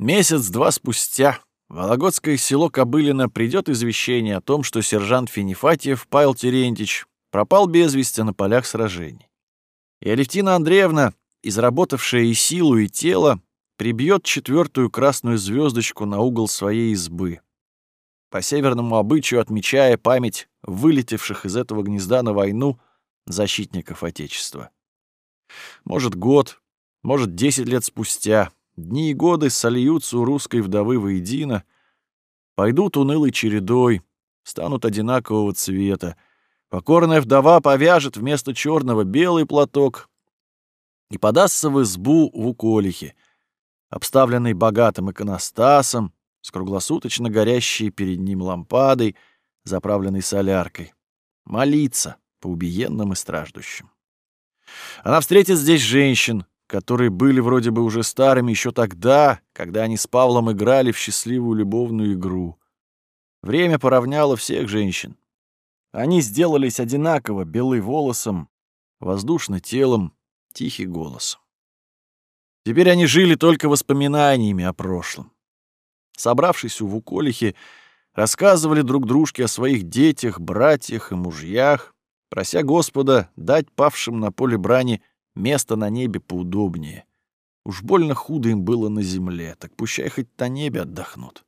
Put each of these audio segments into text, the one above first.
Месяц-два спустя в Вологодское село Кобылино придет извещение о том, что сержант Финифатьев Павел Терентьевич пропал без вести на полях сражений. И Алевтина Андреевна, изработавшая и силу, и тело, прибьет четвертую красную звездочку на угол своей избы. По северному обычаю отмечая память вылетевших из этого гнезда на войну защитников Отечества. Может, год, может, десять лет спустя дни и годы сольются у русской вдовы воедино, пойдут унылой чередой, станут одинакового цвета. Покорная вдова повяжет вместо черного белый платок и подастся в избу в уколихе, обставленный богатым иконостасом, с круглосуточно горящей перед ним лампадой, заправленной соляркой. Молиться по убиенным и страждущим. Она встретит здесь женщин, которые были вроде бы уже старыми еще тогда, когда они с Павлом играли в счастливую любовную игру. Время поравняло всех женщин. Они сделались одинаково, белый волосом, воздушно телом, тихий голосом. Теперь они жили только воспоминаниями о прошлом. Собравшись у Вуколихи, рассказывали друг дружке о своих детях, братьях и мужьях, прося Господа дать павшим на поле брани место на небе поудобнее. Уж больно худо им было на земле, так пущай хоть на небе отдохнут.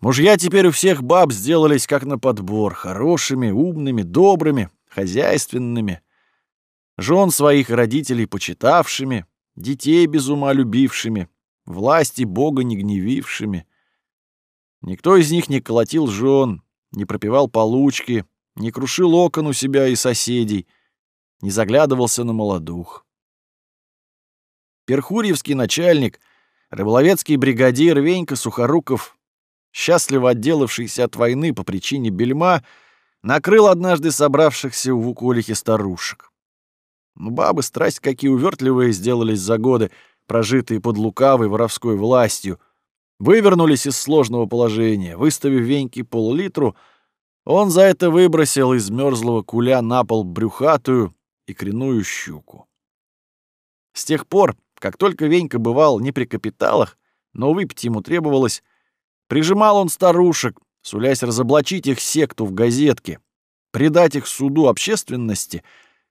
Мужья теперь у всех баб сделались как на подбор, хорошими, умными, добрыми, хозяйственными. Жен своих родителей почитавшими, детей без ума любившими, власти Бога не гневившими. Никто из них не колотил жен, не пропивал получки, не крушил окон у себя и соседей — не заглядывался на молодух. Перхурьевский начальник, рыболовецкий бригадир Венька Сухоруков, счастливо отделавшийся от войны по причине бельма, накрыл однажды собравшихся у Вуколихи старушек. Ну, бабы страсть какие увертливые сделались за годы, прожитые под лукавой воровской властью, вывернулись из сложного положения, выставив Веньке пол-литру, он за это выбросил из мёрзлого куля на пол брюхатую, и коренную щуку. С тех пор, как только Венька бывал не при капиталах, но выпить ему требовалось, прижимал он старушек, сулясь разоблачить их секту в газетке, предать их суду общественности,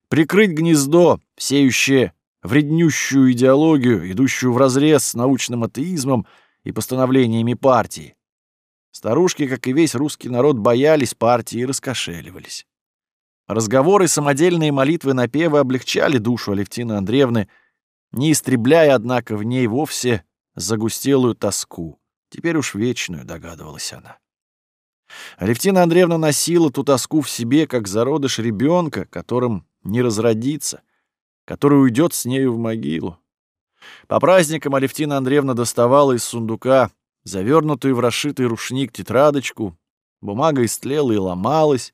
прикрыть гнездо, сеющее вреднющую идеологию, идущую вразрез с научным атеизмом и постановлениями партии. Старушки, как и весь русский народ, боялись партии и раскошеливались. Разговоры, самодельные молитвы, напевы облегчали душу Алевтины Андреевны, не истребляя, однако, в ней вовсе загустелую тоску, теперь уж вечную, догадывалась она. Алевтина Андреевна носила ту тоску в себе, как зародыш ребенка, которым не разродится, который уйдет с нею в могилу. По праздникам Алевтина Андреевна доставала из сундука завернутую в расшитый рушник тетрадочку, бумага истлела и ломалась,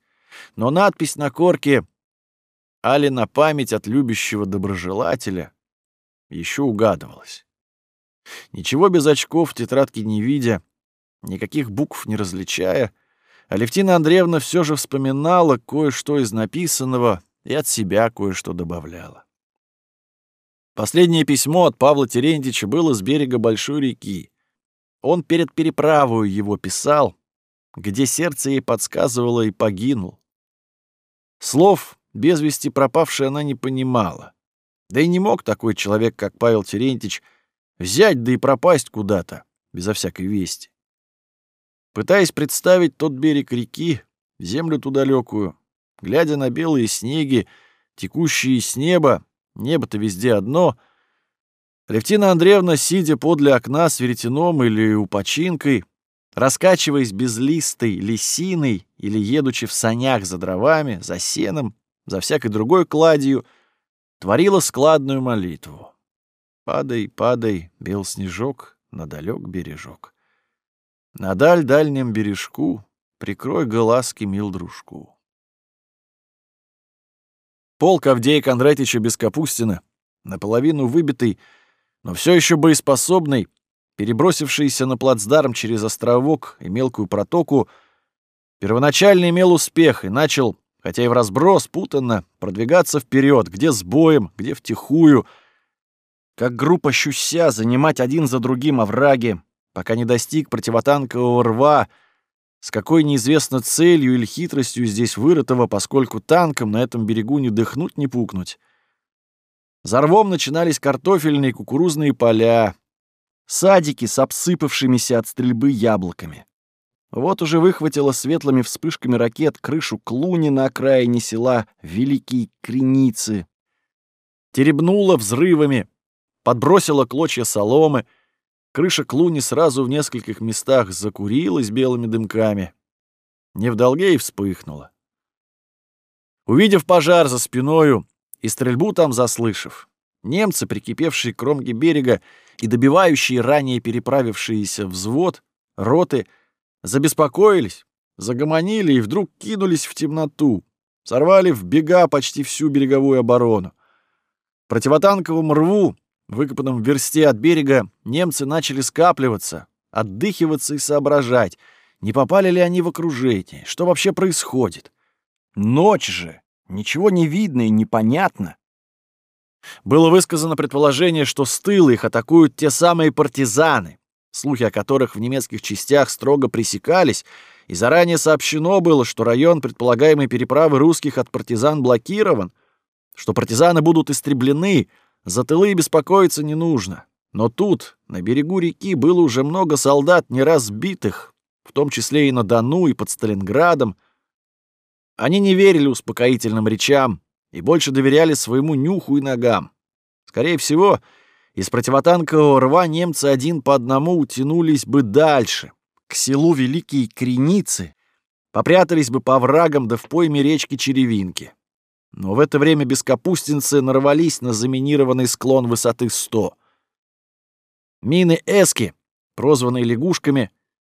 но надпись на корке «Али на память от любящего доброжелателя» еще угадывалась. Ничего без очков в тетрадке не видя, никаких букв не различая, Алевтина Андреевна все же вспоминала кое-что из написанного и от себя кое-что добавляла. Последнее письмо от Павла Терентьевича было с берега большой реки. Он перед переправой его писал, где сердце ей подсказывало и погинул. Слов без вести пропавшей она не понимала. Да и не мог такой человек, как Павел Терентьевич, взять да и пропасть куда-то, безо всякой вести. Пытаясь представить тот берег реки, землю ту далекую, глядя на белые снеги, текущие с неба, небо-то везде одно, Левтина Андреевна, сидя подле окна с веретеном или у починкой, раскачиваясь безлистой лисиной или едучи в санях за дровами, за сеном, за всякой другой кладью, творила складную молитву. Падай, падай, бел снежок, на далек бережок. На даль дальнем бережку прикрой глазки мил дружку. Полк Авдея Кондратича Бескапустина, наполовину выбитый, но все еще боеспособный, перебросившийся на плацдарм через островок и мелкую протоку, первоначально имел успех и начал, хотя и в разброс, путанно, продвигаться вперед, где с боем, где втихую. как группа щуся занимать один за другим овраги, пока не достиг противотанкового рва, с какой неизвестно целью или хитростью здесь вырытого, поскольку танкам на этом берегу не дыхнуть, не пукнуть. За рвом начинались картофельные и кукурузные поля, садики с обсыпавшимися от стрельбы яблоками. Вот уже выхватила светлыми вспышками ракет крышу клуни на окраине села Великие Креницы. Теребнула взрывами, подбросила клочья соломы. Крыша клуни сразу в нескольких местах закурилась белыми дымками. Не в долге и вспыхнула. Увидев пожар за спиною и стрельбу там заслышав, немцы, прикипевшие к кромке берега и добивающие ранее переправившиеся взвод, роты, забеспокоились, загомонили и вдруг кинулись в темноту, сорвали в бега почти всю береговую оборону. Противотанковому рву выкопанном в версте от берега, немцы начали скапливаться, отдыхиваться и соображать, не попали ли они в окружение, что вообще происходит. Ночь же, ничего не видно и непонятно. Было высказано предположение, что с тыла их атакуют те самые партизаны, слухи о которых в немецких частях строго пресекались, и заранее сообщено было, что район предполагаемой переправы русских от партизан блокирован, что партизаны будут истреблены, за тылы беспокоиться не нужно. Но тут, на берегу реки, было уже много солдат, не разбитых, в том числе и на Дону, и под Сталинградом. Они не верили успокоительным речам и больше доверяли своему нюху и ногам. Скорее всего, из противотанкового рва немцы один по одному утянулись бы дальше, к селу Великие Креницы, попрятались бы по врагам да в пойме речки Черевинки. Но в это время бескапустинцы нарвались на заминированный склон высоты 100. Мины Эски, прозванные лягушками,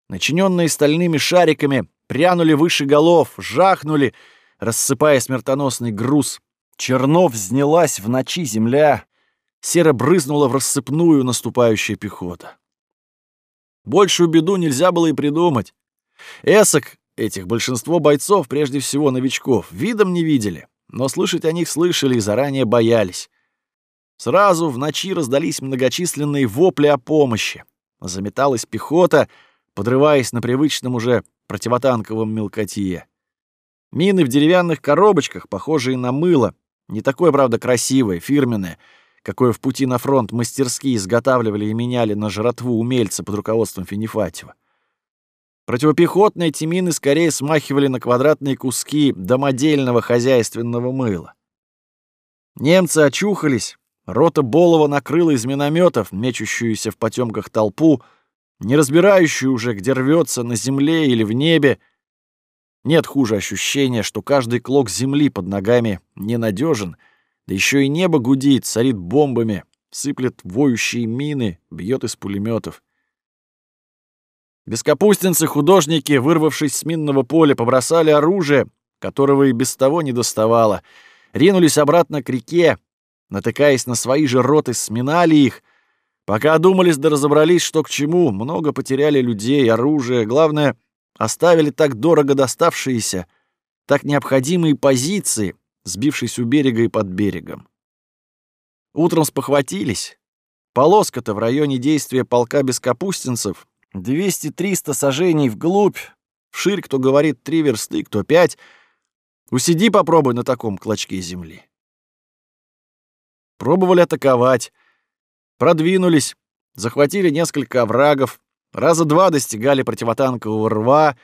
начиненные стальными шариками, прянули выше голов, жахнули, рассыпая смертоносный груз. Чернов взнялась в ночи земля, серо брызнула в рассыпную наступающая пехота. Большую беду нельзя было и придумать. Эсок, этих большинство бойцов, прежде всего новичков, видом не видели но слышать о них слышали и заранее боялись. Сразу в ночи раздались многочисленные вопли о помощи. Заметалась пехота, подрываясь на привычном уже противотанковом мелкотье. Мины в деревянных коробочках, похожие на мыло, не такое, правда, красивое, фирменное, какое в пути на фронт мастерски изготавливали и меняли на жратву умельцы под руководством Финифатьева. Противопехотные эти мины скорее смахивали на квадратные куски домодельного хозяйственного мыла. Немцы очухались, рота Болова накрыла из минометов, мечущуюся в потемках толпу, не разбирающую уже, где рвется, на земле или в небе. Нет хуже ощущения, что каждый клок земли под ногами ненадежен, да еще и небо гудит, царит бомбами, сыплет воющие мины, бьет из пулеметов. Бескапустинцы-художники, вырвавшись с минного поля, побросали оружие, которого и без того не доставало, ринулись обратно к реке, натыкаясь на свои же роты, сминали их. Пока одумались да разобрались, что к чему, много потеряли людей, оружие, главное, оставили так дорого доставшиеся, так необходимые позиции, сбившись у берега и под берегом. Утром спохватились. Полоска-то в районе действия полка бескапустинцев 200-300 сажений вглубь, вширь, кто говорит, три версты, кто пять. Усиди попробуй на таком клочке земли. Пробовали атаковать, продвинулись, захватили несколько оврагов, раза два достигали противотанкового рва,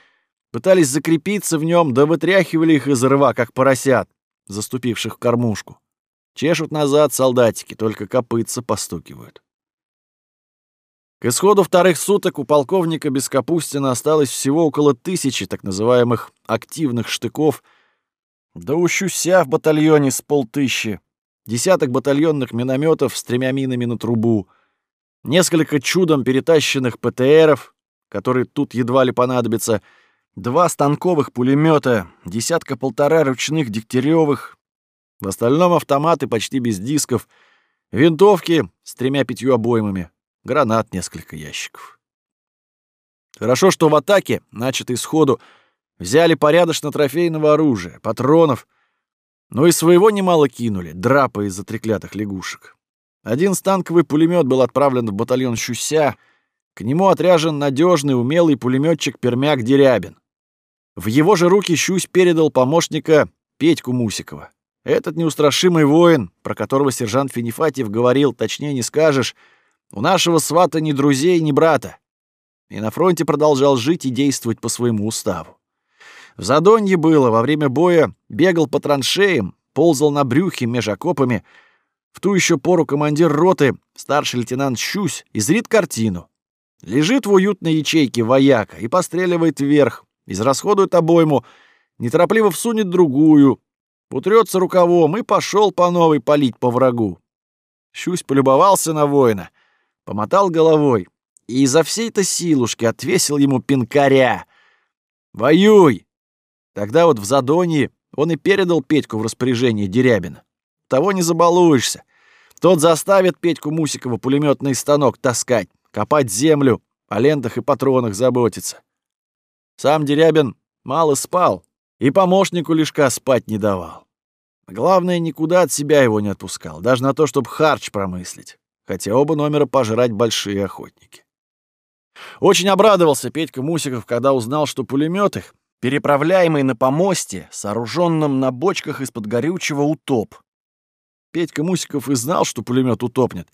пытались закрепиться в нем, да вытряхивали их из рва, как поросят, заступивших в кормушку. Чешут назад солдатики, только копытца постукивают. К исходу вторых суток у полковника Бескапустина осталось всего около тысячи так называемых активных штыков, да у Щуся в батальоне с полтыщи, десяток батальонных минометов с тремя минами на трубу, несколько чудом перетащенных ПТРов, которые тут едва ли понадобятся, два станковых пулемета, десятка-полтора ручных дегтяревых, в остальном автоматы почти без дисков, винтовки с тремя-пятью обоймами гранат несколько ящиков. Хорошо, что в атаке, начатой сходу, взяли порядочно трофейного оружия, патронов, но и своего немало кинули, драпа из-за треклятых лягушек. Один станковый пулемет был отправлен в батальон Щуся, к нему отряжен надежный, умелый пулеметчик Пермяк Дерябин. В его же руки Щусь передал помощника Петьку Мусикова. Этот неустрашимый воин, про которого сержант Финифатьев говорил, точнее не скажешь, у нашего свата ни друзей, ни брата. И на фронте продолжал жить и действовать по своему уставу. В Задонье было, во время боя бегал по траншеям, ползал на брюхе меж окопами. В ту еще пору командир роты, старший лейтенант Щусь, изрит картину. Лежит в уютной ячейке вояка и постреливает вверх, израсходует обойму, неторопливо всунет другую, утрется рукавом и пошел по новой палить по врагу. Щусь полюбовался на воина, помотал головой и изо всей-то силушки отвесил ему пинкаря. «Воюй!» Тогда вот в Задонье он и передал Петьку в распоряжение Дерябина. Того не забалуешься. Тот заставит Петьку Мусикова пулеметный станок таскать, копать землю, о лентах и патронах заботиться. Сам Дерябин мало спал и помощнику Лешка спать не давал. Главное, никуда от себя его не отпускал, даже на то, чтобы харч промыслить, хотя оба номера пожрать большие охотники. Очень обрадовался Петька Мусиков, когда узнал, что пулемет их переправляемый на помосте, сооруженном на бочках из-под горючего, утоп. Петька Мусиков и знал, что пулемет утопнет,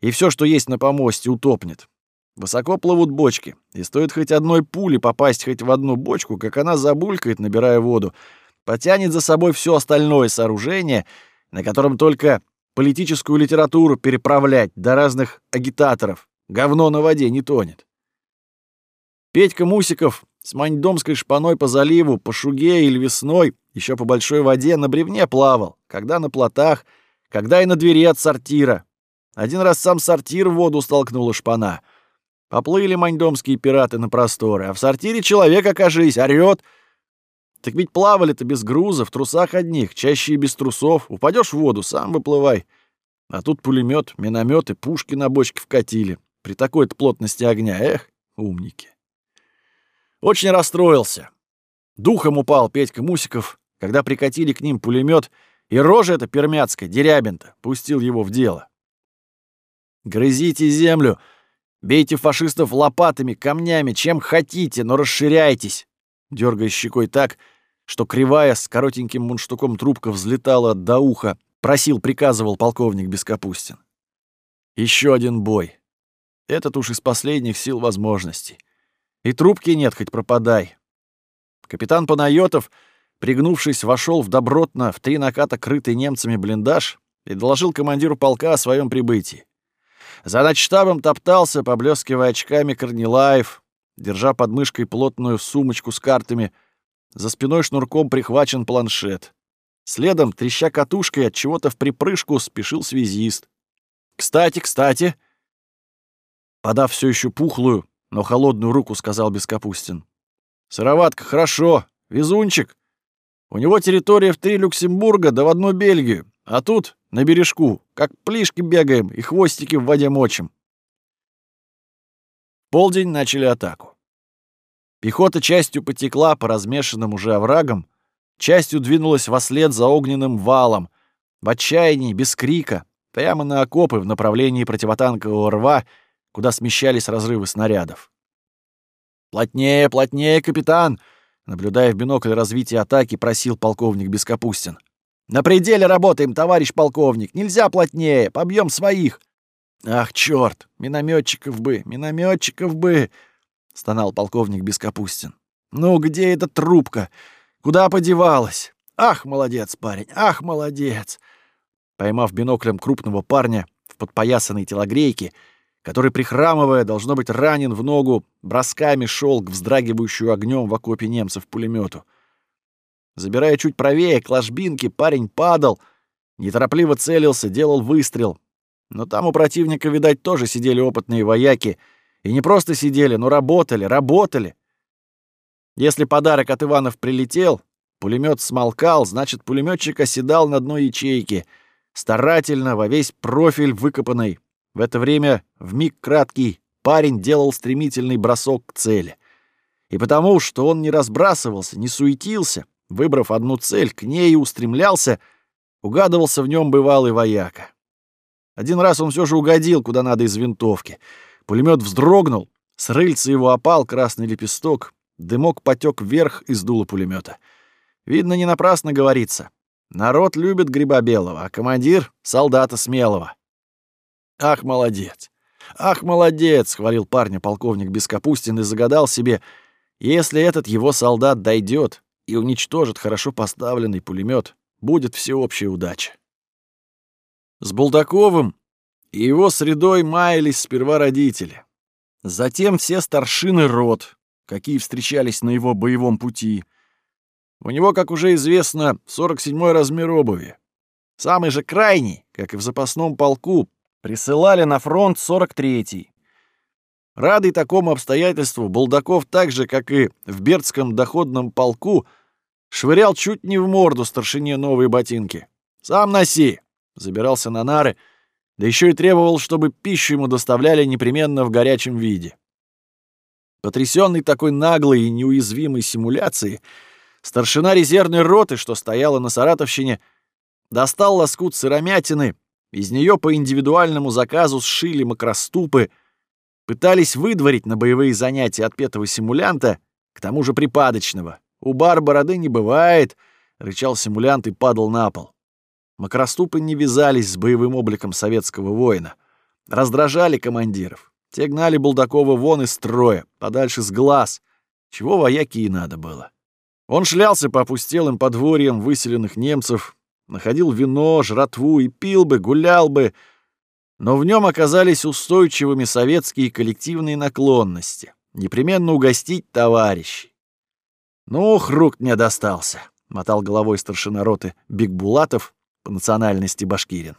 и все, что есть на помосте, утопнет. Высоко плывут бочки, и стоит хоть одной пули попасть хоть в одну бочку, как она забулькает, набирая воду, потянет за собой все остальное сооружение, на котором только политическую литературу переправлять до разных агитаторов. Говно на воде не тонет. Петька Мусиков с маньдомской шпаной по заливу, по шуге или весной, еще по большой воде на бревне плавал, когда на плотах, когда и на двери от сортира. Один раз сам сортир в воду столкнула шпана. Поплыли маньдомские пираты на просторы, а в сортире человек, окажись, орёт. Так ведь плавали-то без груза, в трусах одних, чаще и без трусов. Упадешь в воду, сам выплывай. А тут пулемет, миномет и пушки на бочке вкатили. При такой-то плотности огня, эх, умники. Очень расстроился. Духом упал Петька Мусиков, когда прикатили к ним пулемет, и рожа эта пермяцкая, Дерябин-то, пустил его в дело. «Грызите землю, бейте фашистов лопатами, камнями, чем хотите, но расширяйтесь!» Дергая щекой так, что кривая с коротеньким мундштуком трубка взлетала до уха, просил, приказывал полковник Бескапустин. Еще один бой. Этот уж из последних сил возможностей. И трубки нет, хоть пропадай. Капитан Панайотов, пригнувшись, вошел в добротно в три наката крытый немцами блиндаж и доложил командиру полка о своем прибытии. За начштабом топтался, поблескивая очками Корнилаев, держа под мышкой плотную сумочку с картами. За спиной шнурком прихвачен планшет. Следом, треща катушкой, от чего-то в припрыжку спешил связист. «Кстати, кстати!» Подав все еще пухлую, но холодную руку сказал Бескапустин. «Сыроватка, хорошо. Везунчик. У него территория в три Люксембурга да в одну Бельгию, а тут на бережку, как плишки бегаем и хвостики в воде мочим». полдень начали атаку. Пехота частью потекла по размешанным уже оврагам, частью двинулась во след за огненным валом, в отчаянии, без крика, прямо на окопы в направлении противотанкового рва, куда смещались разрывы снарядов. «Плотнее, плотнее, капитан!» Наблюдая в бинокль развитие атаки, просил полковник Бескапустин. «На пределе работаем, товарищ полковник! Нельзя плотнее! Побьем своих!» «Ах, черт! Минометчиков бы! Минометчиков бы!» — стонал полковник Бескапустин. «Ну, где эта трубка? Куда подевалась? Ах, молодец, парень! Ах, молодец!» Поймав биноклем крупного парня в подпоясанной телогрейке, который, прихрамывая, должно быть ранен в ногу, бросками шел к вздрагивающую огнем в окопе немцев пулемету. Забирая чуть правее к ложбинке, парень падал, неторопливо целился, делал выстрел. Но там у противника, видать, тоже сидели опытные вояки. И не просто сидели, но работали, работали. Если подарок от Иванов прилетел, пулемет смолкал, значит, пулеметчик оседал на дно ячейки, старательно, во весь профиль выкопанный, в это время, в миг краткий, парень делал стремительный бросок к цели. И потому, что он не разбрасывался, не суетился, выбрав одну цель, к ней и устремлялся, угадывался в нем бывалый вояка. Один раз он все же угодил куда надо из винтовки. Пулемет вздрогнул, с рыльца его опал красный лепесток, дымок потек вверх из дула пулемета. Видно, не напрасно говорится. Народ любит гриба белого, а командир — солдата смелого. Ах, молодец! Ах, молодец! — хвалил парня полковник Бескапустин и загадал себе, если этот его солдат дойдет и уничтожит хорошо поставленный пулемет, будет всеобщая удача. С Булдаковым и его средой маялись сперва родители. Затем все старшины род, какие встречались на его боевом пути. У него, как уже известно, 47-й размер обуви. Самый же крайний, как и в запасном полку, присылали на фронт 43-й. Радый такому обстоятельству, Булдаков так же, как и в Бердском доходном полку, швырял чуть не в морду старшине новые ботинки. «Сам носи!» Забирался на нары, да еще и требовал, чтобы пищу ему доставляли непременно в горячем виде. Потрясенный такой наглой и неуязвимой симуляцией, старшина резервной роты, что стояла на Саратовщине, достал лоскут сыромятины, из нее по индивидуальному заказу сшили макроступы, пытались выдворить на боевые занятия отпетого симулянта, к тому же припадочного. «У бар бороды не бывает», — рычал симулянт и падал на пол. Макроступы не вязались с боевым обликом советского воина. Раздражали командиров. Те гнали Булдакова вон из строя, подальше с глаз. Чего вояки и надо было. Он шлялся по опустелым подворьям выселенных немцев, находил вино, жратву и пил бы, гулял бы, но в нем оказались устойчивыми советские коллективные наклонности. Непременно угостить товарищей. «Ну, хрук мне достался», — мотал головой старшина роты Бигбулатов, по национальности башкирин.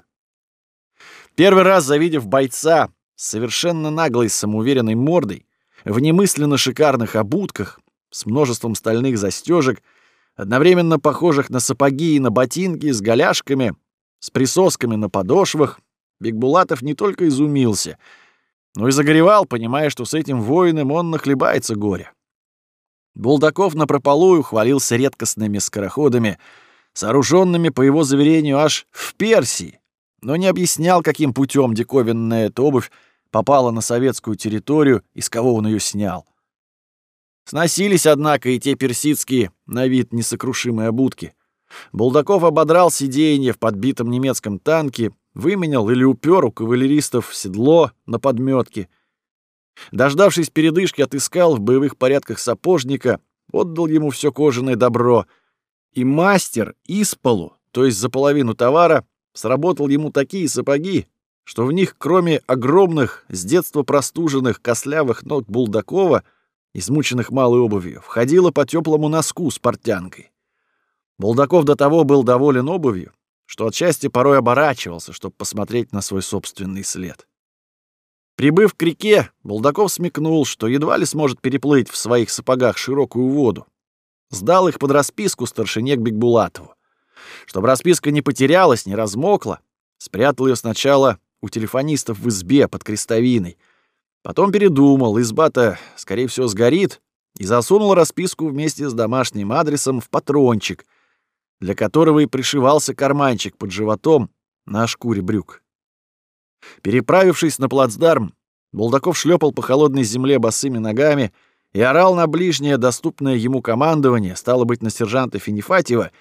Первый раз завидев бойца с совершенно наглой самоуверенной мордой, в немысленно шикарных обутках, с множеством стальных застежек, одновременно похожих на сапоги и на ботинки с голяшками, с присосками на подошвах, Бекбулатов не только изумился, но и загоревал, понимая, что с этим воином он нахлебается горя. Булдаков напропалую хвалился редкостными скороходами — сооруженными, по его заверению, аж в Персии, но не объяснял, каким путем диковинная эта обувь попала на советскую территорию и с кого он ее снял. Сносились, однако, и те персидские, на вид несокрушимые обутки. Булдаков ободрал сиденье в подбитом немецком танке, выменял или упер у кавалеристов седло на подметке. Дождавшись передышки, отыскал в боевых порядках сапожника, отдал ему все кожаное добро — и мастер из полу, то есть за половину товара, сработал ему такие сапоги, что в них, кроме огромных, с детства простуженных, кослявых ног Булдакова, измученных малой обувью, входило по теплому носку с портянкой. Булдаков до того был доволен обувью, что отчасти порой оборачивался, чтобы посмотреть на свой собственный след. Прибыв к реке, Булдаков смекнул, что едва ли сможет переплыть в своих сапогах широкую воду, Сдал их под расписку старшине к Бекбулатову. Чтобы расписка не потерялась, не размокла, спрятал ее сначала у телефонистов в избе под крестовиной. Потом передумал, изба-то, скорее всего, сгорит, и засунул расписку вместе с домашним адресом в патрончик, для которого и пришивался карманчик под животом на шкуре брюк. Переправившись на плацдарм, Булдаков шлепал по холодной земле босыми ногами — и орал на ближнее доступное ему командование, стало быть, на сержанта Финифатьева,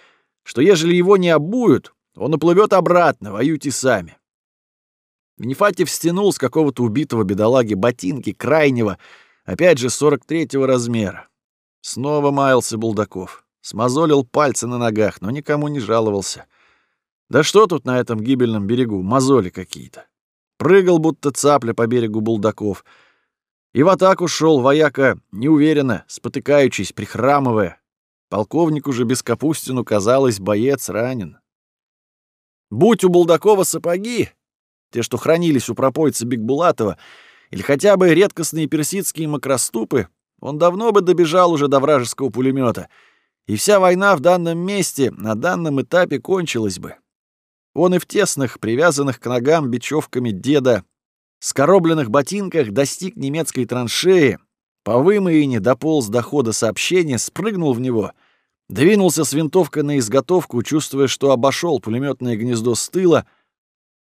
что ежели его не обуют, он уплывет обратно, воюйте сами. Финифатьев стянул с какого-то убитого бедолаги ботинки крайнего, опять же 43-го размера. Снова маялся Булдаков. Смазолил пальцы на ногах, но никому не жаловался. Да что тут на этом гибельном берегу, мозоли какие-то. Прыгал, будто цапля по берегу Булдаков — и в атаку шел вояка неуверенно, спотыкаючись, прихрамывая. Полковнику же без Капустину, казалось, боец ранен. Будь у Булдакова сапоги, те, что хранились у пропойца Бигбулатова, или хотя бы редкостные персидские макроступы, он давно бы добежал уже до вражеского пулемета, и вся война в данном месте на данном этапе кончилась бы. Он и в тесных, привязанных к ногам бечевками деда скоробленных ботинках достиг немецкой траншеи, по вымоине дополз до хода сообщения, спрыгнул в него, двинулся с винтовкой на изготовку, чувствуя, что обошел пулеметное гнездо с тыла,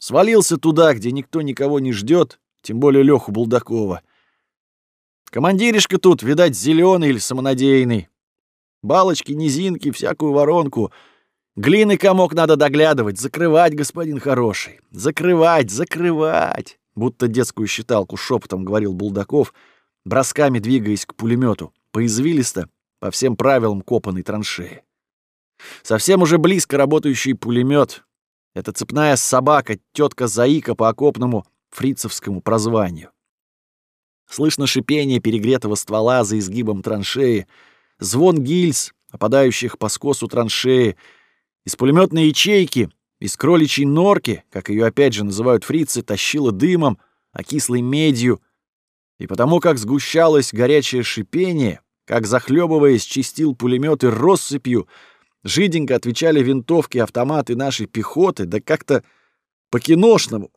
Свалился туда, где никто никого не ждет, тем более Леху Булдакова. Командиришка тут, видать, зеленый или самонадеянный. Балочки, низинки, всякую воронку. Глины комок надо доглядывать, закрывать, господин хороший. Закрывать, закрывать. Будто детскую считалку шепотом говорил Булдаков, бросками двигаясь к пулемету, поизвилисто, по всем правилам копанной траншеи. Совсем уже близко работающий пулемет. Это цепная собака, тетка Заика по окопному фрицевскому прозванию. Слышно шипение перегретого ствола за изгибом траншеи, звон гильз, опадающих по скосу траншеи, из пулеметной ячейки, из кроличьей норки, как ее опять же называют фрицы, тащило дымом, а кислой медью, и потому как сгущалось горячее шипение, как, захлебываясь, чистил пулеметы россыпью, жиденько отвечали винтовки автоматы нашей пехоты, да как-то по-киношному,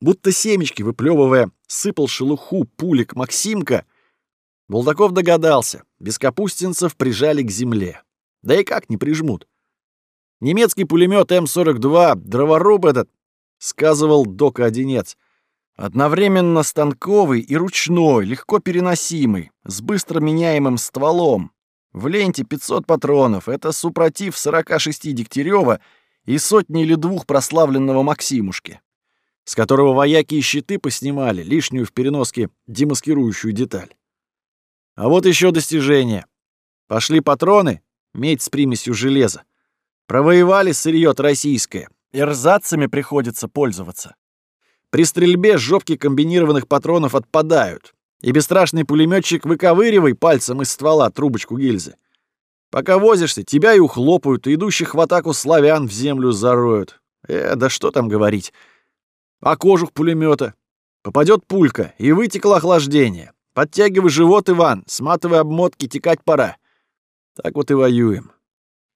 будто семечки выплевывая, сыпал шелуху пулик Максимка. Булдаков догадался, без капустинцев прижали к земле. Да и как не прижмут? Немецкий пулемет М-42, дроворуб этот, сказывал Дока-одинец, одновременно станковый и ручной, легко переносимый, с быстро меняемым стволом. В ленте 500 патронов, это супротив 46 Дегтярева и сотни или двух прославленного Максимушки с которого вояки и щиты поснимали, лишнюю в переноске демаскирующую деталь. А вот еще достижение. Пошли патроны, медь с примесью железа. Провоевали сырье российское, и рзацами приходится пользоваться. При стрельбе жопки комбинированных патронов отпадают, и бесстрашный пулеметчик выковыривай пальцем из ствола трубочку гильзы. Пока возишься, тебя и ухлопают, и идущих в атаку славян в землю зароют. Э, да что там говорить а кожух пулемета. Попадет пулька, и вытекло охлаждение. Подтягивай живот, Иван, сматывай обмотки, текать пора. Так вот и воюем.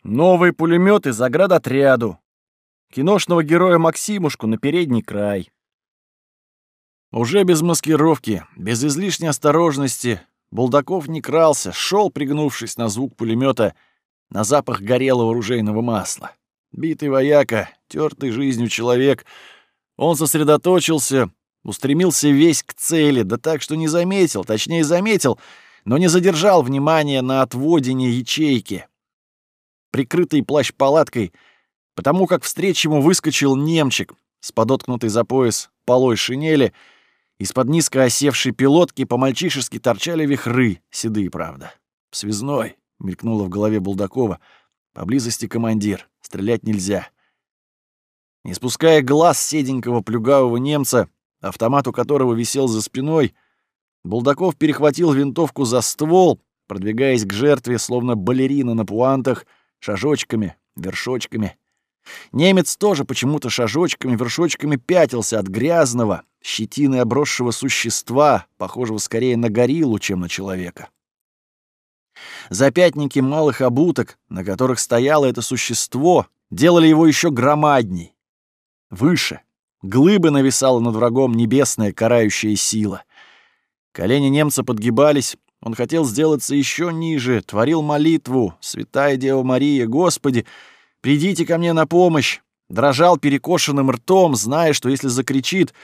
Новые пулеметы заградотряду. Киношного героя Максимушку на передний край. Уже без маскировки, без излишней осторожности, Булдаков не крался, шел, пригнувшись на звук пулемета, на запах горелого ружейного масла. Битый вояка, тертый жизнью человек — он сосредоточился, устремился весь к цели, да так, что не заметил, точнее заметил, но не задержал внимания на отводине ячейки. Прикрытый плащ-палаткой, потому как встреч ему выскочил немчик с подоткнутой за пояс полой шинели, из-под низко осевшей пилотки по-мальчишески торчали вихры, седые, правда. «Связной», — мелькнуло в голове Булдакова, — «поблизости командир, стрелять нельзя». Не спуская глаз седенького плюгавого немца, автомат у которого висел за спиной, Булдаков перехватил винтовку за ствол, продвигаясь к жертве, словно балерина на пуантах, шажочками, вершочками. Немец тоже почему-то шажочками, вершочками пятился от грязного, щетины обросшего существа, похожего скорее на гориллу, чем на человека. Запятники малых обуток, на которых стояло это существо, делали его еще громадней, выше. Глыбы нависала над врагом небесная карающая сила. Колени немца подгибались, он хотел сделаться еще ниже, творил молитву «Святая Дева Мария, Господи, придите ко мне на помощь!» Дрожал перекошенным ртом, зная, что если закричит,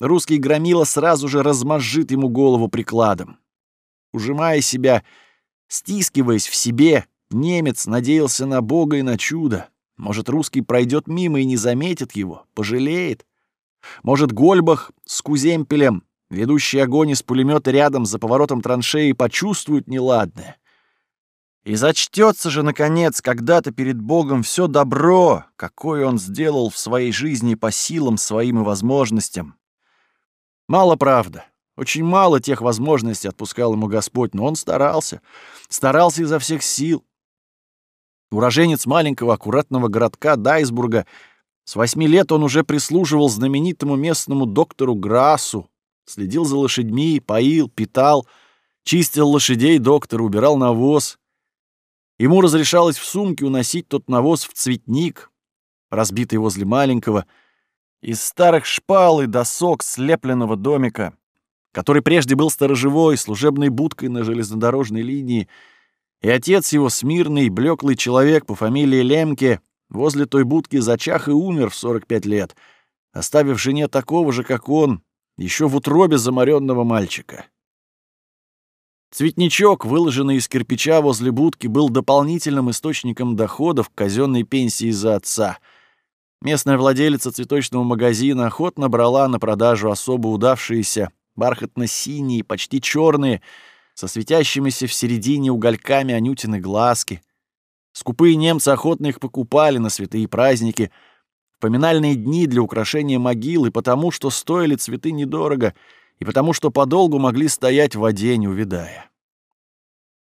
русский громила сразу же размозжит ему голову прикладом. Ужимая себя, стискиваясь в себе, немец надеялся на Бога и на чудо. Может, русский пройдет мимо и не заметит его, пожалеет. Может, Гольбах с Куземпелем, ведущий огонь из пулемета рядом за поворотом траншеи, почувствуют неладное. И зачтется же, наконец, когда-то перед Богом все добро, какое он сделал в своей жизни по силам своим и возможностям. Мало правда. Очень мало тех возможностей отпускал ему Господь, но он старался. Старался изо всех сил. Уроженец маленького аккуратного городка Дайсбурга, с восьми лет он уже прислуживал знаменитому местному доктору Грасу, следил за лошадьми, поил, питал, чистил лошадей доктор, убирал навоз. Ему разрешалось в сумке уносить тот навоз в цветник, разбитый возле маленького, из старых шпал и досок слепленного домика, который прежде был сторожевой, служебной будкой на железнодорожной линии, и отец его, смирный, блеклый человек по фамилии Лемке, возле той будки зачах и умер в 45 лет, оставив жене такого же, как он, еще в утробе заморенного мальчика. Цветничок, выложенный из кирпича возле будки, был дополнительным источником доходов к казенной пенсии за отца. Местная владелица цветочного магазина охотно брала на продажу особо удавшиеся бархатно-синие, почти черные, со светящимися в середине угольками анютины глазки. Скупые немцы охотно их покупали на святые праздники, в поминальные дни для украшения могилы, потому что стоили цветы недорого — и потому что подолгу могли стоять в воде, не увядая.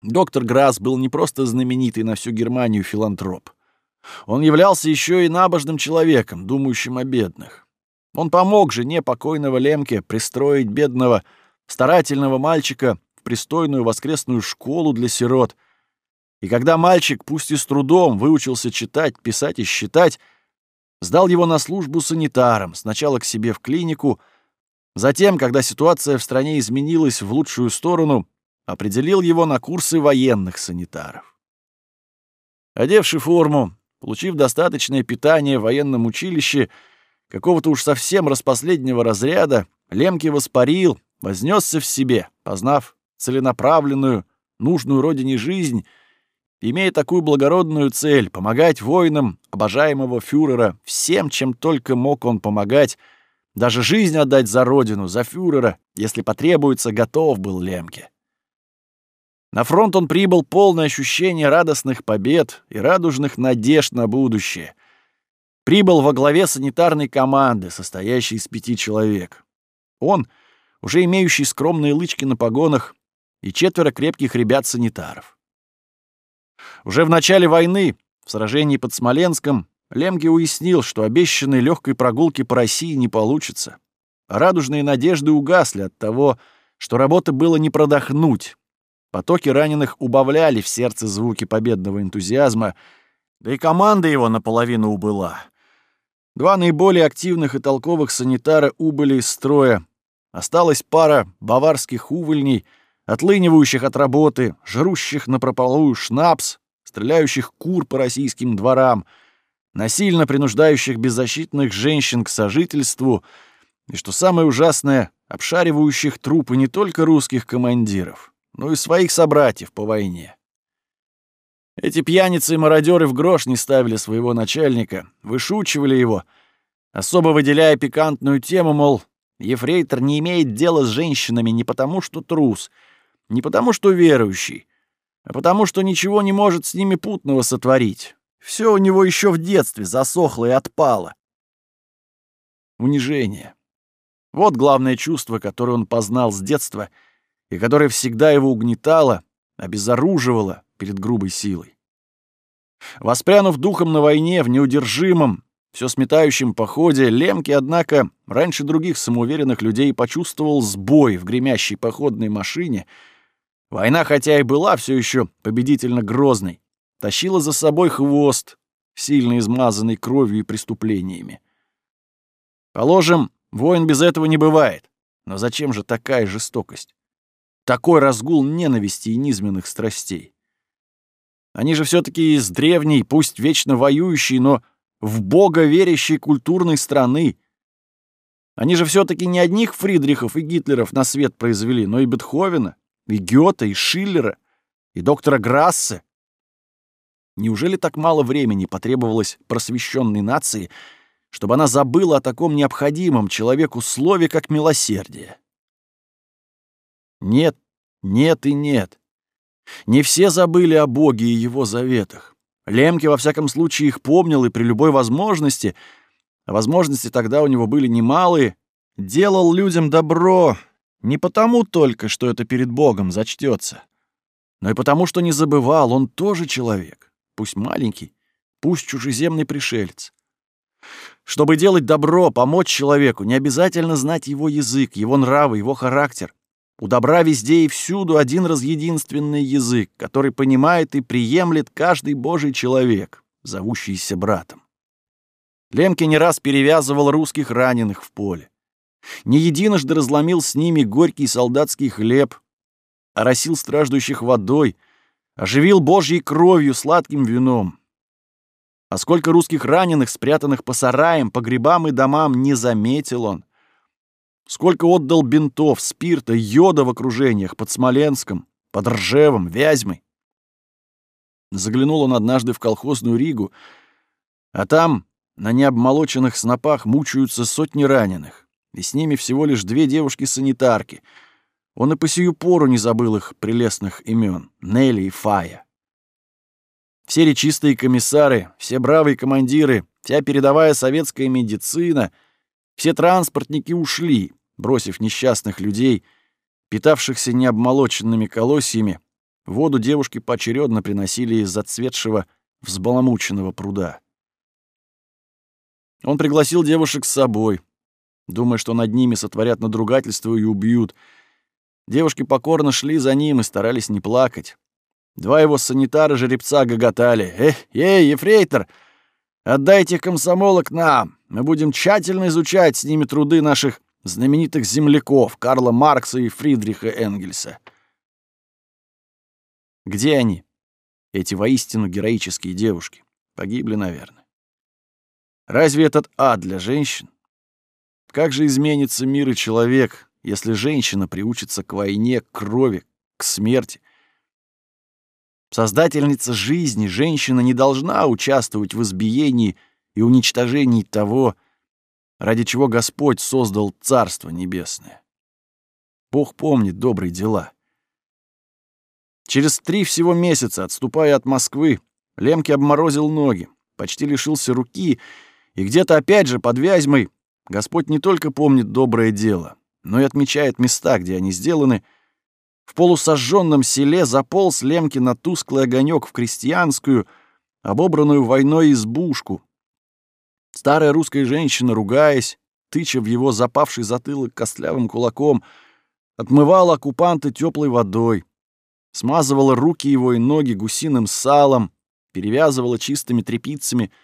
Доктор Грасс был не просто знаменитый на всю Германию филантроп. Он являлся еще и набожным человеком, думающим о бедных. Он помог жене покойного Лемке пристроить бедного, старательного мальчика в пристойную воскресную школу для сирот. И когда мальчик, пусть и с трудом, выучился читать, писать и считать, сдал его на службу санитаром, сначала к себе в клинику, Затем, когда ситуация в стране изменилась в лучшую сторону, определил его на курсы военных санитаров. Одевший форму, получив достаточное питание в военном училище, какого-то уж совсем распоследнего разряда, Лемки воспарил, вознесся в себе, познав целенаправленную, нужную родине жизнь, имея такую благородную цель — помогать воинам обожаемого фюрера всем, чем только мог он помогать, даже жизнь отдать за родину, за фюрера, если потребуется, готов был Лемке. На фронт он прибыл полное ощущение радостных побед и радужных надежд на будущее. Прибыл во главе санитарной команды, состоящей из пяти человек. Он, уже имеющий скромные лычки на погонах, и четверо крепких ребят-санитаров. Уже в начале войны, в сражении под Смоленском, Лемге уяснил, что обещанной легкой прогулки по России не получится. Радужные надежды угасли от того, что работы было не продохнуть. Потоки раненых убавляли в сердце звуки победного энтузиазма, да и команда его наполовину убыла. Два наиболее активных и толковых санитара убыли из строя. Осталась пара баварских увольней, отлынивающих от работы, жрущих напропалую шнапс, стреляющих кур по российским дворам — насильно принуждающих беззащитных женщин к сожительству и, что самое ужасное, обшаривающих трупы не только русских командиров, но и своих собратьев по войне. Эти пьяницы и мародеры в грош не ставили своего начальника, вышучивали его, особо выделяя пикантную тему, мол, ефрейтор не имеет дела с женщинами не потому, что трус, не потому, что верующий, а потому, что ничего не может с ними путного сотворить. Все у него еще в детстве засохло и отпало. Унижение. Вот главное чувство, которое он познал с детства и которое всегда его угнетало, обезоруживало перед грубой силой. Воспрянув духом на войне в неудержимом, все сметающем походе, Лемки, однако, раньше других самоуверенных людей почувствовал сбой в гремящей походной машине. Война, хотя и была все еще победительно грозной, тащила за собой хвост, сильно измазанный кровью и преступлениями. Положим, воин без этого не бывает. Но зачем же такая жестокость? Такой разгул ненависти и низменных страстей. Они же все таки из древней, пусть вечно воюющей, но в бога верящей культурной страны. Они же все таки не одних Фридрихов и Гитлеров на свет произвели, но и Бетховена, и Гёте, и Шиллера, и доктора Грассе, Неужели так мало времени потребовалось просвещенной нации, чтобы она забыла о таком необходимом человеку слове, как милосердие? Нет, нет и нет. Не все забыли о Боге и его заветах. Лемке, во всяком случае, их помнил и при любой возможности, а возможности тогда у него были немалые, делал людям добро не потому только, что это перед Богом зачтется, но и потому, что не забывал, он тоже человек пусть маленький, пусть чужеземный пришелец. Чтобы делать добро, помочь человеку, не обязательно знать его язык, его нравы, его характер. У добра везде и всюду один разъединственный язык, который понимает и приемлет каждый божий человек, зовущийся братом. Лемке не раз перевязывал русских раненых в поле. Не единожды разломил с ними горький солдатский хлеб, оросил страждущих водой — оживил Божьей кровью, сладким вином. А сколько русских раненых, спрятанных по сараям, погребам и домам, не заметил он. Сколько отдал бинтов, спирта, йода в окружениях под Смоленском, под Ржевом, Вязьмой. Заглянул он однажды в колхозную Ригу, а там на необмолоченных снопах мучаются сотни раненых, и с ними всего лишь две девушки-санитарки. Он и по сию пору не забыл их прелестных имен — Нелли и Фая. Все речистые комиссары, все бравые командиры, вся передовая советская медицина, все транспортники ушли, бросив несчастных людей, питавшихся необмолоченными колосьями, воду девушки поочередно приносили из зацветшего, взбаламученного пруда. Он пригласил девушек с собой, думая, что над ними сотворят надругательство и убьют. Девушки покорно шли за ним и старались не плакать. Два его санитара-жеребца гоготали. «Эх, эй, ефрейтор, отдайте комсомолок нам, мы будем тщательно изучать с ними труды наших знаменитых земляков Карла Маркса и Фридриха Энгельса». Где они, эти воистину героические девушки? Погибли, наверное. Разве этот ад для женщин? Как же изменится мир и человек, если женщина приучится к войне, к крови, к смерти? Создательница жизни, женщина не должна участвовать в избиении и уничтожении того, ради чего Господь создал Царство Небесное. Бог помнит добрые дела. Через три всего месяца, отступая от Москвы, Лемке обморозил ноги, почти лишился руки и где-то опять же под Вязьмой Господь не только помнит доброе дело, но и отмечает места, где они сделаны. В полусожженном селе заполз Лемки на тусклый огонек в крестьянскую, обобранную войной избушку. Старая русская женщина, ругаясь, тыча в его запавший затылок костлявым кулаком, отмывала оккупанта теплой водой, смазывала руки его и ноги гусиным салом, перевязывала чистыми тряпицами —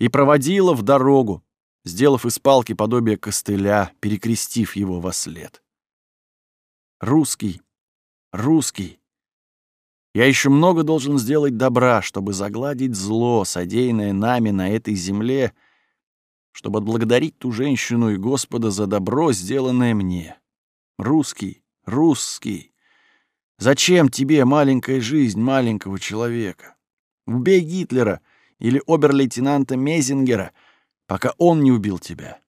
и проводила в дорогу, сделав из палки подобие костыля, перекрестив его во след. Русский, русский. Я еще много должен сделать добра, чтобы загладить зло, содеянное нами на этой земле, чтобы отблагодарить ту женщину и Господа за добро, сделанное мне. Русский, русский. Зачем тебе маленькая жизнь маленького человека? Убей Гитлера — или обер-лейтенанта Мезингера, пока он не убил тебя.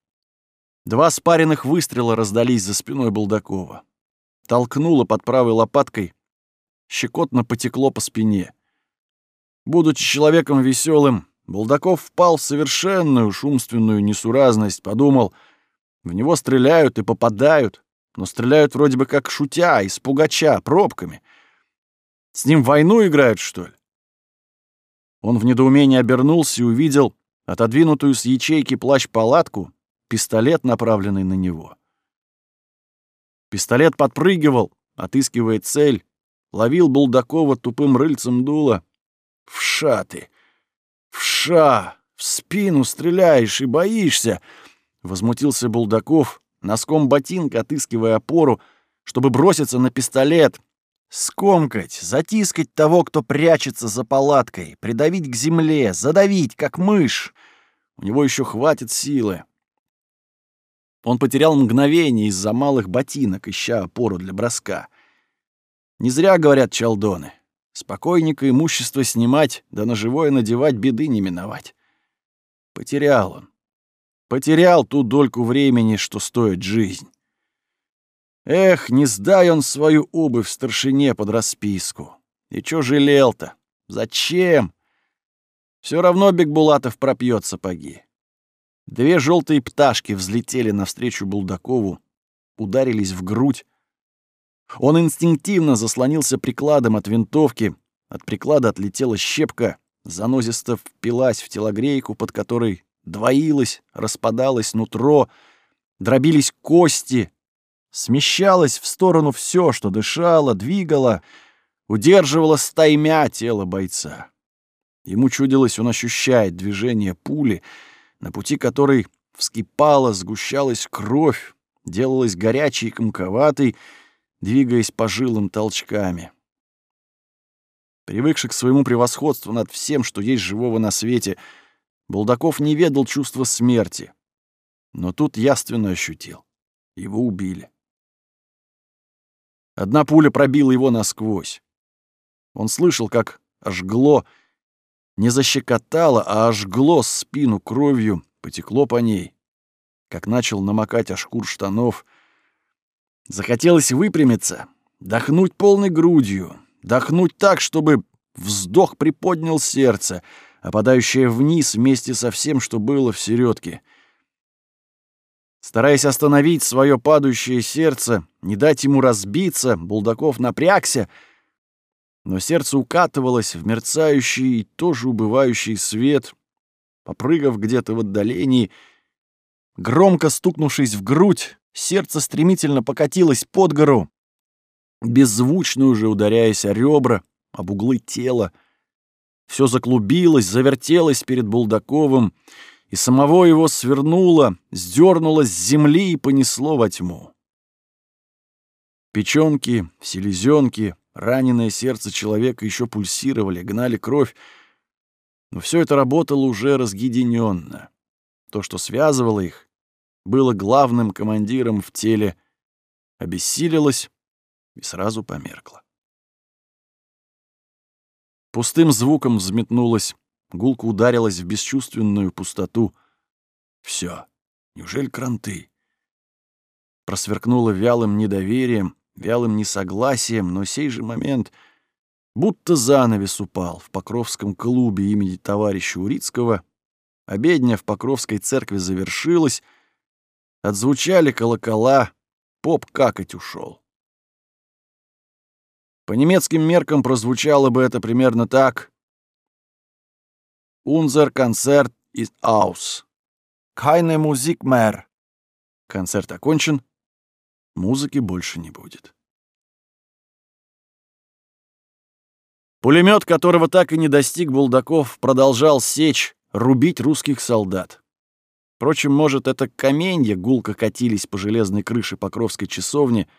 Два спаренных выстрела раздались за спиной Булдакова. Толкнуло под правой лопаткой, щекотно потекло по спине. Будучи человеком веселым, Булдаков впал в совершенную шумственную несуразность, подумал, в него стреляют и попадают, но стреляют вроде бы как шутя, из пугача, пробками. С ним войну играют, что ли? Он в недоумении обернулся и увидел отодвинутую с ячейки плащ-палатку, пистолет, направленный на него. Пистолет подпрыгивал, отыскивая цель, ловил Булдакова тупым рыльцем дула. «Вша ты! Вша! В спину стреляешь и боишься!» Возмутился Булдаков, носком ботинка отыскивая опору, чтобы броситься на пистолет, Скомкать, затискать того, кто прячется за палаткой, придавить к земле, задавить, как мышь. У него еще хватит силы. Он потерял мгновение из-за малых ботинок, ища опору для броска. Не зря говорят чалдоны. Спокойненько имущество снимать, да на живое надевать беды не миновать. Потерял он. Потерял ту дольку времени, что стоит жизнь. Эх, не сдай он свою обувь старшине под расписку. И чё жалел-то? Зачем? Все равно Бекбулатов пропьет сапоги. Две желтые пташки взлетели навстречу Булдакову, ударились в грудь. Он инстинктивно заслонился прикладом от винтовки, от приклада отлетела щепка, занозисто впилась в телогрейку, под которой двоилось, распадалось нутро, дробились кости, смещалось в сторону все, что дышало, двигало, удерживало стаймя тело бойца. Ему чудилось, он ощущает движение пули, на пути которой вскипала, сгущалась кровь, делалась горячей и комковатой, двигаясь по жилам толчками. Привыкший к своему превосходству над всем, что есть живого на свете, Булдаков не ведал чувства смерти. Но тут яственно ощутил. Его убили. Одна пуля пробила его насквозь. Он слышал, как ожгло, не защекотало, а ожгло спину кровью, потекло по ней, как начал намокать о шкур штанов. Захотелось выпрямиться, дохнуть полной грудью, дохнуть так, чтобы вздох приподнял сердце, опадающее вниз вместе со всем, что было в середке. Стараясь остановить свое падающее сердце, не дать ему разбиться, Булдаков напрягся, но сердце укатывалось в мерцающий и тоже убывающий свет, попрыгав где-то в отдалении, громко стукнувшись в грудь, сердце стремительно покатилось под гору, беззвучно уже ударяясь о ребра, об углы тела. Все заклубилось, завертелось перед Булдаковым, и самого его свернуло, сдернуло с земли и понесло во тьму. Печенки, селезенки, раненое сердце человека еще пульсировали, гнали кровь, но все это работало уже разъединенно. То, что связывало их, было главным командиром в теле, обессилилось и сразу померкло. Пустым звуком взметнулась, гулко ударилась в бесчувственную пустоту. Все. Неужели кранты? Просверкнуло вялым недоверием, вялым несогласием, но сей же момент будто занавес упал в Покровском клубе имени товарища Урицкого. Обедня в Покровской церкви завершилась, отзвучали колокола, поп какать ушел. По немецким меркам прозвучало бы это примерно так. «Unser Konzert ist aus. Keine Musik mehr». Концерт окончен, музыки больше не будет. Пулемет, которого так и не достиг Булдаков, продолжал сечь, рубить русских солдат. Впрочем, может, это каменья гулко катились по железной крыше Покровской часовни —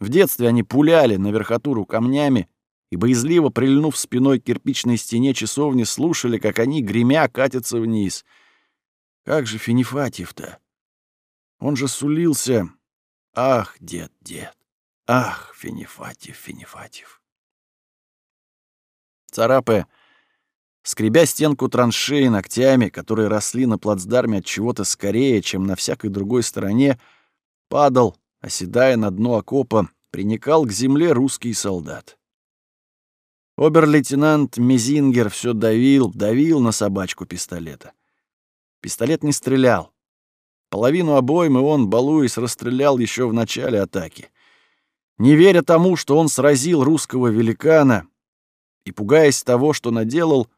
в детстве они пуляли на верхотуру камнями и, боязливо прильнув спиной к кирпичной стене часовни, слушали, как они, гремя, катятся вниз. Как же Финифатьев-то? Он же сулился... Ах, дед, дед! Ах, Финифатьев, Финифатьев! Царапая, скребя стенку траншеи ногтями, которые росли на плацдарме от чего-то скорее, чем на всякой другой стороне, падал, оседая на дно окопа, приникал к земле русский солдат. Обер-лейтенант Мезингер все давил, давил на собачку пистолета. Пистолет не стрелял. Половину обоймы он, балуясь, расстрелял еще в начале атаки. Не веря тому, что он сразил русского великана, и пугаясь того, что наделал,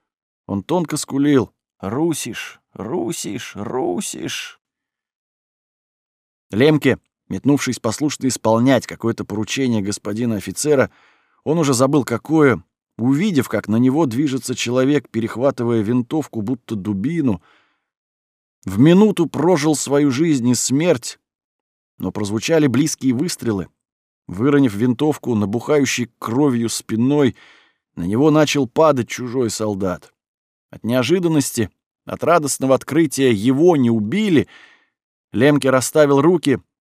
он тонко скулил «Русиш, русиш, русиш». Лемке Метнувшись послушно исполнять какое-то поручение господина офицера, он уже забыл какое, увидев, как на него движется человек, перехватывая винтовку, будто дубину, в минуту прожил свою жизнь и смерть, но прозвучали близкие выстрелы. Выронив винтовку, набухающий кровью спиной, на него начал падать чужой солдат. От неожиданности, от радостного открытия его не убили, Лемке расставил руки —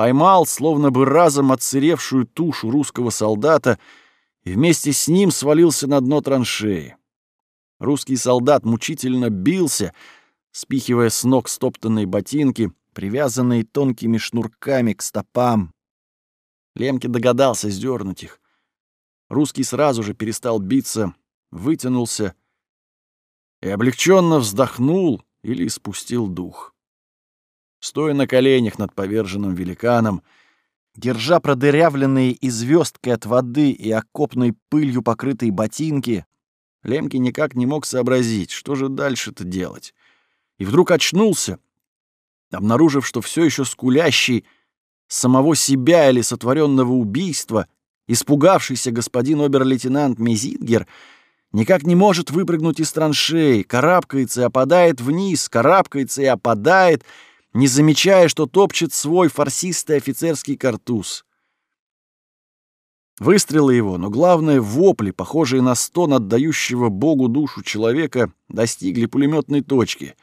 поймал, словно бы разом отсыревшую тушу русского солдата и вместе с ним свалился на дно траншеи. Русский солдат мучительно бился, спихивая с ног стоптанные ботинки, привязанные тонкими шнурками к стопам. Лемке догадался сдернуть их. Русский сразу же перестал биться, вытянулся и облегченно вздохнул или испустил дух стоя на коленях над поверженным великаном, держа продырявленные и звездкой от воды и окопной пылью покрытые ботинки, Лемки никак не мог сообразить, что же дальше-то делать. И вдруг очнулся, обнаружив, что все еще скулящий самого себя или сотворенного убийства, испугавшийся господин обер-лейтенант Мезингер никак не может выпрыгнуть из траншеи, карабкается и опадает вниз, карабкается и опадает — не замечая, что топчет свой фарсистый офицерский картуз. Выстрелы его, но главное — вопли, похожие на стон отдающего Богу душу человека, достигли пулеметной точки.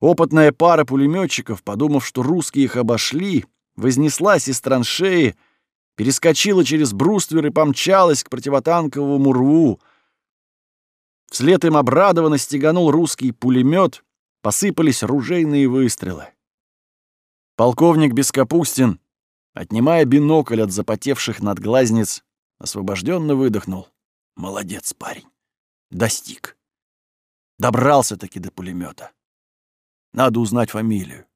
Опытная пара пулеметчиков, подумав, что русские их обошли, вознеслась из траншеи, перескочила через бруствер и помчалась к противотанковому рву. Вслед им обрадованно стеганул русский пулемет, посыпались ружейные выстрелы. Полковник Бескапустин Отнимая бинокль от запотевших надглазниц, освобожденно выдохнул. Молодец, парень. Достиг. Добрался-таки до пулемета. Надо узнать фамилию.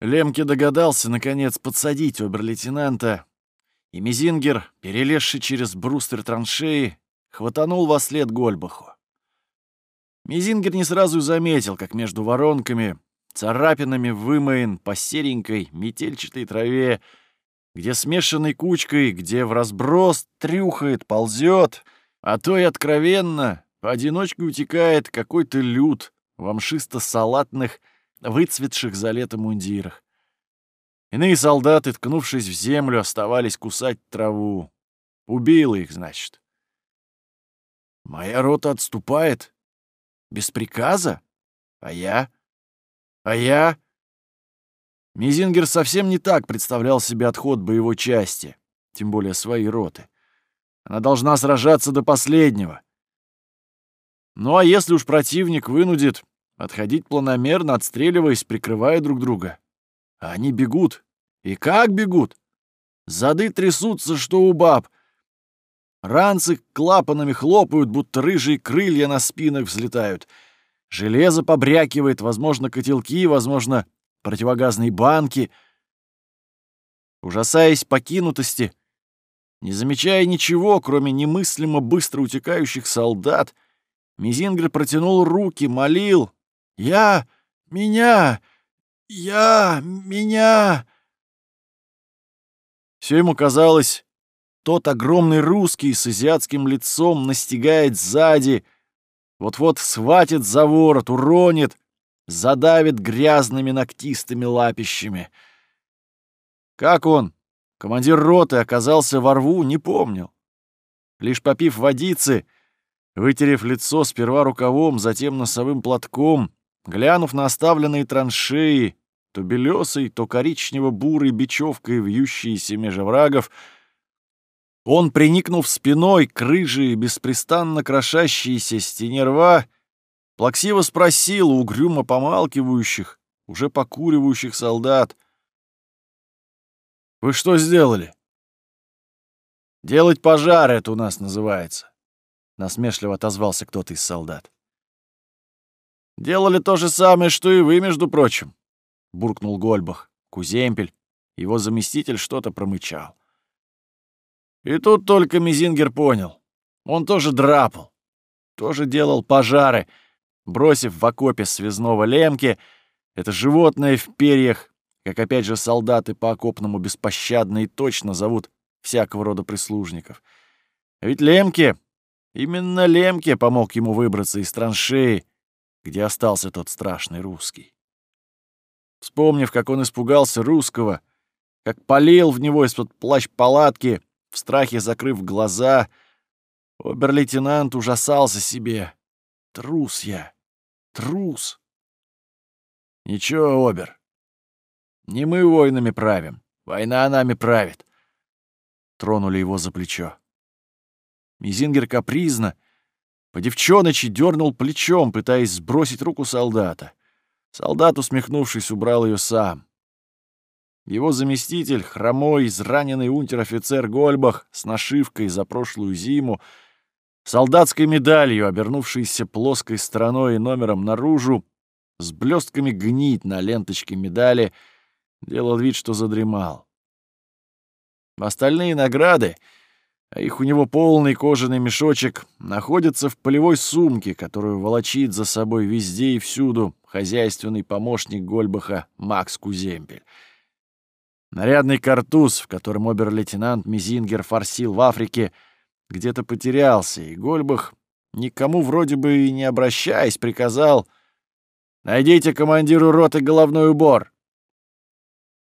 Лемке догадался, наконец, подсадить обер-лейтенанта, и Мизингер, перелезший через брустер траншеи, хватанул во след Гольбаху. Мизингер не сразу заметил, как между воронками царапинами вымоен по серенькой метельчатой траве, где смешанной кучкой, где в разброс трюхает, ползет, а то и откровенно поодиночке утекает какой-то люд в амшисто-салатных, выцветших за лето мундирах. Иные солдаты, ткнувшись в землю, оставались кусать траву. Убила их, значит. Моя рота отступает. Без приказа? А я? А я... Мизингер совсем не так представлял себе отход боевой части, тем более своей роты. Она должна сражаться до последнего. Ну а если уж противник вынудит отходить планомерно, отстреливаясь, прикрывая друг друга? А они бегут. И как бегут? Зады трясутся, что у баб. Ранцы клапанами хлопают, будто рыжие крылья на спинах взлетают — Железо побрякивает, возможно, котелки, возможно, противогазные банки. Ужасаясь покинутости, не замечая ничего, кроме немыслимо быстро утекающих солдат, Мизингер протянул руки, молил «Я! Меня! Я! Меня!» Все ему казалось, тот огромный русский с азиатским лицом настигает сзади — вот-вот схватит за ворот, уронит, задавит грязными ногтистыми лапищами. Как он, командир роты, оказался во рву, не помнил. Лишь попив водицы, вытерев лицо сперва рукавом, затем носовым платком, глянув на оставленные траншеи, то белесой, то коричнево-бурой бечевкой вьющиеся меж врагов, он, приникнув спиной к рыжей, беспрестанно крошащейся стене рва, плаксиво спросил у угрюмо помалкивающих, уже покуривающих солдат. «Вы что сделали?» «Делать пожар это у нас называется», — насмешливо отозвался кто-то из солдат. «Делали то же самое, что и вы, между прочим», — буркнул Гольбах. Куземпель, его заместитель, что-то промычал. И тут только Мизингер понял. Он тоже драпал, тоже делал пожары, бросив в окопе связного лемки, это животное в перьях, как опять же солдаты по окопному беспощадно и точно зовут всякого рода прислужников. А ведь Лемке, именно Лемке помог ему выбраться из траншеи, где остался тот страшный русский. Вспомнив, как он испугался русского, как полил в него из-под плащ палатки, в страхе закрыв глаза, обер-лейтенант ужасался себе. Трус я, трус. Ничего, обер. Не мы войнами правим, война нами правит. Тронули его за плечо. Мизингер капризно, по девчоночи дернул плечом, пытаясь сбросить руку солдата. Солдат, усмехнувшись, убрал ее сам. Его заместитель, хромой, израненный унтер-офицер Гольбах с нашивкой за прошлую зиму, солдатской медалью, обернувшейся плоской стороной и номером наружу, с блестками гнить на ленточке медали, делал вид, что задремал. Остальные награды, а их у него полный кожаный мешочек, находятся в полевой сумке, которую волочит за собой везде и всюду хозяйственный помощник Гольбаха Макс Куземпель. Нарядный картуз, в котором обер-лейтенант Мизингер форсил в Африке, где-то потерялся, и Гольбах, никому вроде бы и не обращаясь, приказал «Найдите командиру роты головной убор».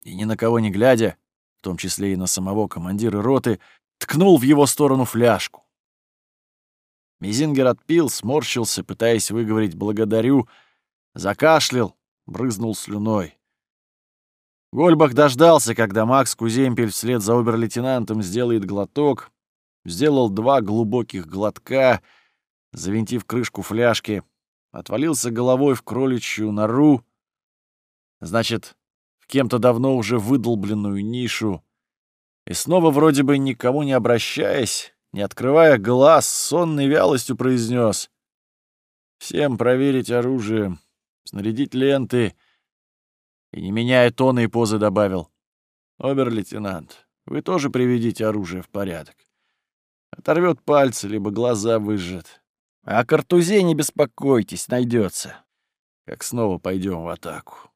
И ни на кого не глядя, в том числе и на самого командира роты, ткнул в его сторону фляжку. Мизингер отпил, сморщился, пытаясь выговорить «благодарю», закашлял, брызнул слюной. Гольбах дождался, когда Макс Куземпель вслед за обер-лейтенантом сделает глоток, сделал два глубоких глотка, завинтив крышку фляжки, отвалился головой в кроличью нору, значит, в кем-то давно уже выдолбленную нишу, и снова вроде бы никому не обращаясь, не открывая глаз, сонной вялостью произнес: «Всем проверить оружие, снарядить ленты». И, не меняя тона и позы, добавил. «Обер-лейтенант, вы тоже приведите оружие в порядок. Оторвет пальцы, либо глаза выжжет. А картузе не беспокойтесь, найдется. Как снова пойдем в атаку».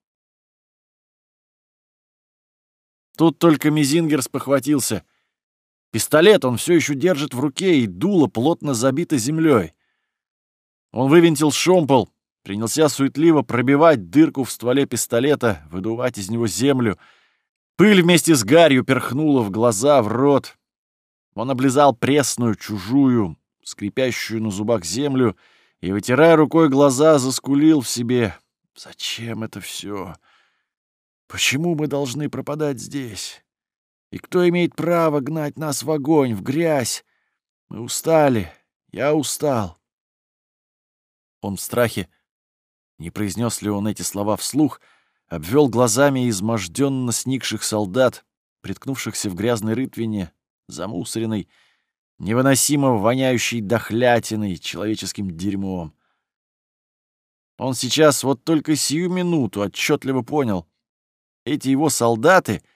Тут только Мизингер спохватился. Пистолет он все еще держит в руке, и дуло плотно забито землей. Он вывинтил шомпол, принялся суетливо пробивать дырку в стволе пистолета, выдувать из него землю. Пыль вместе с гарью перхнула в глаза, в рот. Он облизал пресную, чужую, скрипящую на зубах землю, и, вытирая рукой глаза, заскулил в себе. «Зачем это все? Почему мы должны пропадать здесь? И кто имеет право гнать нас в огонь, в грязь? Мы устали. Я устал. Он в страхе, не произнес ли он эти слова вслух, обвел глазами изможденно сникших солдат, приткнувшихся в грязной рытвине, замусоренной, невыносимо воняющей дохлятиной, человеческим дерьмом. Он сейчас вот только сию минуту отчетливо понял. Эти его солдаты —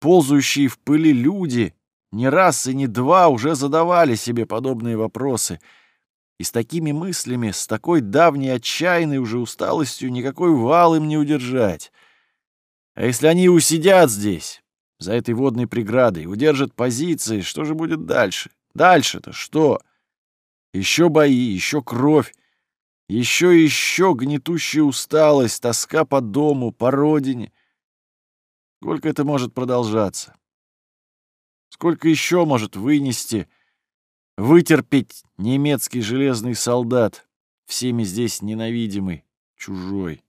Ползающие в пыли люди не раз и не два уже задавали себе подобные вопросы. И с такими мыслями, с такой давней отчаянной уже усталостью никакой вал им не удержать. А если они усидят здесь, за этой водной преградой, удержат позиции, что же будет дальше? Дальше-то что? Еще бои, еще кровь, еще и еще гнетущая усталость, тоска по дому, по родине. Сколько это может продолжаться? Сколько еще может вынести, вытерпеть немецкий железный солдат, всеми здесь ненавидимый, чужой?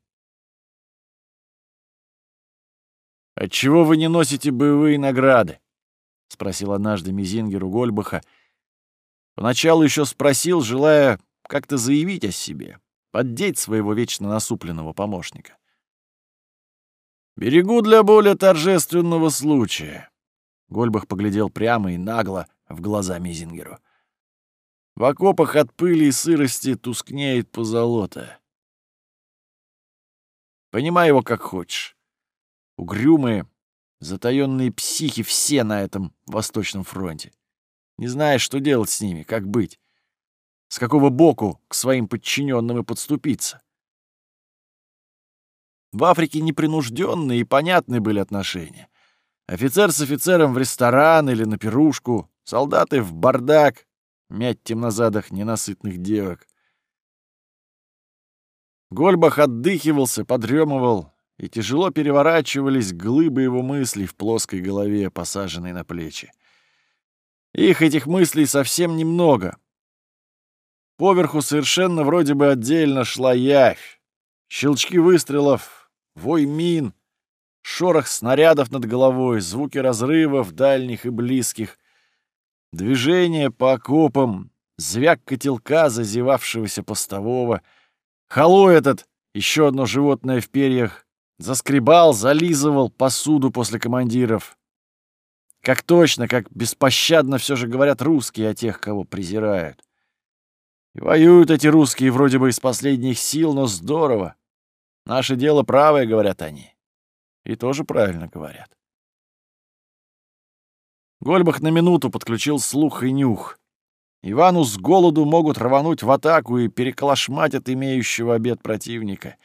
«Отчего вы не носите боевые награды?» — спросил однажды Мизингер у Гольбаха. Поначалу еще спросил, желая как-то заявить о себе, поддеть своего вечно насупленного помощника. «Берегу для более торжественного случая». Гольбах поглядел прямо и нагло в глаза Мизингеру. В окопах от пыли и сырости тускнеет позолота. Понимай его как хочешь. Угрюмые, затаённые психи все на этом Восточном фронте. Не знаешь, что делать с ними, как быть. С какого боку к своим подчиненным и подступиться. В Африке непринужденные и понятные были отношения. Офицер с офицером в ресторан или на пирушку, солдаты в бардак, мять темнозадых ненасытных девок. Гольбах отдыхивался, подремывал, и тяжело переворачивались глыбы его мыслей в плоской голове, посаженной на плечи. Их, этих мыслей, совсем немного. Поверху совершенно вроде бы отдельно шла явь. Щелчки выстрелов, вой мин, шорох снарядов над головой, звуки разрывов дальних и близких, движение по окопам, звяк котелка зазевавшегося постового, халой этот, еще одно животное в перьях, заскребал, зализывал посуду после командиров. Как точно, как беспощадно все же говорят русские о тех, кого презирают. И воюют эти русские вроде бы из последних сил, но здорово. Наше дело правое, говорят они. И тоже правильно говорят. Гольбах на минуту подключил слух и нюх. Ивану с голоду могут рвануть в атаку и переколошматят имеющего обед противника.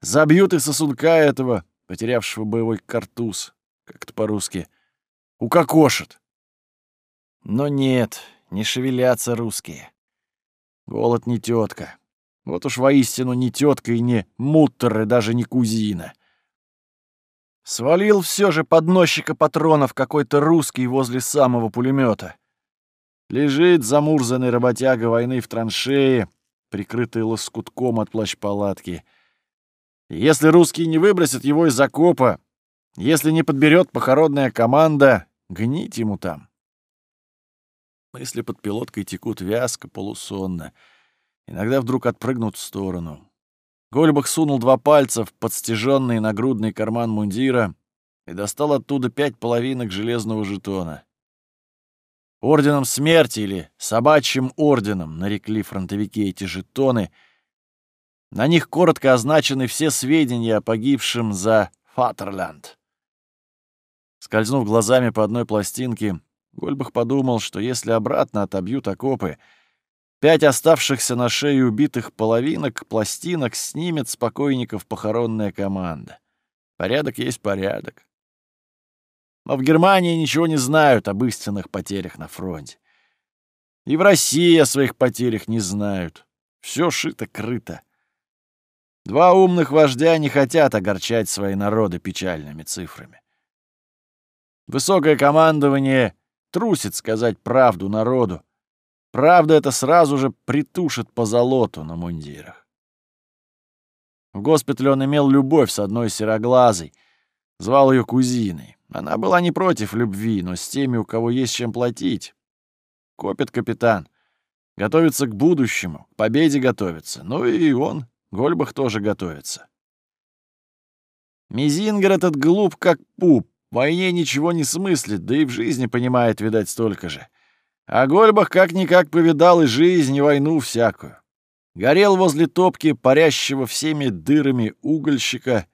Забьют и сосунка этого, потерявшего боевой картуз, как-то по-русски. Укокошат. Но нет, не шевелятся русские. Голод не тетка. Вот уж воистину не тетка и не муттер, и даже не кузина. Свалил все же подносчика патронов какой-то русский возле самого пулемета. Лежит замурзанный работяга войны в траншее, прикрытый лоскутком от плащ-палатки. Если русские не выбросят его из окопа, если не подберет похоронная команда, гнить ему там. Мысли под пилоткой текут вязко, полусонно. Иногда вдруг отпрыгнут в сторону. Гольбах сунул два пальца в подстеженный нагрудный карман мундира и достал оттуда пять половинок железного жетона. Орденом смерти или собачьим орденом нарекли фронтовики эти жетоны. На них коротко означены все сведения о погибшем за Фатерлянд. Скользнув глазами по одной пластинке, Гольбах подумал, что если обратно отобьют окопы — Пять оставшихся на шее убитых половинок пластинок снимет с покойников похоронная команда. Порядок есть порядок. Но в Германии ничего не знают об истинных потерях на фронте. И в России о своих потерях не знают. Все шито-крыто. Два умных вождя не хотят огорчать свои народы печальными цифрами. Высокое командование трусит сказать правду народу, Правда, это сразу же притушит по золоту на мундирах. В госпитале он имел любовь с одной сероглазой, звал ее кузиной. Она была не против любви, но с теми, у кого есть чем платить. Копит капитан. Готовится к будущему, к победе готовится. Ну и он, Гольбах, тоже готовится. Мизингер этот глуп, как пуп, в войне ничего не смыслит, да и в жизни понимает, видать, столько же. А Гольбах как-никак повидал и жизнь, и войну всякую. Горел возле топки, парящего всеми дырами угольщика,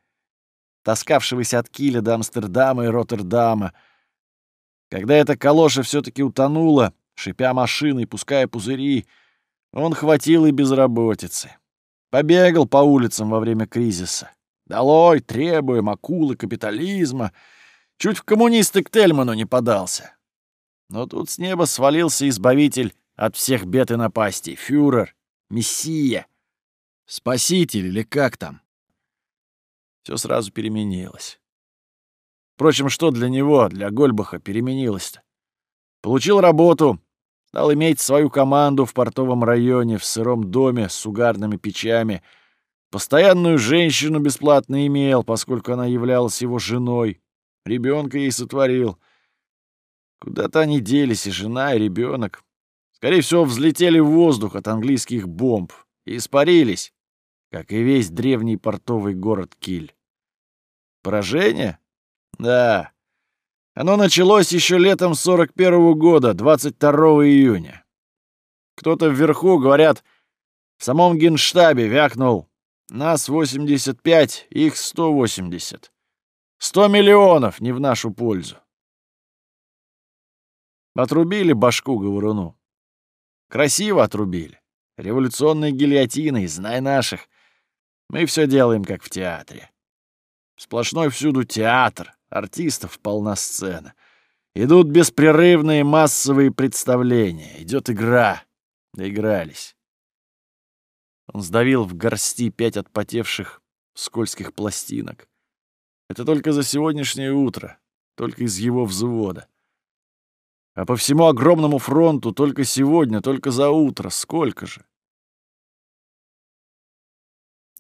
таскавшегося от Киля до Амстердама и Роттердама. Когда эта калоша все-таки утонула, шипя машиной, пуская пузыри, он хватил и безработицы. Побегал по улицам во время кризиса. Долой, требуем акулы капитализма. Чуть в коммунисты к Тельману не подался. Но тут с неба свалился избавитель от всех бед и напастей, фюрер, мессия, спаситель или как там. Все сразу переменилось. Впрочем, что для него, для Гольбаха, переменилось-то? Получил работу, стал иметь свою команду в портовом районе, в сыром доме с угарными печами, постоянную женщину бесплатно имел, поскольку она являлась его женой, ребенка ей сотворил — Куда-то они делись, и жена, и ребенок. Скорее всего, взлетели в воздух от английских бомб и испарились, как и весь древний портовый город Киль. Поражение? Да. Оно началось еще летом 41 -го года, 22 июня. Кто-то вверху, говорят, в самом генштабе вякнул. Нас 85, их 180. 100 миллионов не в нашу пользу. Отрубили башку говоруну. Красиво отрубили. Революционной гильотиной, знай наших. Мы все делаем, как в театре. Сплошной всюду театр, артистов полна сцена. Идут беспрерывные массовые представления, идет игра. Доигрались. Он сдавил в горсти пять отпотевших скользких пластинок. Это только за сегодняшнее утро, только из его взвода. А по всему огромному фронту только сегодня, только за утро. Сколько же?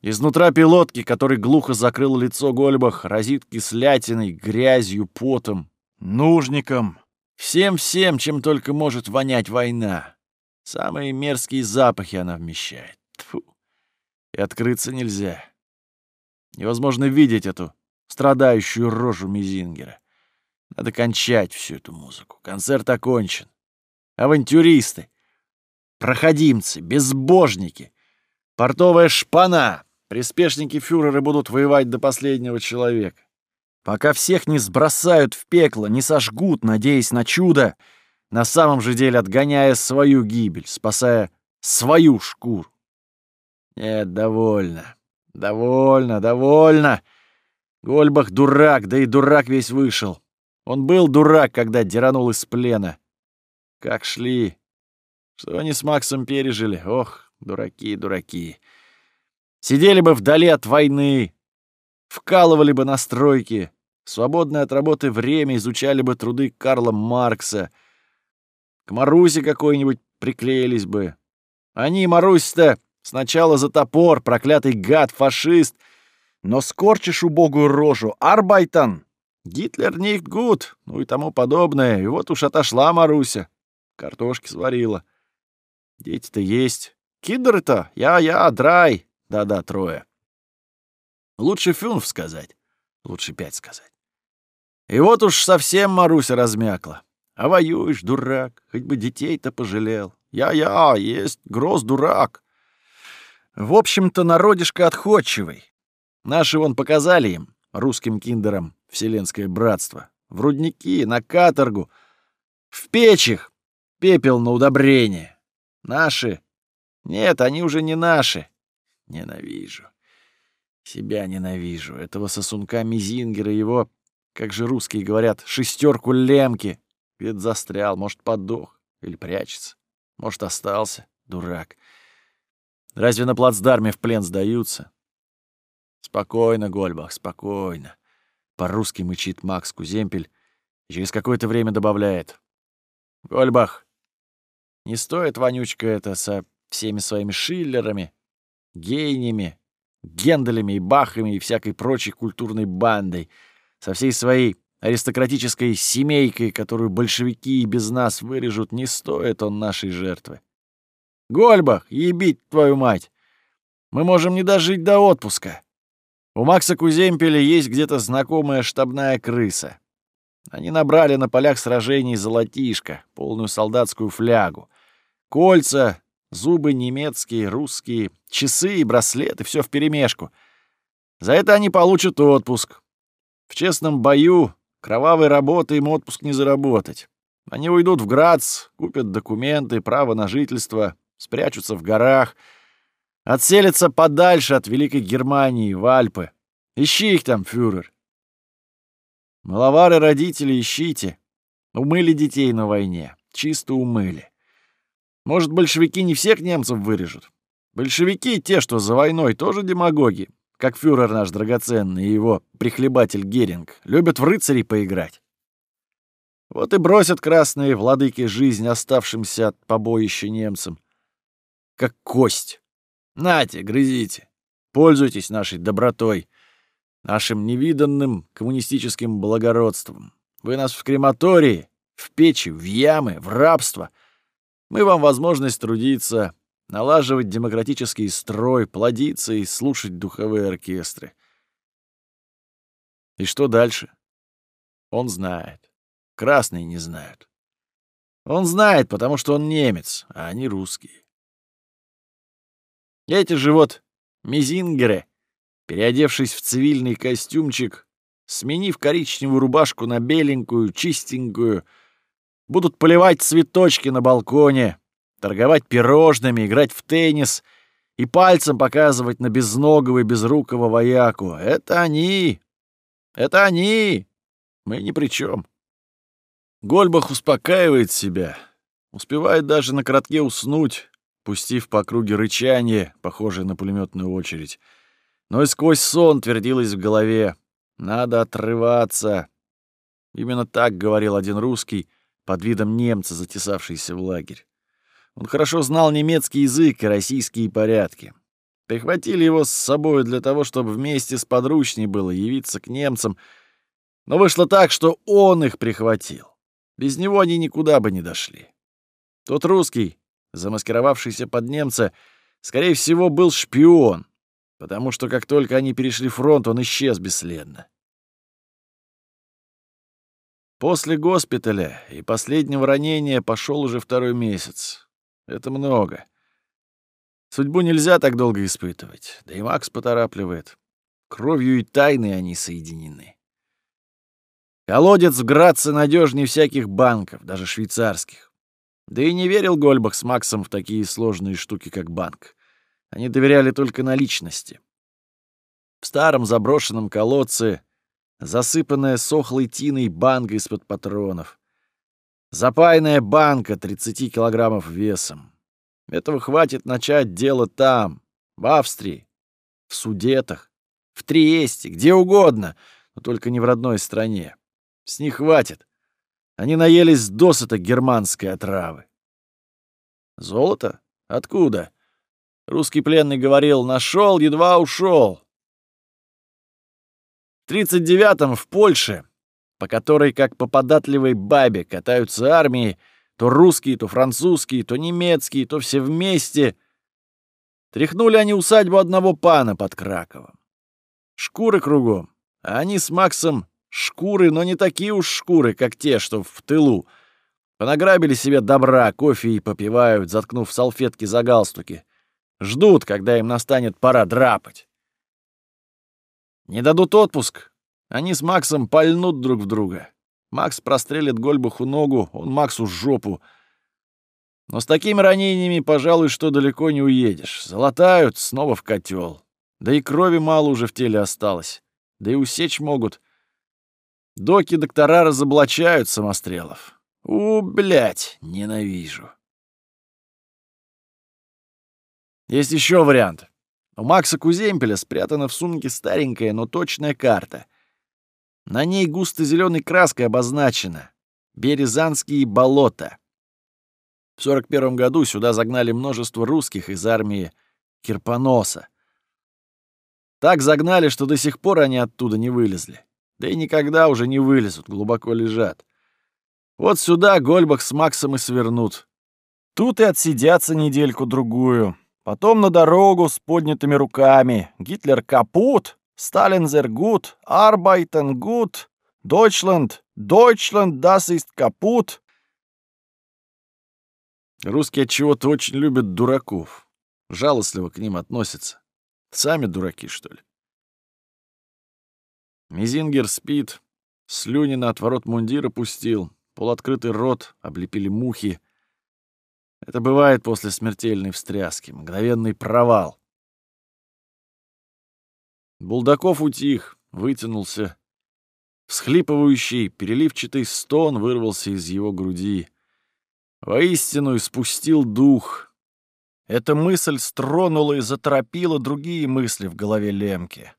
Изнутра пилотки, который глухо закрыл лицо Гольбах, разит кислятиной, грязью, потом, нужником, всем-всем, чем только может вонять война. Самые мерзкие запахи она вмещает. Тьфу. И открыться нельзя. Невозможно видеть эту страдающую рожу Мизингера. Надо кончать всю эту музыку. Концерт окончен. Авантюристы, проходимцы, безбожники, портовая шпана, приспешники фюрера будут воевать до последнего человека. Пока всех не сбросают в пекло, не сожгут, надеясь на чудо, на самом же деле отгоняя свою гибель, спасая свою шкуру. Нет, довольно, довольно, довольно. Гольбах дурак, да и дурак весь вышел. Он был дурак, когда деранул из плена. Как шли. Что они с Максом пережили? Ох, дураки, дураки. Сидели бы вдали от войны, вкалывали бы на стройке, свободное от работы время изучали бы труды Карла Маркса. К Марусе какой-нибудь приклеились бы. Они, Марусь-то, сначала за топор, проклятый гад, фашист, но скорчишь убогую рожу, Арбайтан, Гитлер nicht gut, ну и тому подобное, и вот уж отошла Маруся. Картошки сварила. Дети-то есть. Кидеры-то, я-я, драй. Да-да, трое. Лучше фюнф сказать. Лучше пять сказать. И вот уж совсем Маруся размякла. А воюешь, дурак, хоть бы детей-то пожалел. Я-я, есть гроз дурак. В общем-то, народишко отходчивый. Наши вон показали им, русским киндерам, вселенское братство. В рудники, на каторгу, в печах, пепел на удобрение. Наши? Нет, они уже не наши. Ненавижу. Себя ненавижу. Этого сосунка Мизингера, его, как же русские говорят, шестерку лемки. Ведь застрял, может, подох или прячется. Может, остался, дурак. Разве на плацдарме в плен сдаются? Спокойно, Гольбах, спокойно. По-русски мычит Макс Куземпель и через какое-то время добавляет. Гольбах, не стоит, вонючка, это со всеми своими шиллерами, гейнями, генделями и бахами и всякой прочей культурной бандой, со всей своей аристократической семейкой, которую большевики и без нас вырежут, не стоит он нашей жертвы. Гольбах, ебить твою мать! Мы можем не дожить до отпуска. У Макса Куземпеля есть где-то знакомая штабная крыса. Они набрали на полях сражений золотишко, полную солдатскую флягу. Кольца, зубы немецкие, русские, часы и браслеты, все вперемешку. За это они получат отпуск. В честном бою Кровавой работы им отпуск не заработать. Они уйдут в Грац, купят документы, право на жительство, спрячутся в горах, отселятся подальше от Великой Германии, в Альпы. Ищи их там, фюрер. Маловары родители ищите. Умыли детей на войне. Чисто умыли. Может, большевики не всех немцев вырежут? Большевики, те, что за войной, тоже демагоги как фюрер наш драгоценный и его прихлебатель Геринг, любят в рыцарей поиграть. Вот и бросят красные владыки жизнь оставшимся от побоища немцам. Как кость. Нате, грызите. Пользуйтесь нашей добротой, нашим невиданным коммунистическим благородством. Вы нас в крематории, в печи, в ямы, в рабство. Мы вам возможность трудиться, налаживать демократический строй, плодиться и слушать духовые оркестры. И что дальше? Он знает. Красные не знают. Он знает, потому что он немец, а они русские. Эти же вот мизингеры, переодевшись в цивильный костюмчик, сменив коричневую рубашку на беленькую, чистенькую, будут поливать цветочки на балконе, торговать пирожными, играть в теннис и пальцем показывать на безногого и безрукого вояку. Это они! Это они! Мы ни при чем. Гольбах успокаивает себя, успевает даже на коротке уснуть, пустив по круге рычание, похожее на пулеметную очередь. Но и сквозь сон твердилось в голове «надо отрываться». Именно так говорил один русский под видом немца, затесавшийся в лагерь. Он хорошо знал немецкий язык и российские порядки. Прихватили его с собой для того, чтобы вместе с подручней было явиться к немцам, но вышло так, что он их прихватил. Без него они никуда бы не дошли. Тот русский, замаскировавшийся под немца, скорее всего, был шпион, потому что как только они перешли фронт, он исчез бесследно. После госпиталя и последнего ранения пошел уже второй месяц. Это много. Судьбу нельзя так долго испытывать. Да и Макс поторапливает. Кровью и тайной они соединены. Колодец в Граце надежнее всяких банков, даже швейцарских. Да и не верил Гольбах с Максом в такие сложные штуки, как банк. Они доверяли только наличности. В старом заброшенном колодце засыпанная сохлой тиной банка из-под патронов. Запаянная банка 30 килограммов весом. Этого хватит начать дело там, в Австрии, в Судетах, в Триесте, где угодно. но только не в родной стране. С них хватит. Они наелись досыта германской отравы. Золото? Откуда? Русский пленный говорил, нашел, едва ушел. В 39-м в Польше, по которой, как по податливой бабе, катаются армии, то русские, то французские, то немецкие, то все вместе. Тряхнули они усадьбу одного пана под Краковом. Шкуры кругом, а они с Максом шкуры, но не такие уж шкуры, как те, что в тылу. Понаграбили себе добра, кофе и попивают, заткнув салфетки за галстуки. Ждут, когда им настанет пора драпать. Не дадут отпуск. Они с Максом пальнут друг в друга. Макс прострелит Гольбаху ногу, он Максу жопу. Но с такими ранениями, пожалуй, что далеко не уедешь. Залатают снова в котел. Да и крови мало уже в теле осталось. Да и усечь могут. Доки-доктора разоблачают самострелов. У, блядь, ненавижу. Есть еще вариант. У Макса Куземпеля спрятана в сумке старенькая, но точная карта. На ней густо зеленой краской обозначено «Березанские болота». В 41 году сюда загнали множество русских из армии Кирпоноса. Так загнали, что до сих пор они оттуда не вылезли. Да и никогда уже не вылезут, глубоко лежат. Вот сюда Гольбах с Максом и свернут. Тут и отсидятся недельку-другую. Потом на дорогу с поднятыми руками. Гитлер капут, Сталин зергут, Арбайтен гуд, Deutschland, Deutschland, das ist капут. Русские от чего-то очень любят дураков. Жалостливо к ним относятся. Сами дураки, что ли? Мизингер спит, слюни на отворот мундира пустил, полуоткрытый рот облепили мухи. Это бывает после смертельной встряски, мгновенный провал. Булдаков утих, вытянулся. Всхлипывающий, переливчатый стон вырвался из его груди. Воистину испустил дух. Эта мысль стронула и заторопила другие мысли в голове Лемки.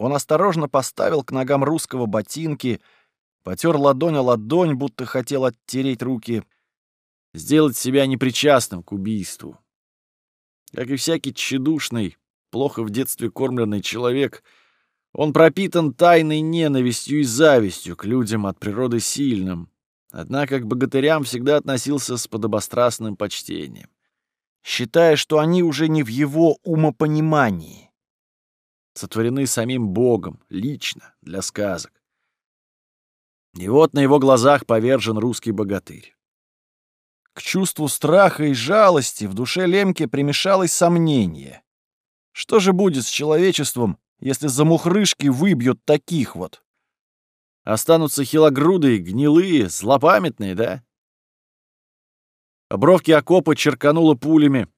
Он осторожно поставил к ногам русского ботинки, потер ладонь о ладонь, будто хотел оттереть руки — сделать себя непричастным к убийству. Как и всякий тщедушный, плохо в детстве кормленный человек, он пропитан тайной ненавистью и завистью к людям от природы сильным, однако к богатырям всегда относился с подобострастным почтением, считая, что они уже не в его умопонимании, сотворены самим Богом, лично, для сказок. И вот на его глазах повержен русский богатырь. К чувству страха и жалости в душе Лемке примешалось сомнение. Что же будет с человечеством, если замухрышки выбьют таких вот? Останутся хилогрудые, гнилые, злопамятные, да? Бровки окопа черкануло пулями,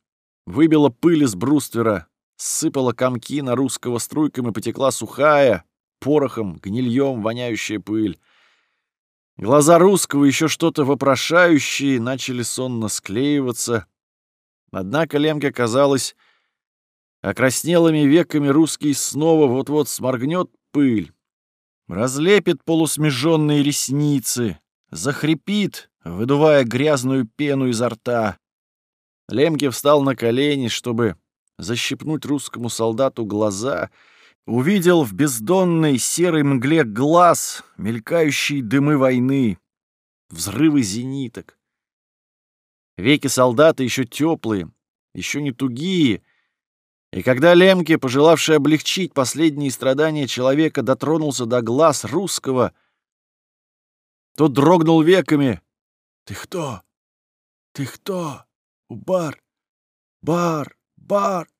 выбила пыль из бруствера, сыпала комки на русского струйками, потекла сухая, порохом, гнильем воняющая пыль. Глаза русского, еще что-то вопрошающие, начали сонно склеиваться. Однако Лемке казалось, окраснелыми веками русский снова вот-вот сморгнет пыль, разлепит полусмеженные ресницы, захрипит, выдувая грязную пену изо рта. Лемке встал на колени, чтобы защипнуть русскому солдату глаза — увидел в бездонной серой мгле глаз мелькающие дымы войны, взрывы зениток. Веки солдата еще теплые, еще не тугие, и когда Лемке, пожелавший облегчить последние страдания человека, дотронулся до глаз русского, тот дрогнул веками. «Ты кто? Ты кто? Убар? Бар? Бар?»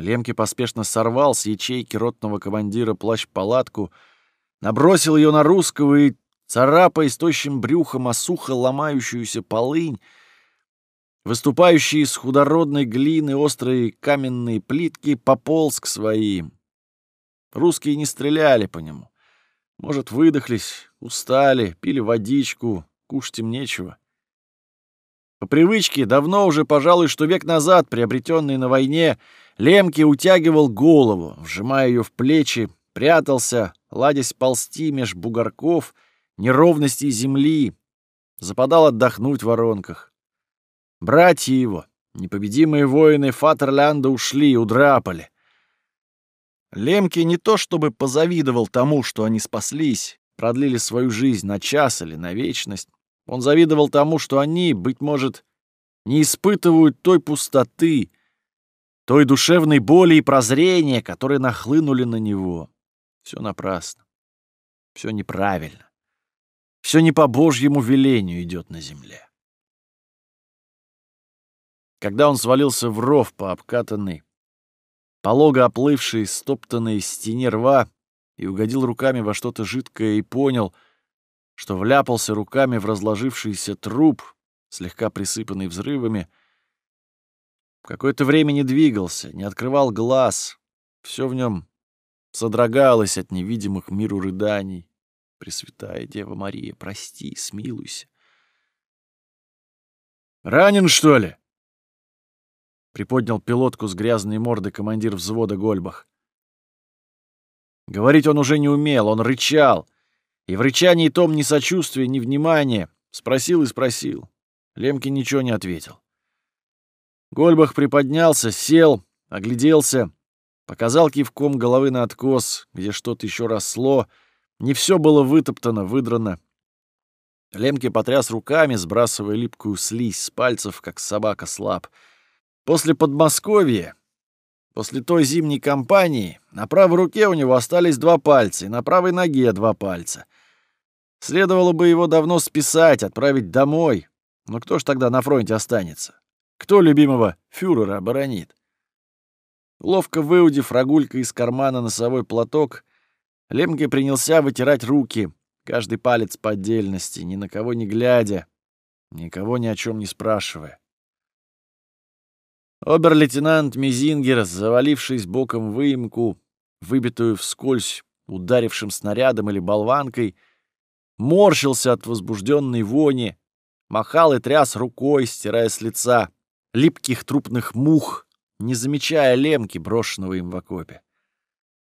Лемке поспешно сорвал с ячейки ротного командира плащ-палатку, набросил ее на русского и, царапая с тощим брюхом о сухо ломающуюся полынь, выступающие из худородной глины острые каменные плитки, пополз к своим. Русские не стреляли по нему. Может, выдохлись, устали, пили водичку, кушать им нечего. По привычке, давно уже, пожалуй, что век назад, приобретенный на войне, Лемке утягивал голову, вжимая ее в плечи, прятался, ладясь ползти меж бугорков, неровностей земли, западал отдохнуть в воронках. Братья его, непобедимые воины Фатерлянда, ушли, удрапали. Лемки не то чтобы позавидовал тому, что они спаслись, продлили свою жизнь на час или на вечность. Он завидовал тому, что они, быть может, не испытывают той пустоты, той душевной боли и прозрения, которые нахлынули на него. Все напрасно. Все неправильно. Все не по Божьему велению идет на земле. Когда он свалился в ров по обкатанной, полого оплывшей, стоптанной стене рва, и угодил руками во что-то жидкое и понял, что вляпался руками в разложившийся труп, слегка присыпанный взрывами, какое-то время не двигался, не открывал глаз, все в нем содрогалось от невидимых миру рыданий. Пресвятая Дева Мария, прости, смилуйся. «Ранен, что ли?» Приподнял пилотку с грязной мордой командир взвода Гольбах. Говорить он уже не умел, он рычал. И в рычании том ни сочувствия, ни внимания. Спросил и спросил. Лемки ничего не ответил. Гольбах приподнялся, сел, огляделся, показал кивком головы на откос, где что-то еще росло, не все было вытоптано, выдрано. Лемки потряс руками, сбрасывая липкую слизь с пальцев, как собака слаб. После Подмосковья, после той зимней кампании, на правой руке у него остались два пальца и на правой ноге два пальца. Следовало бы его давно списать, отправить домой. Но кто ж тогда на фронте останется? Кто любимого фюрера оборонит? Ловко выудив рогулька из кармана носовой платок, Лемке принялся вытирать руки, каждый палец по отдельности, ни на кого не глядя, никого ни о чем не спрашивая. Обер-лейтенант Мизингер, завалившись боком выемку, выбитую вскользь ударившим снарядом или болванкой, морщился от возбужденной вони, махал и тряс рукой, стирая с лица липких трупных мух, не замечая лемки, брошенного им в окопе.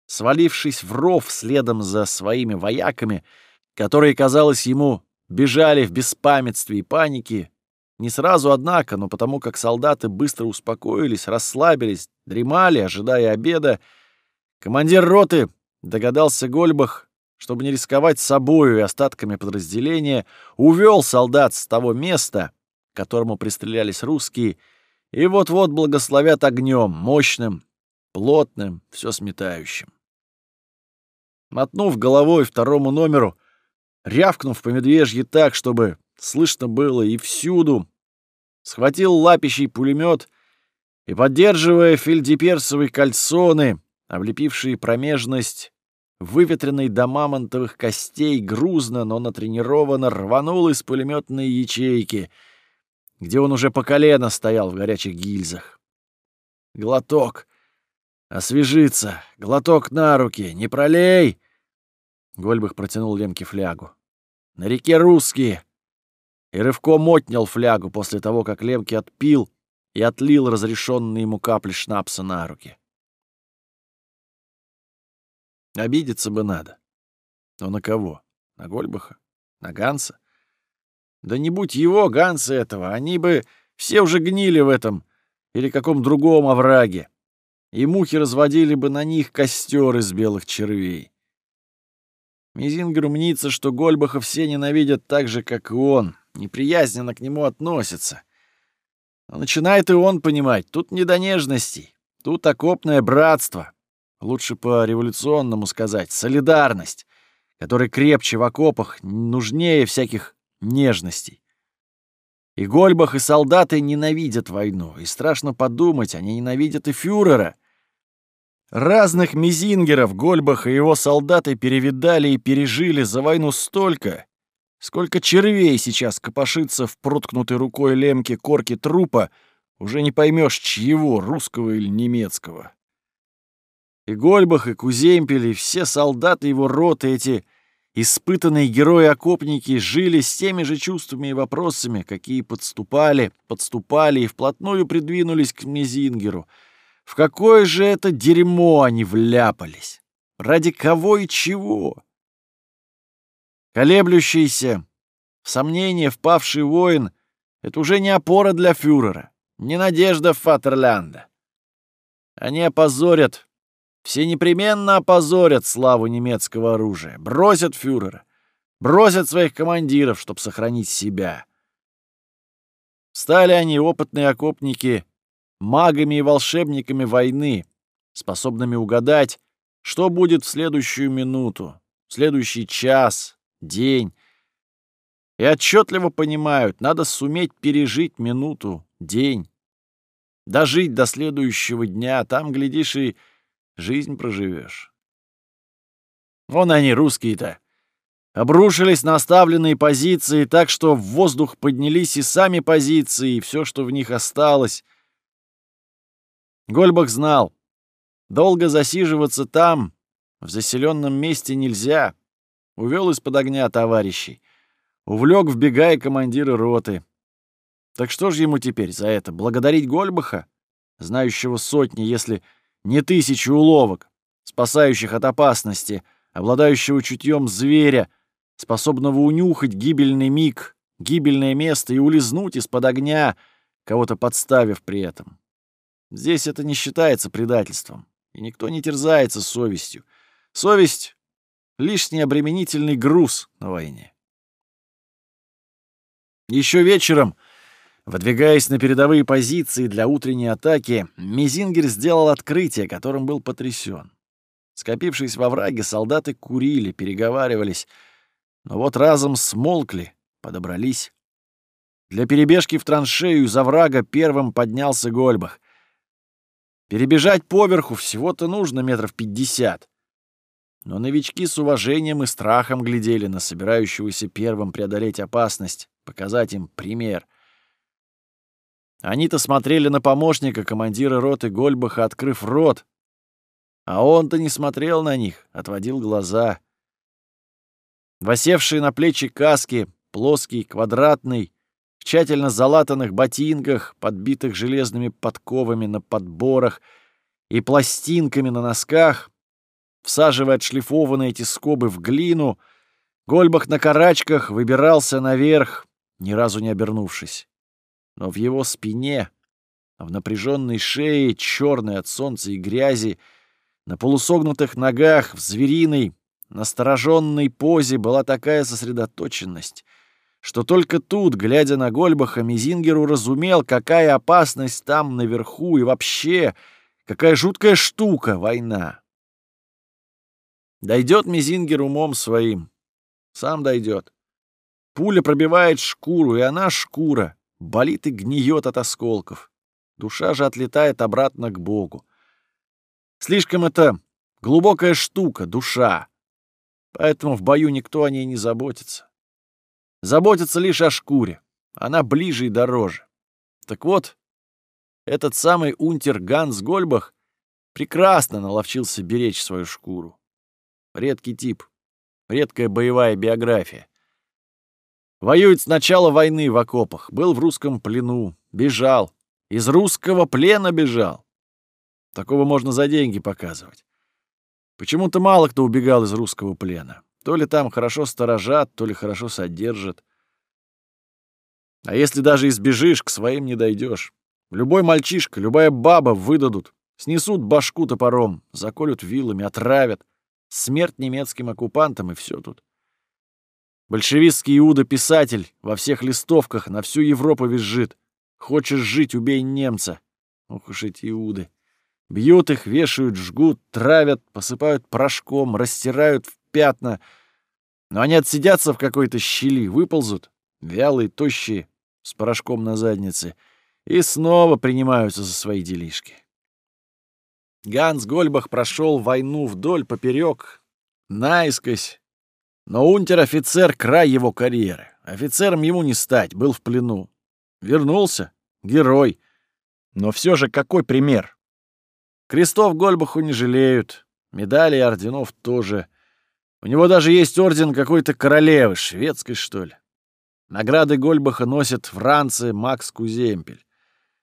Свалившись в ров следом за своими вояками, которые, казалось ему, бежали в беспамятстве и панике, не сразу, однако, но потому как солдаты быстро успокоились, расслабились, дремали, ожидая обеда, командир роты, догадался Гольбах, чтобы не рисковать собою и остатками подразделения, увел солдат с того места, к которому пристрелялись русские, и вот-вот благословят огнем, мощным, плотным, все сметающим. Мотнув головой второму номеру, рявкнув по медвежьи так, чтобы слышно было и всюду, схватил лапищий пулемет и, поддерживая фельдеперсовые кальсоны, облепившие промежность, выветренный до мамонтовых костей, грузно, но натренированно рванул из пулеметной ячейки, где он уже по колено стоял в горячих гильзах. Глоток — Освежиться, глоток на руки, не пролей!» Гольбах протянул Ленке флягу. «На реке русские!» И рывком отнял флягу после того, как Лемки отпил и отлил разрешенные ему капли шнапса на руки. Обидеться бы надо. Но на кого? На Гольбаха? На Ганса? Да не будь его, Ганса этого, они бы все уже гнили в этом или каком другом овраге и мухи разводили бы на них костер из белых червей. Мизингер мнится, что Гольбаха все ненавидят так же, как и он, неприязненно к нему относятся. Но начинает и он понимать, тут не до нежностей, тут окопное братство, лучше по-революционному сказать, солидарность, которая крепче в окопах, нужнее всяких нежностей. И Гольбах, и солдаты ненавидят войну, и страшно подумать, они ненавидят и фюрера. Разных мизингеров Гольбах и его солдаты перевидали и пережили за войну столько, сколько червей сейчас копошится в проткнутой рукой лемки корки трупа, уже не поймешь, чьего, русского или немецкого. И Гольбах, и Куземпель, и все солдаты его роты эти — Испытанные герои-окопники жили с теми же чувствами и вопросами, какие подступали, подступали и вплотную придвинулись к Мезингеру. В какое же это дерьмо они вляпались? Ради кого и чего? Колеблющийся, в сомнение впавший воин — это уже не опора для фюрера, не надежда Фатерлянда. Они опозорят, все непременно опозорят славу немецкого оружия, бросят фюрера, бросят своих командиров, чтобы сохранить себя. Стали они, опытные окопники, магами и волшебниками войны, способными угадать, что будет в следующую минуту, в следующий час, день. И отчетливо понимают, надо суметь пережить минуту, день, дожить до следующего дня, там, глядишь, и жизнь проживешь. Вон они, русские-то, обрушились на оставленные позиции так, что в воздух поднялись и сами позиции, и все, что в них осталось. Гольбах знал, долго засиживаться там, в заселенном месте нельзя. Увел из-под огня товарищей. Увлек в бега командира роты. Так что же ему теперь за это? Благодарить Гольбаха, знающего сотни, если не тысячи уловок, спасающих от опасности, обладающего чутьем зверя, способного унюхать гибельный миг, гибельное место и улизнуть из-под огня, кого-то подставив при этом. Здесь это не считается предательством, и никто не терзается совестью. Совесть — лишний обременительный груз на войне. Еще вечером, выдвигаясь на передовые позиции для утренней атаки, Мизингер сделал открытие, которым был потрясен. Скопившись во враге, солдаты курили, переговаривались — но вот разом смолкли, подобрались. Для перебежки в траншею за врага первым поднялся Гольбах. Перебежать поверху всего-то нужно метров пятьдесят. Но новички с уважением и страхом глядели на собирающегося первым преодолеть опасность, показать им пример. Они-то смотрели на помощника командира роты Гольбаха, открыв рот. А он-то не смотрел на них, отводил глаза — Восевшие на плечи каски, плоский, квадратный, в тщательно залатанных ботинках, подбитых железными подковами на подборах и пластинками на носках, всаживая отшлифованные эти скобы в глину, Гольбах на карачках выбирался наверх, ни разу не обернувшись. Но в его спине, в напряженной шее, черной от солнца и грязи, на полусогнутых ногах, в звериной, настороженной позе была такая сосредоточенность, что только тут, глядя на Гольбаха, Мизингер уразумел, какая опасность там наверху и вообще, какая жуткая штука война. Дойдет Мизингер умом своим. Сам дойдет. Пуля пробивает шкуру, и она шкура, болит и гниет от осколков. Душа же отлетает обратно к Богу. Слишком это глубокая штука, душа. Поэтому в бою никто о ней не заботится. Заботится лишь о шкуре. Она ближе и дороже. Так вот, этот самый унтер Ганс Гольбах прекрасно наловчился беречь свою шкуру. Редкий тип, редкая боевая биография. Воюет с начала войны в окопах, был в русском плену, бежал, из русского плена бежал. Такого можно за деньги показывать. Почему-то мало кто убегал из русского плена. То ли там хорошо сторожат, то ли хорошо содержат. А если даже избежишь, к своим не дойдешь. Любой мальчишка, любая баба выдадут, снесут башку топором, заколют вилами, отравят. Смерть немецким оккупантам и все тут. Большевистский Иуда-писатель во всех листовках на всю Европу визжит. Хочешь жить — убей немца. Ох уж эти Иуды. Бьют их, вешают, жгут, травят, посыпают порошком, растирают в пятна. Но они отсидятся в какой-то щели, выползут, вялые, тощие, с порошком на заднице, и снова принимаются за свои делишки. Ганс Гольбах прошел войну вдоль, поперек, наискось. Но унтер-офицер — край его карьеры. Офицером ему не стать, был в плену. Вернулся — герой. Но все же какой пример? Крестов Гольбаху не жалеют, медали и орденов тоже. У него даже есть орден какой-то королевы, шведской, что ли. Награды Гольбаха носит Франция Макс Куземпель.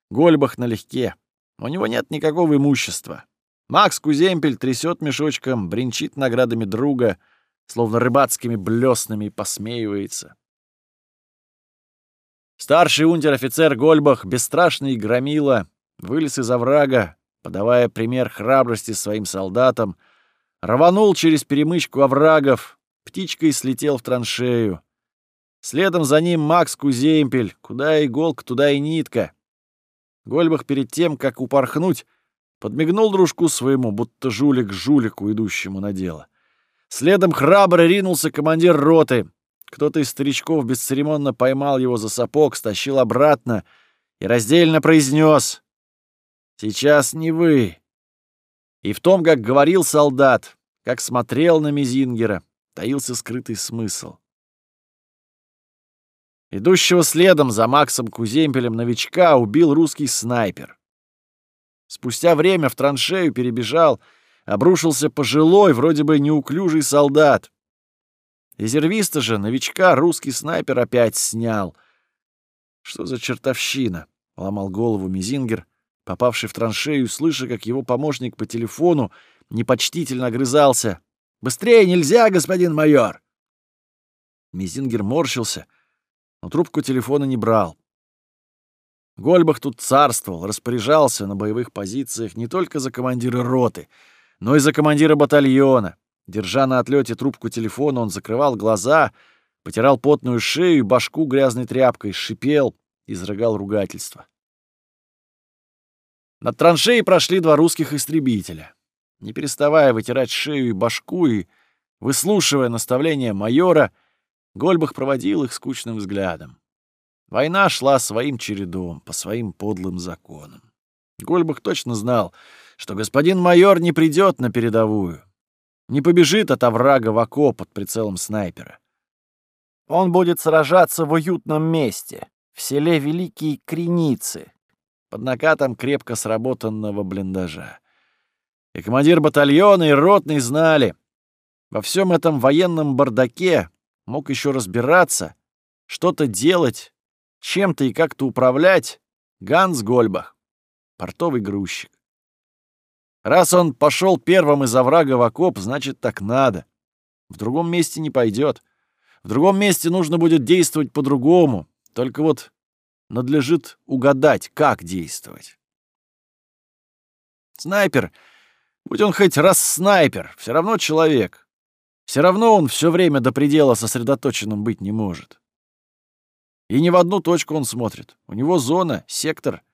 Гольбах налегке. У него нет никакого имущества. Макс Куземпель трясет мешочком, бренчит наградами друга, словно рыбацкими блеснами посмеивается. Старший унтер-офицер Гольбах, бесстрашный громила, вылез из оврага, подавая пример храбрости своим солдатам, рванул через перемычку оврагов, птичкой слетел в траншею. Следом за ним Макс Куземпель, куда иголка, туда и нитка. Гольбах перед тем, как упорхнуть, Подмигнул дружку своему, будто жулик жулику, идущему на дело. Следом храбро ринулся командир роты. Кто-то из старичков бесцеремонно поймал его за сапог, стащил обратно и раздельно произнес «Сейчас не вы». И в том, как говорил солдат, как смотрел на Мизингера, таился скрытый смысл. Идущего следом за Максом Куземпелем новичка убил русский снайпер. Спустя время в траншею перебежал, обрушился пожилой, вроде бы неуклюжий солдат. Резервиста же, новичка, русский снайпер опять снял. Что за чертовщина? — ломал голову Мизингер, попавший в траншею, слыша, как его помощник по телефону непочтительно огрызался. «Быстрее нельзя, господин майор!» Мизингер морщился, но трубку телефона не брал. Гольбах тут царствовал, распоряжался на боевых позициях не только за командира роты, но и за командира батальона. Держа на отлете трубку телефона, он закрывал глаза, потирал потную шею и башку грязной тряпкой, шипел, изрыгал ругательство. Над траншеей прошли два русских истребителя. Не переставая вытирать шею и башку и выслушивая наставления майора, Гольбах проводил их скучным взглядом. Война шла своим чередом, по своим подлым законам. Гольбах точно знал, что господин майор не придет на передовую, не побежит от оврага в окоп под прицелом снайпера. Он будет сражаться в уютном месте, в селе Великие Креницы, под накатом крепко сработанного блиндажа. И командир батальона, и ротный знали, во всем этом военном бардаке мог еще разбираться, что-то делать чем-то и как-то управлять Ганс Гольбах, портовый грузчик. Раз он пошел первым из оврага в окоп, значит, так надо. В другом месте не пойдет. В другом месте нужно будет действовать по-другому. Только вот надлежит угадать, как действовать. Снайпер, будь он хоть раз снайпер, все равно человек. Все равно он все время до предела сосредоточенным быть не может. И не в одну точку он смотрит. У него зона, сектор.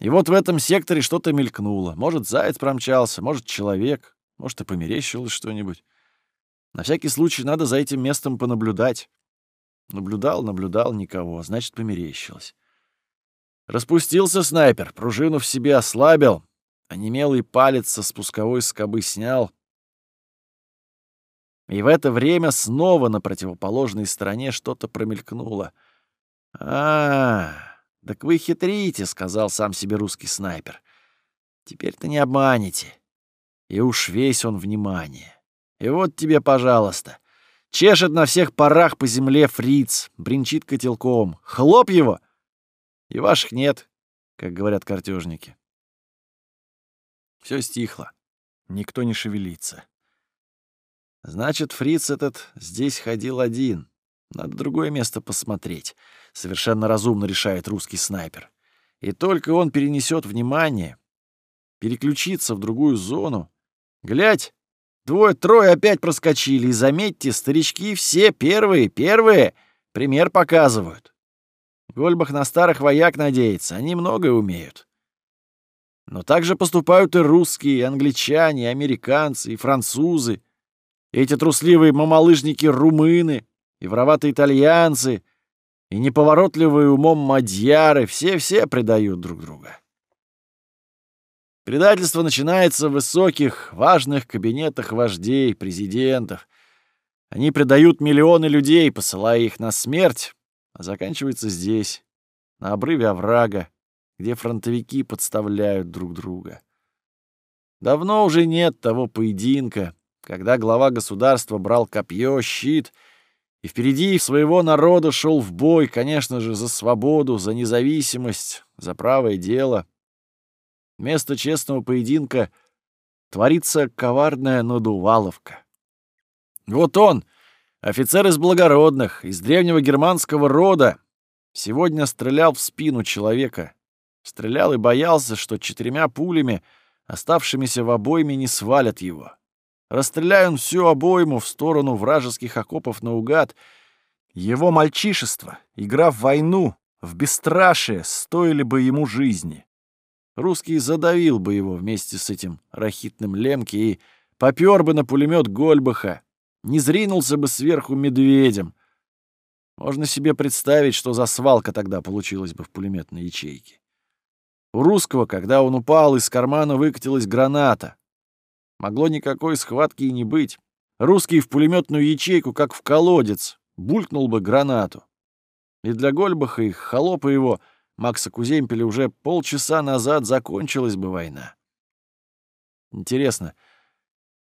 И вот в этом секторе что-то мелькнуло. Может, заяц промчался, может, человек, может, и померещилось что-нибудь. На всякий случай надо за этим местом понаблюдать. Наблюдал, наблюдал, никого, значит, померещилось. Распустился снайпер, пружину в себе ослабил, онемелый палец со спусковой скобы снял. И в это время снова на противоположной стороне что-то промелькнуло — «А, так вы хитрите», — сказал сам себе русский снайпер. «Теперь-то не обманете». И уж весь он внимание. И вот тебе, пожалуйста. Чешет на всех парах по земле фриц, бренчит котелком. Хлоп его! И ваших нет, как говорят картежники. Все стихло. Никто не шевелится. Значит, фриц этот здесь ходил один. Надо другое место посмотреть. Совершенно разумно решает русский снайпер. И только он перенесет внимание, переключится в другую зону. Глядь, двое-трое опять проскочили, и заметьте, старички все первые, первые, пример показывают. Гольбах на старых вояк надеется, они многое умеют. Но так же поступают и русские, и англичане, и американцы, и французы, эти трусливые мамалыжники-румыны, и вороватые итальянцы, и неповоротливые умом мадьяры, все-все предают друг друга. Предательство начинается в высоких, важных кабинетах вождей, президентов. Они предают миллионы людей, посылая их на смерть, а заканчивается здесь, на обрыве оврага, где фронтовики подставляют друг друга. Давно уже нет того поединка, когда глава государства брал копье, щит — и впереди своего народа шел в бой, конечно же, за свободу, за независимость, за правое дело. Вместо честного поединка творится коварная надуваловка. Вот он, офицер из благородных, из древнего германского рода, сегодня стрелял в спину человека. Стрелял и боялся, что четырьмя пулями, оставшимися в обойме, не свалят его. Расстреляя он всю обойму в сторону вражеских окопов наугад, его мальчишество, игра в войну, в бесстрашие, стоили бы ему жизни. Русский задавил бы его вместе с этим рахитным Лемки и попёр бы на пулемет Гольбаха, не зринулся бы сверху медведем. Можно себе представить, что за свалка тогда получилась бы в пулеметной ячейке. У русского, когда он упал, из кармана выкатилась граната. Могло никакой схватки и не быть. Русский в пулеметную ячейку, как в колодец, булькнул бы гранату. И для Гольбаха и холопа его — Макса Куземпеля уже полчаса назад закончилась бы война. Интересно,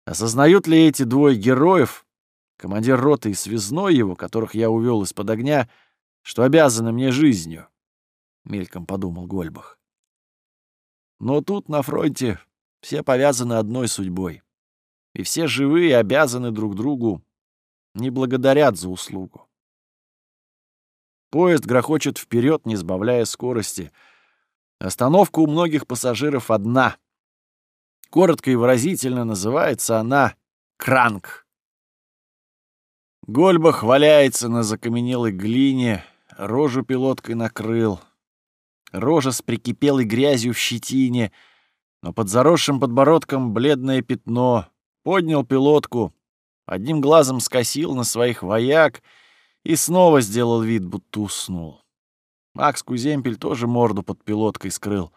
осознают ли эти двое героев, командир роты и связной его, которых я увел из-под огня, что обязаны мне жизнью? Мельком подумал Гольбах. Но тут на фронте все повязаны одной судьбой. И все живые обязаны друг другу, не благодарят за услугу. Поезд грохочет вперед, не сбавляя скорости. Остановка у многих пассажиров одна. Коротко и выразительно называется она «Кранк». Гольбах валяется на закаменелой глине, рожу пилоткой накрыл. Рожа с прикипелой грязью в щетине, но под заросшим подбородком бледное пятно. Поднял пилотку, одним глазом скосил на своих вояк — и снова сделал вид, будто уснул. Макс Куземпель тоже морду под пилоткой скрыл.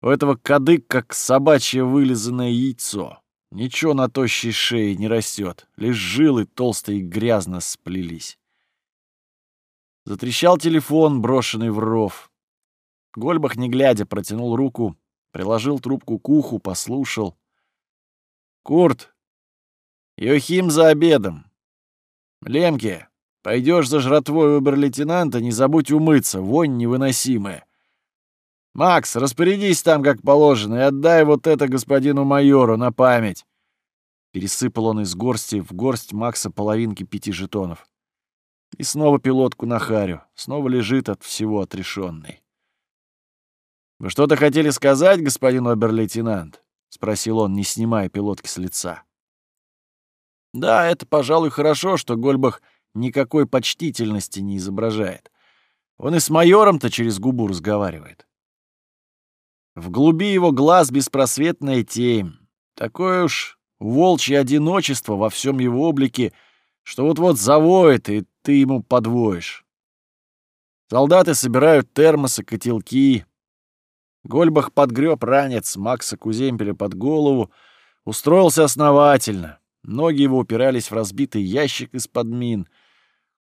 У этого кадык, как собачье вылизанное яйцо. Ничего на тощей шее не растет, лишь жилы толстые и грязно сплелись. Затрещал телефон, брошенный в ров. Гольбах, не глядя, протянул руку, приложил трубку к уху, послушал. «Курт, Йохим за обедом. Лемке, Пойдешь за жратвой обер-лейтенанта, не забудь умыться, вонь невыносимая. Макс, распорядись там, как положено, и отдай вот это господину майору на память. Пересыпал он из горсти в горсть Макса половинки пяти жетонов. И снова пилотку на харю, снова лежит от всего отрешенный. «Вы что-то хотели сказать, господин обер-лейтенант?» — спросил он, не снимая пилотки с лица. «Да, это, пожалуй, хорошо, что Гольбах никакой почтительности не изображает. Он и с майором-то через губу разговаривает. В глуби его глаз беспросветная тень. Такое уж волчье одиночество во всем его облике, что вот-вот завоет, и ты ему подвоишь. Солдаты собирают термосы, котелки. Гольбах подгреб ранец Макса Куземпеля под голову, устроился основательно. Ноги его упирались в разбитый ящик из-под мин —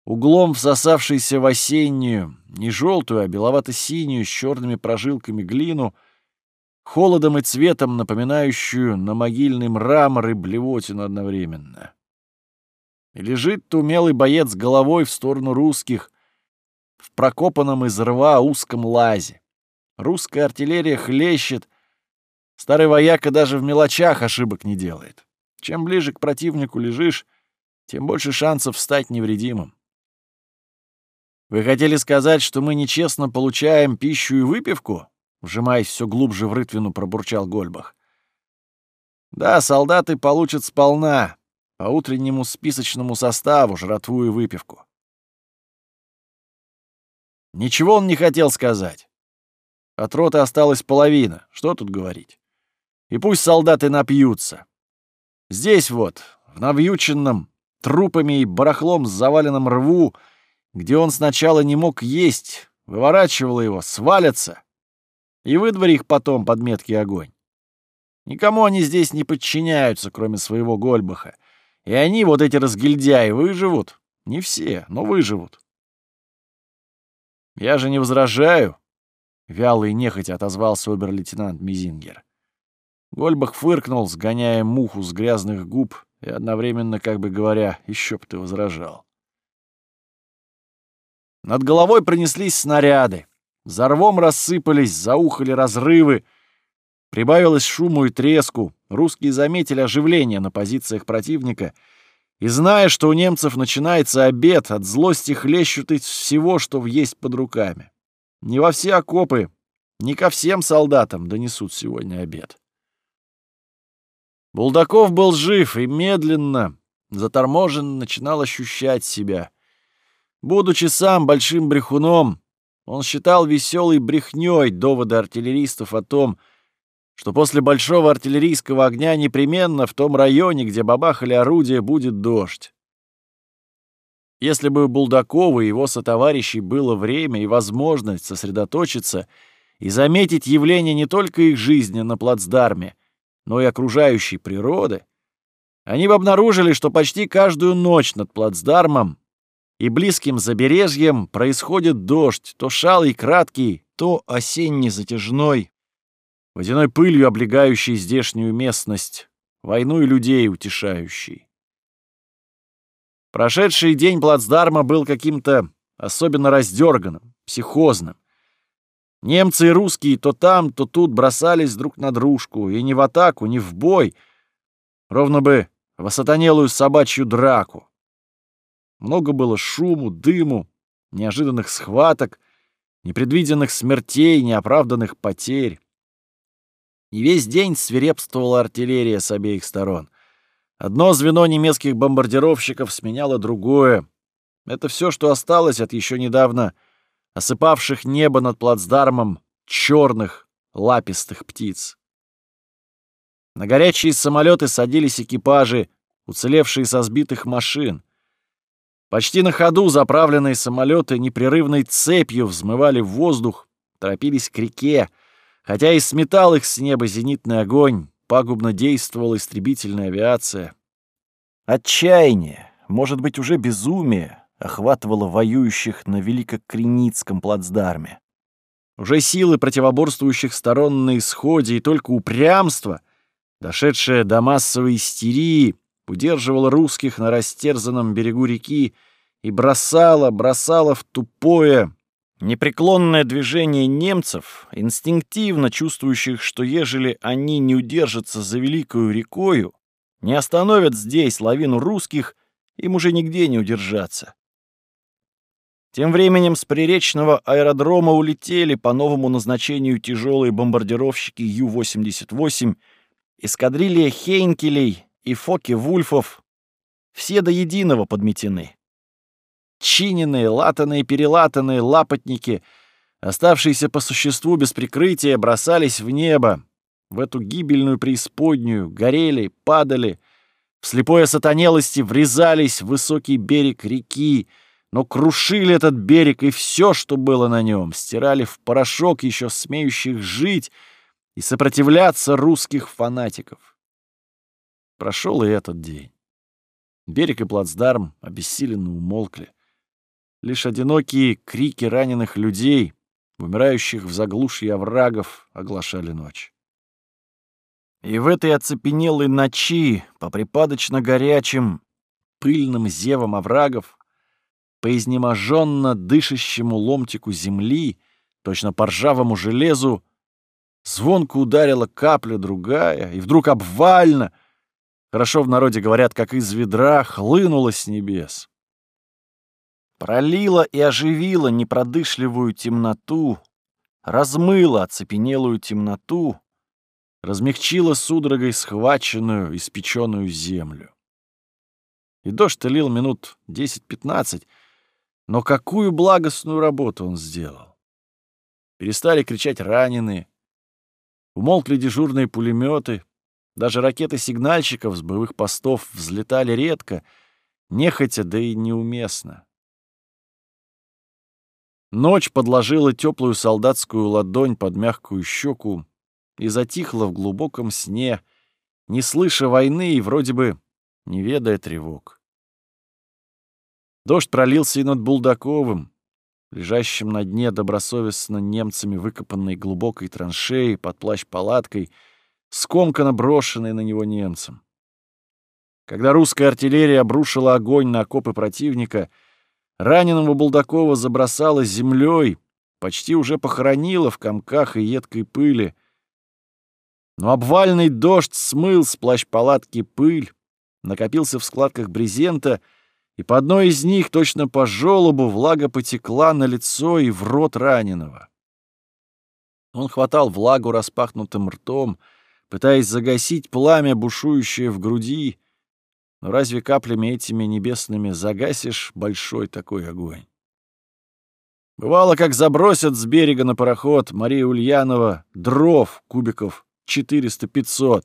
углом всосавшийся в осеннюю, не желтую, а беловато-синюю с черными прожилками глину, холодом и цветом напоминающую на могильный мрамор и блевотину одновременно. И лежит умелый боец головой в сторону русских, в прокопанном из рва узком лазе. Русская артиллерия хлещет, старый вояка даже в мелочах ошибок не делает. Чем ближе к противнику лежишь, тем больше шансов стать невредимым. Вы хотели сказать, что мы нечестно получаем пищу и выпивку? Вжимаясь все глубже в рытвину, пробурчал Гольбах. Да, солдаты получат сполна, по утреннему списочному составу, жратву и выпивку. Ничего он не хотел сказать. От роты осталась половина, что тут говорить. И пусть солдаты напьются. Здесь вот, в навьюченном, трупами и барахлом заваленном рву, где он сначала не мог есть, выворачивала его, свалятся, и выдвори их потом под меткий огонь. Никому они здесь не подчиняются, кроме своего Гольбаха. И они, вот эти разгильдяи, выживут. Не все, но выживут. Я же не возражаю, — вяло и нехотя отозвался обер-лейтенант Мизингер. Гольбах фыркнул, сгоняя муху с грязных губ, и одновременно, как бы говоря, еще б ты возражал. Над головой пронеслись снаряды. За рвом рассыпались, заухали разрывы. Прибавилось шуму и треску. русские заметили оживление на позициях противника и, зная, что у немцев начинается обед, от злости хлещут из всего, что есть под руками. Не во все окопы, не ко всем солдатам донесут сегодня обед. Булдаков был жив и медленно, заторможенно начинал ощущать себя. Будучи сам большим брехуном, он считал веселой брехнёй доводы артиллеристов о том, что после большого артиллерийского огня непременно в том районе, где бабахали орудия, будет дождь. Если бы у Булдакова и его сотоварищей было время и возможность сосредоточиться и заметить явление не только их жизни на плацдарме, но и окружающей природы, они бы обнаружили, что почти каждую ночь над плацдармом и близким забережьем происходит дождь, то шалый краткий, то осенний затяжной, водяной пылью облегающий здешнюю местность, войну и людей утешающий. Прошедший день плацдарма был каким-то особенно раздерганным, психозным. Немцы и русские то там, то тут бросались друг на дружку, и не в атаку, не в бой, ровно бы в осатанелую собачью драку. Много было шуму, дыму, неожиданных схваток, непредвиденных смертей, неоправданных потерь. И весь день свирепствовала артиллерия с обеих сторон. Одно звено немецких бомбардировщиков сменяло другое. Это все, что осталось от еще недавно осыпавших небо над плацдармом черных лапистых птиц. На горячие самолеты садились экипажи, уцелевшие со сбитых машин. Почти на ходу заправленные самолеты непрерывной цепью взмывали в воздух, торопились к реке, хотя и сметал их с неба зенитный огонь, пагубно действовала истребительная авиация. Отчаяние, может быть, уже безумие, охватывало воюющих на Великокреницком плацдарме. Уже силы противоборствующих сторон на исходе, и только упрямство, дошедшее до массовой истерии, удерживала русских на растерзанном берегу реки и бросала, бросала в тупое, непреклонное движение немцев, инстинктивно чувствующих, что ежели они не удержатся за великою рекою, не остановят здесь лавину русских, им уже нигде не удержаться. Тем временем с приречного аэродрома улетели по новому назначению тяжелые бомбардировщики Ю-88, эскадрилья Хейнкелей и Фоки-Вульфов, все до единого подметены. Чиненные, латанные, перелатанные лапотники, оставшиеся по существу без прикрытия, бросались в небо, в эту гибельную преисподнюю, горели, падали, в слепой осатанелости врезались в высокий берег реки, но крушили этот берег и все, что было на нем, стирали в порошок еще смеющих жить и сопротивляться русских фанатиков. Прошел и этот день. Берег и плацдарм обессиленно умолкли. Лишь одинокие крики раненых людей, умирающих в заглушье оврагов, оглашали ночь. И в этой оцепенелой ночи, по припадочно горячим, пыльным зевам оврагов, по изнеможенно дышащему ломтику земли, точно по ржавому железу, звонко ударила капля другая, и вдруг обвально, Хорошо в народе говорят, как из ведра хлынуло с небес. Пролила и оживила непродышливую темноту, размыла оцепенелую темноту, размягчила судорогой схваченную, испеченную землю. И дождь лил минут 10-15, но какую благостную работу он сделал. Перестали кричать раненые, умолкли дежурные пулеметы, даже ракеты сигнальщиков с боевых постов взлетали редко, нехотя, да и неуместно. Ночь подложила теплую солдатскую ладонь под мягкую щеку и затихла в глубоком сне, не слыша войны и вроде бы не ведая тревог. Дождь пролился и над Булдаковым, лежащим на дне добросовестно немцами выкопанной глубокой траншеи под плащ-палаткой — скомканно брошенный на него немцем. Когда русская артиллерия обрушила огонь на окопы противника, раненого Булдакова забросала землей, почти уже похоронила в комках и едкой пыли. Но обвальный дождь смыл с плащ-палатки пыль, накопился в складках брезента, и по одной из них, точно по желобу, влага потекла на лицо и в рот раненого. Он хватал влагу распахнутым ртом, пытаясь загасить пламя, бушующее в груди, но разве каплями этими небесными загасишь большой такой огонь? Бывало, как забросят с берега на пароход Мария Ульянова дров кубиков 400-500,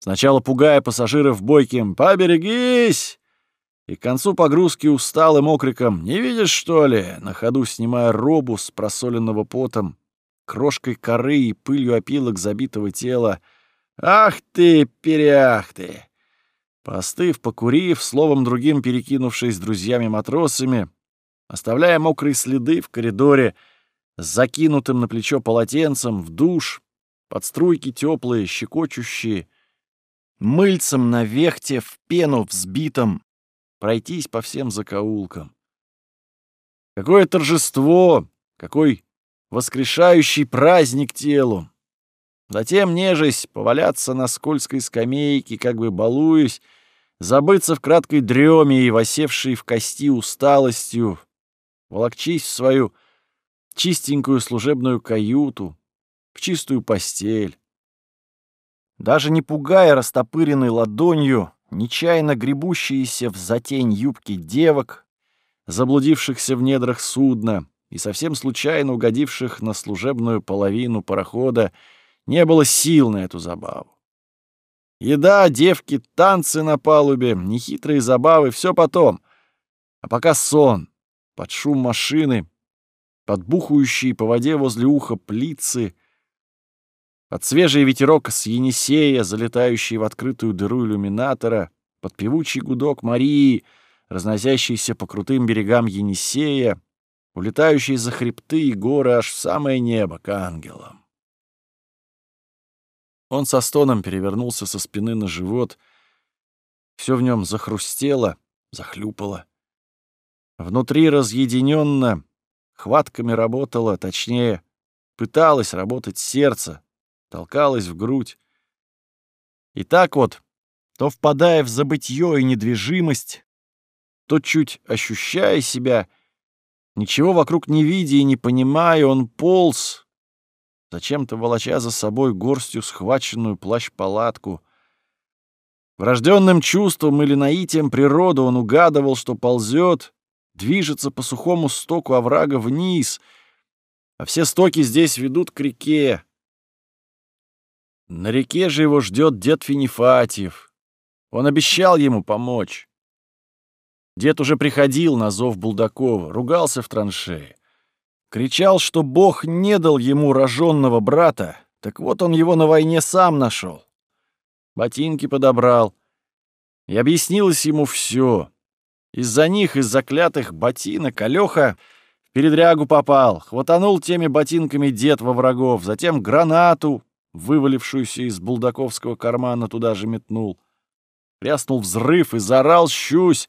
сначала пугая пассажиров бойким «Поберегись!» и к концу погрузки усталым окриком «Не видишь, что ли?» на ходу снимая робу с просоленного потом, крошкой коры и пылью опилок забитого тела. «Ах ты, перях ты!» Постыв, покурив, словом другим перекинувшись с друзьями-матросами, оставляя мокрые следы в коридоре, с закинутым на плечо полотенцем, в душ, под струйки теплые, щекочущие, мыльцем на вехте, в пену взбитом, пройтись по всем закоулкам. Какое торжество, какой воскрешающий праздник телу! Затем, нежесть, поваляться на скользкой скамейке, как бы балуясь, забыться в краткой дреме и восевшей в кости усталостью, волокчись в свою чистенькую служебную каюту, в чистую постель. Даже не пугая растопыренной ладонью, нечаянно гребущиеся в затень юбки девок, заблудившихся в недрах судна и совсем случайно угодивших на служебную половину парохода, не было сил на эту забаву. Еда, девки, танцы на палубе, нехитрые забавы — все потом. А пока сон, под шум машины, под бухающие по воде возле уха плицы, под свежий ветерок с Енисея, залетающий в открытую дыру иллюминатора, под певучий гудок Марии, разносящийся по крутым берегам Енисея, улетающий за хребты и горы аж в самое небо к ангелам. Он со стоном перевернулся со спины на живот. Все в нем захрустело, захлюпало. Внутри разъединенно, хватками работало, точнее, пыталось работать сердце, толкалось в грудь. И так вот, то впадая в забытье и недвижимость, то чуть ощущая себя, ничего вокруг не видя и не понимая, он полз, зачем-то волоча за собой горстью схваченную плащ-палатку. Врожденным чувством или наитием природы он угадывал, что ползет, движется по сухому стоку оврага вниз, а все стоки здесь ведут к реке. На реке же его ждет дед Финифатьев. Он обещал ему помочь. Дед уже приходил на зов Булдакова, ругался в траншее. Кричал, что Бог не дал ему роженного брата, так вот он его на войне сам нашел. Ботинки подобрал. И объяснилось ему все. Из-за них, из заклятых ботинок, Алёха в передрягу попал, хватанул теми ботинками дед во врагов, затем гранату, вывалившуюся из булдаковского кармана, туда же метнул. Пряснул взрыв и заорал щусь.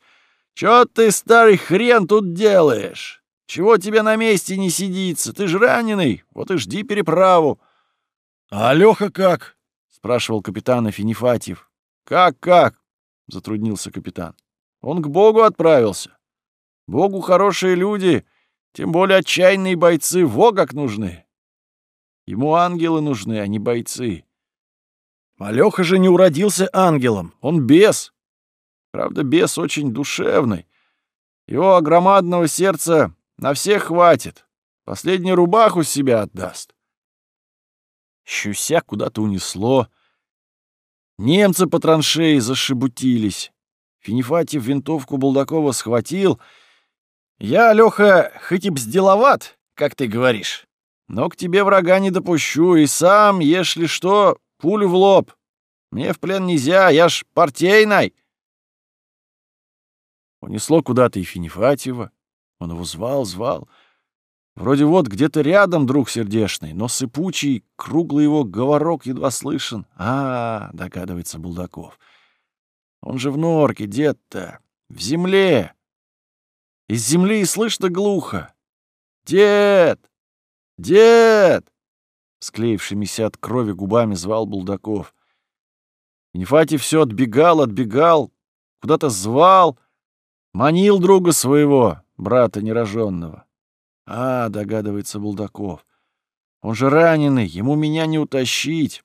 «Чё ты, старый хрен, тут делаешь?» Чего тебе на месте не сидится? Ты ж раненый, вот и жди переправу. — А Алёха как? — спрашивал капитан Афинифатьев. — Как-как? — затруднился капитан. — Он к Богу отправился. Богу хорошие люди, тем более отчаянные бойцы, во как нужны. Ему ангелы нужны, а не бойцы. Алёха же не уродился ангелом, он бес. Правда, бес очень душевный. Его громадного сердца на всех хватит. Последнюю рубаху себя отдаст. Щуся куда-то унесло. Немцы по траншеи зашебутились. Финифатьев винтовку Булдакова схватил. «Я, Лёха, хоть и бзделоват, как ты говоришь, но к тебе врага не допущу, и сам, если что, пулю в лоб. Мне в плен нельзя, я ж партейный!» Унесло куда-то и Финифатьева. Он его звал, звал. Вроде вот где-то рядом друг сердешный, но сыпучий, круглый его говорок едва слышен. А, догадывается Булдаков. Он же в норке, дед-то, в земле. Из земли слышно глухо. Дед! Дед! склеившимися от крови губами звал Булдаков. Инфати все отбегал, отбегал, куда-то звал, манил друга своего, брата нероженного. А, догадывается Булдаков, он же раненый, ему меня не утащить.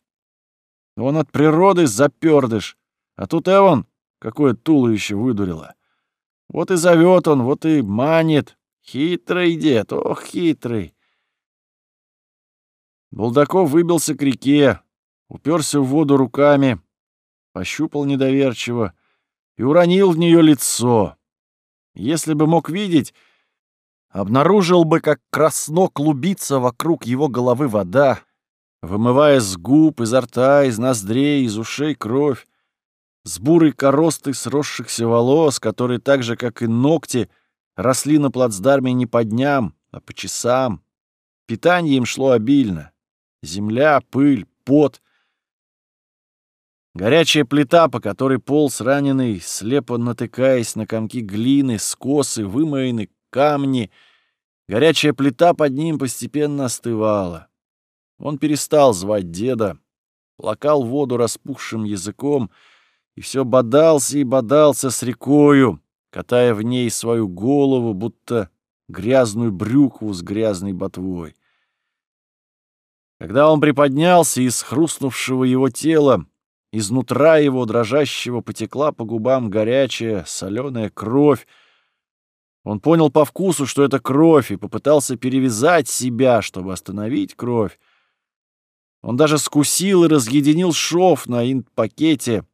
Он от природы запердыш, а тут Эван какое туловище выдурило. Вот и зовет он, вот и манит. Хитрый дед, ох, хитрый. Булдаков выбился к реке, уперся в воду руками, пощупал недоверчиво и уронил в нее лицо. Если бы мог видеть, обнаружил бы, как красно клубится вокруг его головы вода, вымывая с губ, изо рта, из ноздрей, из ушей кровь, с бурой коростой сросшихся волос, которые так же, как и ногти, росли на плацдарме не по дням, а по часам. Питание им шло обильно. Земля, пыль, пот. Горячая плита, по которой полз раненый, слепо натыкаясь на комки глины, скосы, вымоены камни. Горячая плита под ним постепенно остывала. Он перестал звать деда, лакал воду распухшим языком и все бодался и бодался с рекою, катая в ней свою голову, будто грязную брюкву с грязной ботвой. Когда он приподнялся, из хрустнувшего его тела, изнутра его дрожащего потекла по губам горячая соленая кровь, он понял по вкусу, что это кровь, и попытался перевязать себя, чтобы остановить кровь. Он даже скусил и разъединил шов на инт-пакете,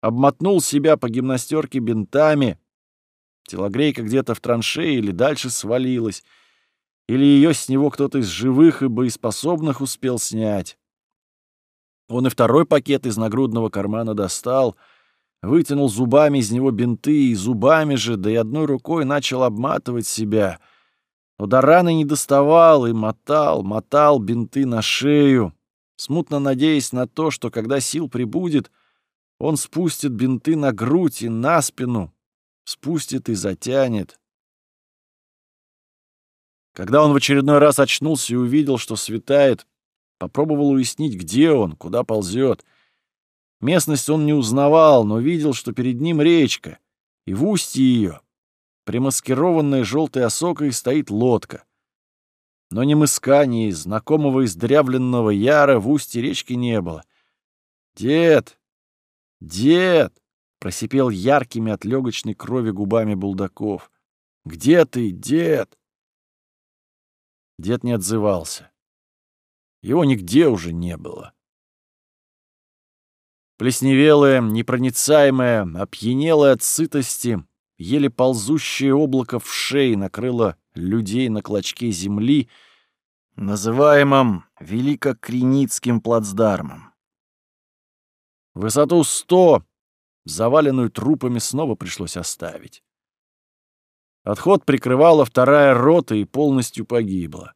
обмотнул себя по гимнастерке бинтами. Телогрейка где-то в траншее или дальше свалилась, или ее с него кто-то из живых и боеспособных успел снять. Он и второй пакет из нагрудного кармана достал, вытянул зубами из него бинты, и зубами же, да и одной рукой начал обматывать себя — но до раны не доставал и мотал, мотал бинты на шею, смутно надеясь на то, что когда сил прибудет, он спустит бинты на грудь и на спину, спустит и затянет. Когда он в очередной раз очнулся и увидел, что светает, попробовал уяснить, где он, куда ползет. Местность он не узнавал, но видел, что перед ним речка, и в устье ее примаскированная желтой осокой, стоит лодка. Но ни мыска, ни знакомого издрявленного яра в устье речки не было. «Дед! Дед!» — просипел яркими от легочной крови губами Булдаков. «Где ты, дед?» Дед не отзывался. Его нигде уже не было. Плесневелая, непроницаемая, опьянелая от сытости, еле ползущее облако в шее накрыло людей на клочке земли, называемом Великокреницким плацдармом. Высоту сто, заваленную трупами, снова пришлось оставить. Отход прикрывала вторая рота и полностью погибла.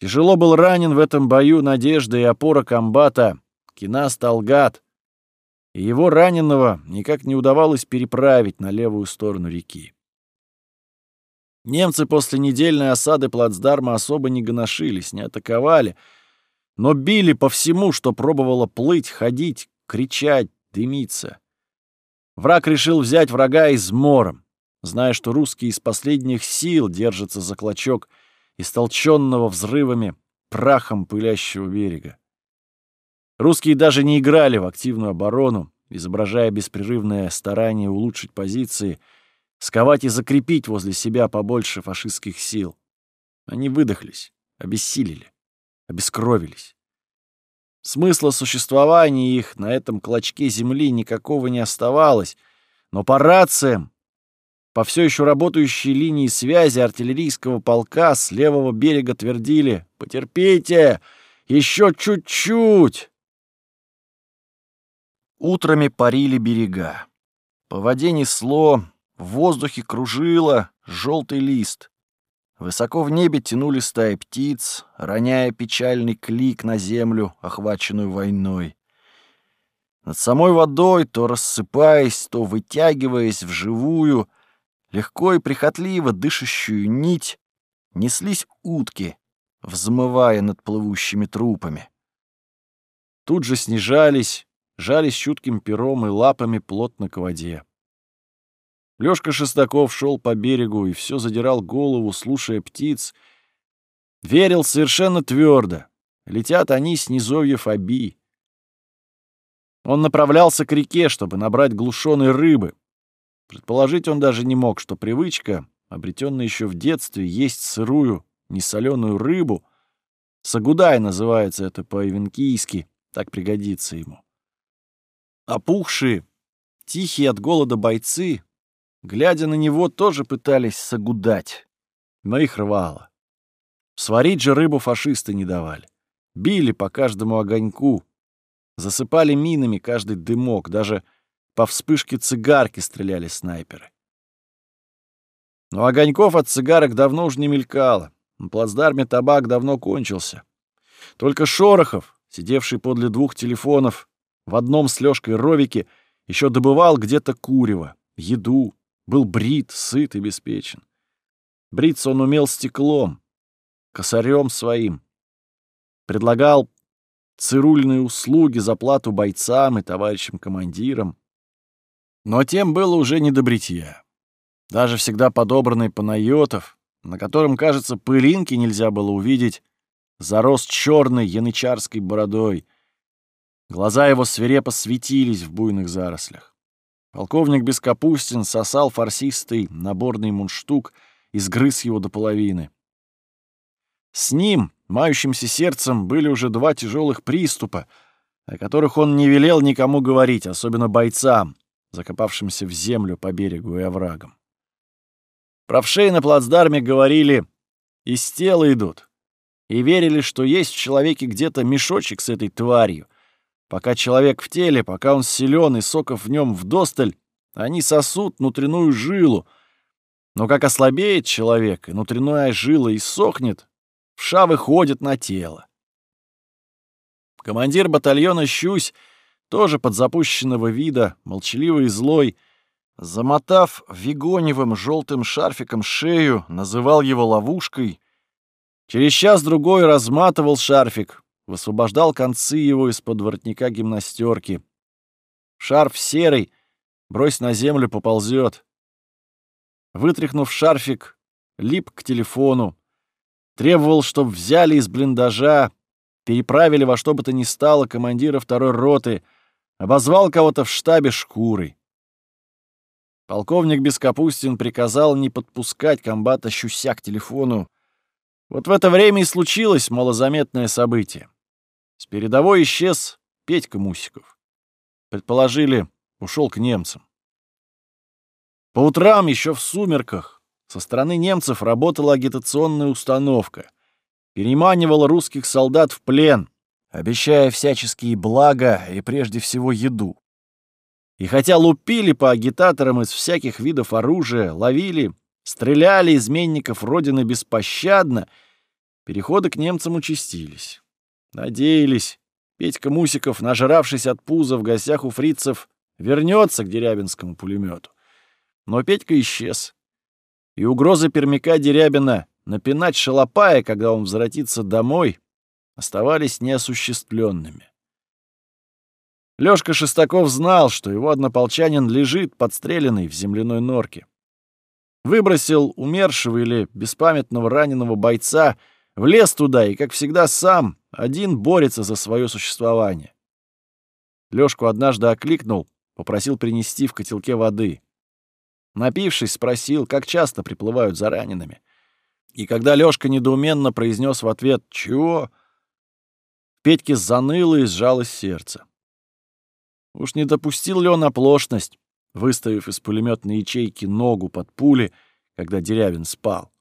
Тяжело был ранен в этом бою надежда и опора комбата Кинас Талгат, и его раненого никак не удавалось переправить на левую сторону реки. Немцы после недельной осады плацдарма особо не гоношились, не атаковали, но били по всему, что пробовало плыть, ходить, кричать, дымиться. Враг решил взять врага измором, зная, что русские из последних сил держатся за клочок истолченного взрывами прахом пылящего берега. Русские даже не играли в активную оборону, изображая беспрерывное старание улучшить позиции, сковать и закрепить возле себя побольше фашистских сил. Они выдохлись, обессилели, обескровились. Смысла существования их на этом клочке земли никакого не оставалось, но по рациям, по все еще работающей линии связи артиллерийского полка с левого берега твердили «Потерпите! Еще чуть-чуть!» Утрами парили берега. По воде несло, в воздухе кружило желтый лист. Высоко в небе тянули стаи птиц, роняя печальный клик на землю, охваченную войной. Над самой водой, то рассыпаясь, то вытягиваясь в живую, легко и прихотливо дышащую нить, неслись утки, взмывая над плывущими трупами. Тут же снижались, жались чутким пером и лапами плотно к воде. Лёшка Шестаков шел по берегу и все задирал голову, слушая птиц. Верил совершенно твердо. Летят они с низовьев Аби. Он направлялся к реке, чтобы набрать глушеной рыбы. Предположить он даже не мог, что привычка, обретенная еще в детстве, есть сырую, несоленую рыбу, сагудай называется это по-ивенкийски, так пригодится ему. Опухшие, тихие от голода бойцы, глядя на него, тоже пытались сагудать, но их рвало. Сварить же рыбу фашисты не давали. Били по каждому огоньку, засыпали минами каждый дымок, даже по вспышке цигарки стреляли снайперы. Но огоньков от цигарок давно уж не мелькало. На плацдарме табак давно кончился. Только Шорохов, сидевший подле двух телефонов, в одном с Лёшкой Ровике, еще добывал где-то курево, еду, был брит, сыт и беспечен. Бриться он умел стеклом, косарем своим. Предлагал цирульные услуги за плату бойцам и товарищам-командирам. Но тем было уже не до бритья. Даже всегда подобранный Панайотов, на котором, кажется, пылинки нельзя было увидеть, зарос черной янычарской бородой. Глаза его свирепо светились в буйных зарослях. Полковник Бескапустин сосал фарсистый наборный мундштук и сгрыз его до половины. С ним, мающимся сердцем, были уже два тяжелых приступа, о которых он не велел никому говорить, особенно бойцам, закопавшимся в землю по берегу и оврагам. Правшей на плацдарме говорили «из тела идут» и верили, что есть в человеке где-то мешочек с этой тварью. Пока человек в теле, пока он силен и соков в нем вдосталь, они сосут внутреннюю жилу. Но как ослабеет человек, и внутренняя жила иссохнет, вша выходит на тело. Командир батальона «Щусь» тоже под запущенного вида, молчаливый и злой, замотав вигоневым желтым шарфиком шею, называл его ловушкой. Через час-другой разматывал шарфик, высвобождал концы его из-под воротника гимнастерки. Шарф серый, брось на землю, поползет. Вытряхнув шарфик, лип к телефону, требовал, чтобы взяли из блиндажа, переправили во что бы то ни стало командира второй роты — Обозвал кого-то в штабе шкурой. Полковник Бескапустин приказал не подпускать комбата Щуся к телефону. Вот в это время и случилось малозаметное событие. С передовой исчез Петька Мусиков. Предположили, ушел к немцам. По утрам, еще в сумерках, со стороны немцев работала агитационная установка. Переманивала русских солдат в плен, обещая всяческие блага и прежде всего еду. И хотя лупили по агитаторам из всяких видов оружия, ловили, стреляли изменников Родины беспощадно, переходы к немцам участились. Надеялись, Петька Мусиков, нажравшись от пуза в гостях у фрицев, вернется к дерябинскому пулемету. Но Петька исчез. И угроза пермяка Дерябина напинать шалопая, когда он возвратится домой, оставались неосуществленными. Лёшка Шестаков знал, что его однополчанин лежит подстреленный в земляной норке. Выбросил умершего или беспамятного раненого бойца, влез туда и, как всегда, сам один борется за свое существование. Лёшку однажды окликнул, попросил принести в котелке воды. Напившись, спросил, как часто приплывают за ранеными. И когда Лёшка недоуменно произнес в ответ «Чего?», Петьке заныло и сжалось сердце. Уж не допустил ли он оплошность, выставив из пулеметной ячейки ногу под пули, когда Дерявин спал?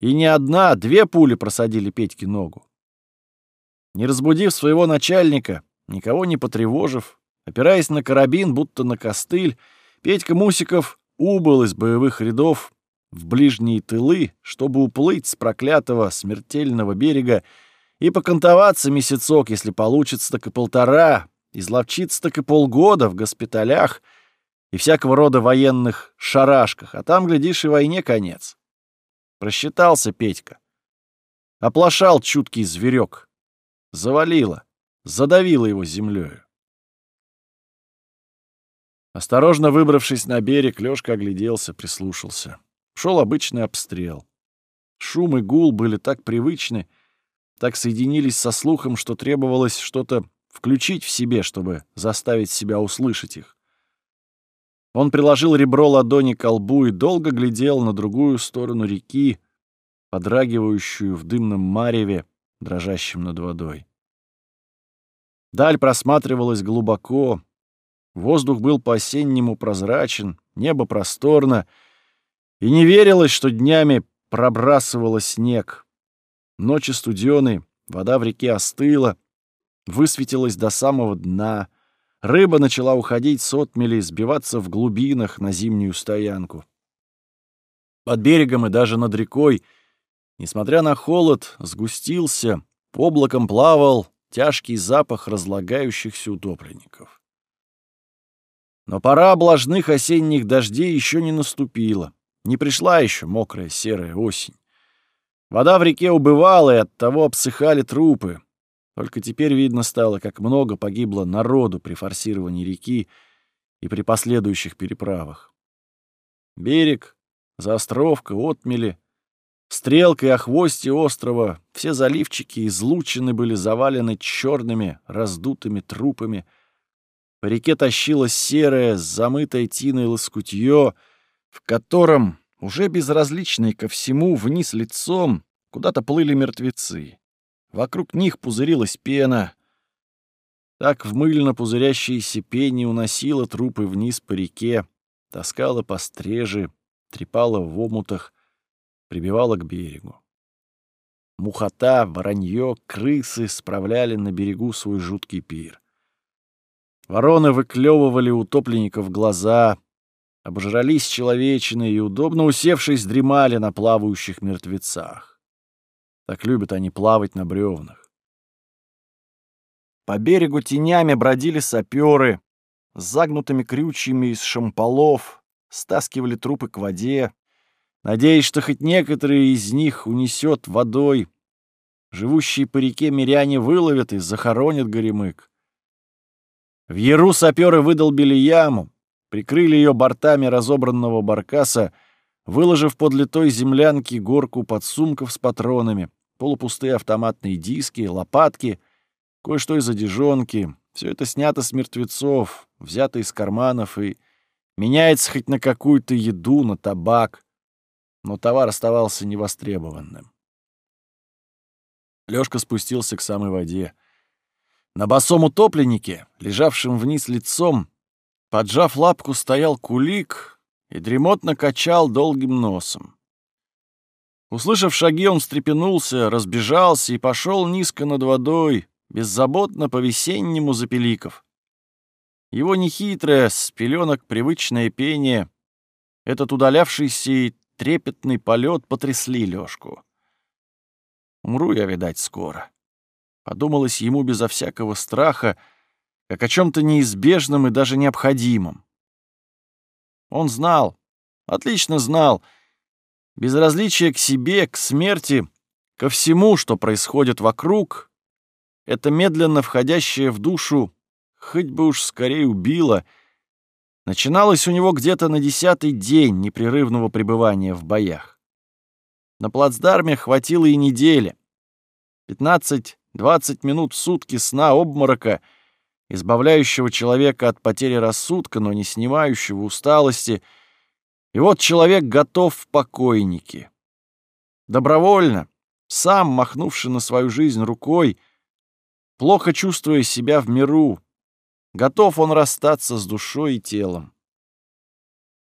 И не одна, а две пули просадили Петьке ногу. Не разбудив своего начальника, никого не потревожив, опираясь на карабин, будто на костыль, Петька Мусиков убыл из боевых рядов в ближние тылы, чтобы уплыть с проклятого смертельного берега и покантоваться месяцок, если получится, так и полтора, изловчиться так и полгода в госпиталях и всякого рода военных шарашках, а там, глядишь, и войне конец. Просчитался Петька. Оплошал чуткий зверек. Завалило, задавило его землею. Осторожно выбравшись на берег, Лёшка огляделся, прислушался. Шел обычный обстрел. Шум и гул были так привычны, так соединились со слухом, что требовалось что-то включить в себе, чтобы заставить себя услышать их. Он приложил ребро ладони к лбу и долго глядел на другую сторону реки, подрагивающую в дымном мареве, дрожащем над водой. Даль просматривалась глубоко, воздух был по-осеннему прозрачен, небо просторно, и не верилось, что днями пробрасывало снег. Ночи студены, вода в реке остыла, высветилась до самого дна. Рыба начала уходить с отмели, сбиваться в глубинах на зимнюю стоянку. Под берегом и даже над рекой, несмотря на холод, сгустился, облаком плавал тяжкий запах разлагающихся утопленников. Но пора облажных осенних дождей еще не наступила. Не пришла еще мокрая серая осень. Вода в реке убывала, и оттого обсыхали трупы. Только теперь видно стало, как много погибло народу при форсировании реки и при последующих переправах. Берег, заостровка, отмели, стрелка и охвости острова, все заливчики излучены были завалены черными, раздутыми трупами. По реке тащилось серое, замытое тиной лоскутье — в котором, уже безразличные ко всему, вниз лицом, куда-то плыли мертвецы. Вокруг них пузырилась пена. Так в мыльно пузырящейся пене уносила трупы вниз по реке, таскала по стреже, трепала в омутах, прибивала к берегу. Мухота, воронье, крысы справляли на берегу свой жуткий пир. Вороны выклевывали утопленников глаза, обожрались человечины и, удобно усевшись, дремали на плавающих мертвецах. Так любят они плавать на бревнах. По берегу тенями бродили саперы, с загнутыми крючьями из шамполов, стаскивали трупы к воде, надеясь, что хоть некоторые из них унесет водой. Живущие по реке миряне выловят и захоронят горемык. В Яру саперы выдолбили яму, прикрыли ее бортами разобранного баркаса, выложив подле той землянки горку подсумков с патронами, полупустые автоматные диски, лопатки, кое-что из одежонки. Все это снято с мертвецов, взято из карманов и меняется хоть на какую-то еду, на табак. Но товар оставался невостребованным. Лёшка спустился к самой воде. На босом утопленнике, лежавшем вниз лицом, Поджав лапку, стоял кулик и дремотно качал долгим носом. Услышав шаги, он встрепенулся, разбежался и пошел низко над водой, беззаботно по-весеннему запеликов. Его нехитрое, с пеленок привычное пение, этот удалявшийся и трепетный полет потрясли Лёшку. «Умру я, видать, скоро», — подумалось ему безо всякого страха, — как о чем-то неизбежном и даже необходимом. Он знал, отлично знал, безразличие к себе, к смерти, ко всему, что происходит вокруг, это медленно входящее в душу, хоть бы уж скорее убило, начиналось у него где-то на десятый день непрерывного пребывания в боях. На плацдарме хватило и недели. 15-20 минут в сутки сна-обморока — избавляющего человека от потери рассудка, но не снимающего усталости. И вот человек готов в покойнике. Добровольно, сам махнувший на свою жизнь рукой, плохо чувствуя себя в миру, готов он расстаться с душой и телом.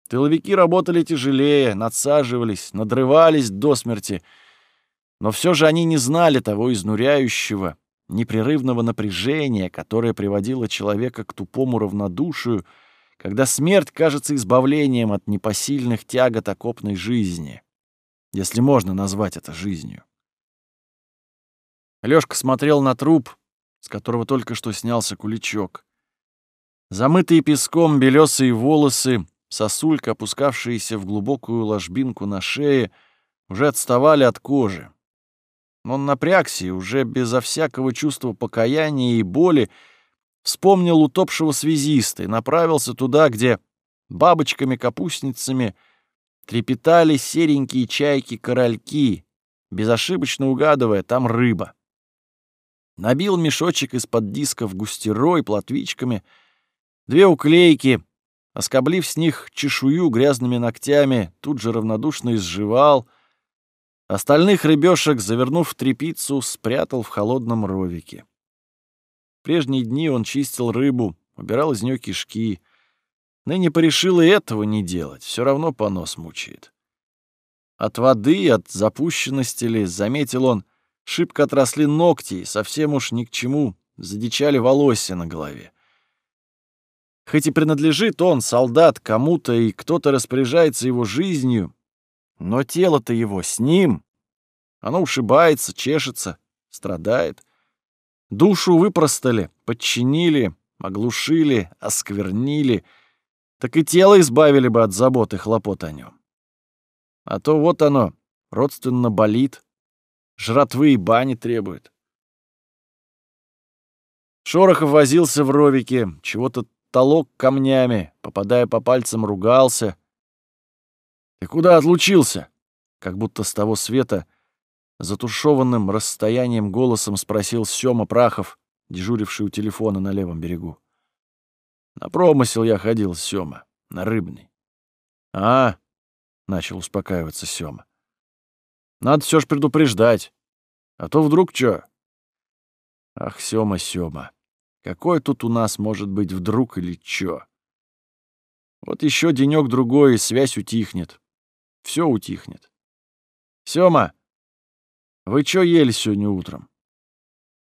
Тыловики работали тяжелее, надсаживались, надрывались до смерти, но все же они не знали того изнуряющего, непрерывного напряжения, которое приводило человека к тупому равнодушию, когда смерть кажется избавлением от непосильных тягот окопной жизни, если можно назвать это жизнью. Лёшка смотрел на труп, с которого только что снялся куличок. Замытые песком белесые волосы, сосулька, опускавшиеся в глубокую ложбинку на шее, уже отставали от кожи. Он напрягся и уже безо всякого чувства покаяния и боли вспомнил утопшего связиста и направился туда, где бабочками-капустницами трепетали серенькие чайки-корольки, безошибочно угадывая, там рыба. Набил мешочек из-под дисков густерой, платвичками, две уклейки, оскоблив с них чешую грязными ногтями, тут же равнодушно изживал. Остальных рыбешек, завернув в тряпицу, спрятал в холодном ровике. В прежние дни он чистил рыбу, убирал из нее кишки. Ныне порешил и этого не делать, все равно понос мучает. От воды, от запущенности ли, заметил он, шибко отросли ногти, и совсем уж ни к чему задичали волосы на голове. Хоть и принадлежит он, солдат, кому-то, и кто-то распоряжается его жизнью, но тело-то его с ним. Оно ушибается, чешется, страдает. Душу выпростали, подчинили, оглушили, осквернили, так и тело избавили бы от забот и хлопот о нем. А то вот оно, родственно болит, жратвы и бани требует. Шорохов возился в ровике, чего-то толок камнями, попадая по пальцам, ругался. «Ты куда отлучился?» Как будто с того света затушеванным расстоянием голосом спросил Сёма Прахов, дежуривший у телефона на левом берегу. «На промысел я ходил, Сёма, на рыбный». «А, — начал успокаиваться Сёма. «Надо все ж предупреждать, а то вдруг чё?» «Ах, Сёма, Сёма, какой тут у нас может быть вдруг или чё? Вот еще денек другой и связь утихнет. Все утихнет. Сёма, вы чё ели сегодня утром?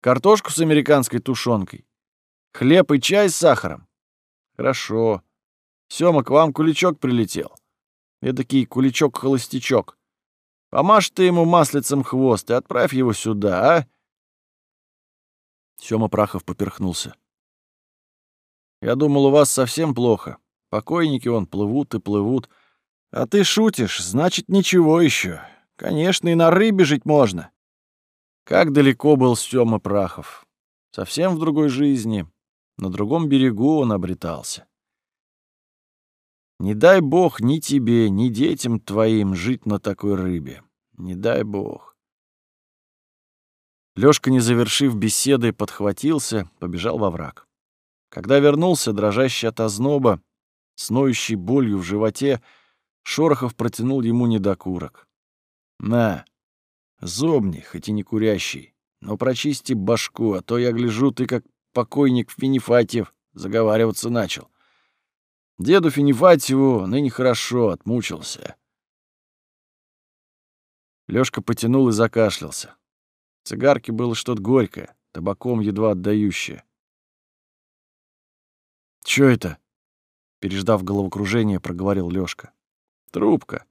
Картошку с американской тушенкой? Хлеб и чай с сахаром? Хорошо. Сёма, к вам куличок прилетел. Эдакий куличок-холостячок. Помажь ты ему маслицем хвост и отправь его сюда, а? Сёма Прахов поперхнулся. «Я думал, у вас совсем плохо. Покойники вон плывут и плывут. А ты шутишь, значит, ничего еще. Конечно, и на рыбе жить можно». Как далеко был Сёма Прахов. Совсем в другой жизни. На другом берегу он обретался. Не дай бог ни тебе, ни детям твоим жить на такой рыбе. Не дай бог. Лёшка, не завершив беседы, подхватился, побежал во враг. Когда вернулся, дрожащий от озноба, с ноющей болью в животе, Шорохов протянул ему недокурок. «На, зобни, хоть и не курящий, но прочисти башку, а то я гляжу, ты как покойник Финифатьев заговариваться начал. Деду Финифатьеву ныне хорошо, отмучился». Лёшка потянул и закашлялся. Цигарки было что-то горькое, табаком едва отдающее. «Чё это?» — переждав головокружение, проговорил Лёшка. «Трубка.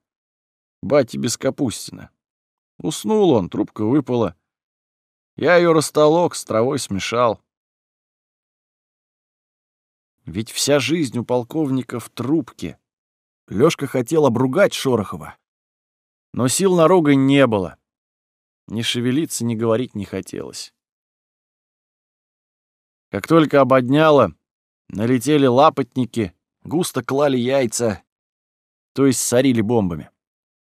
Батя без Капустина. Уснул он, трубка выпала. Я её растолок, с травой смешал. Ведь вся жизнь у полковника в трубке. Лёшка хотел обругать Шорохова. Но сил на рогой не было. Ни шевелиться, ни говорить не хотелось. Как только ободняло, налетели лапотники, густо клали яйца, то есть сорили бомбами.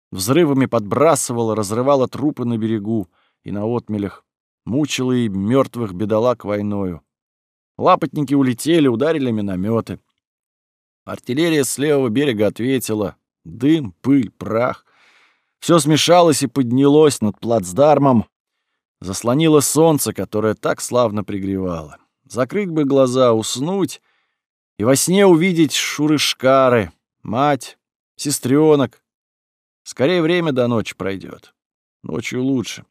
Взрывами подбрасывало, разрывало трупы на берегу и на отмелях, мучило и мертвых бедолаг войною. Лапотники улетели, ударили минометы. Артиллерия с левого берега ответила. Дым, пыль, прах. Все смешалось и поднялось над плацдармом, заслонило солнце, которое так славно пригревало. Закрыть бы глаза, уснуть и во сне увидеть шурышкары, мать, сестренок. Скорее время до ночи пройдет. Ночью лучше.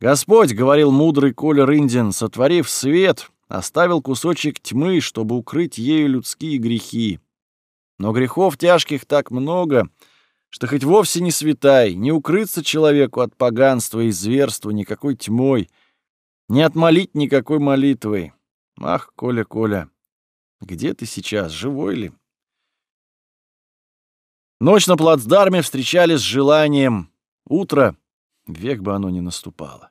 Господь, — говорил мудрый Коля Рындин, — сотворив свет, оставил кусочек тьмы, чтобы укрыть ею людские грехи. Но грехов тяжких так много — что хоть вовсе не святай, не укрыться человеку от поганства и зверства никакой тьмой, не отмолить никакой молитвой. Ах, Коля, Коля, где ты сейчас, живой ли? Ночь на плацдарме встречали с желанием. Утро, век бы оно не наступало.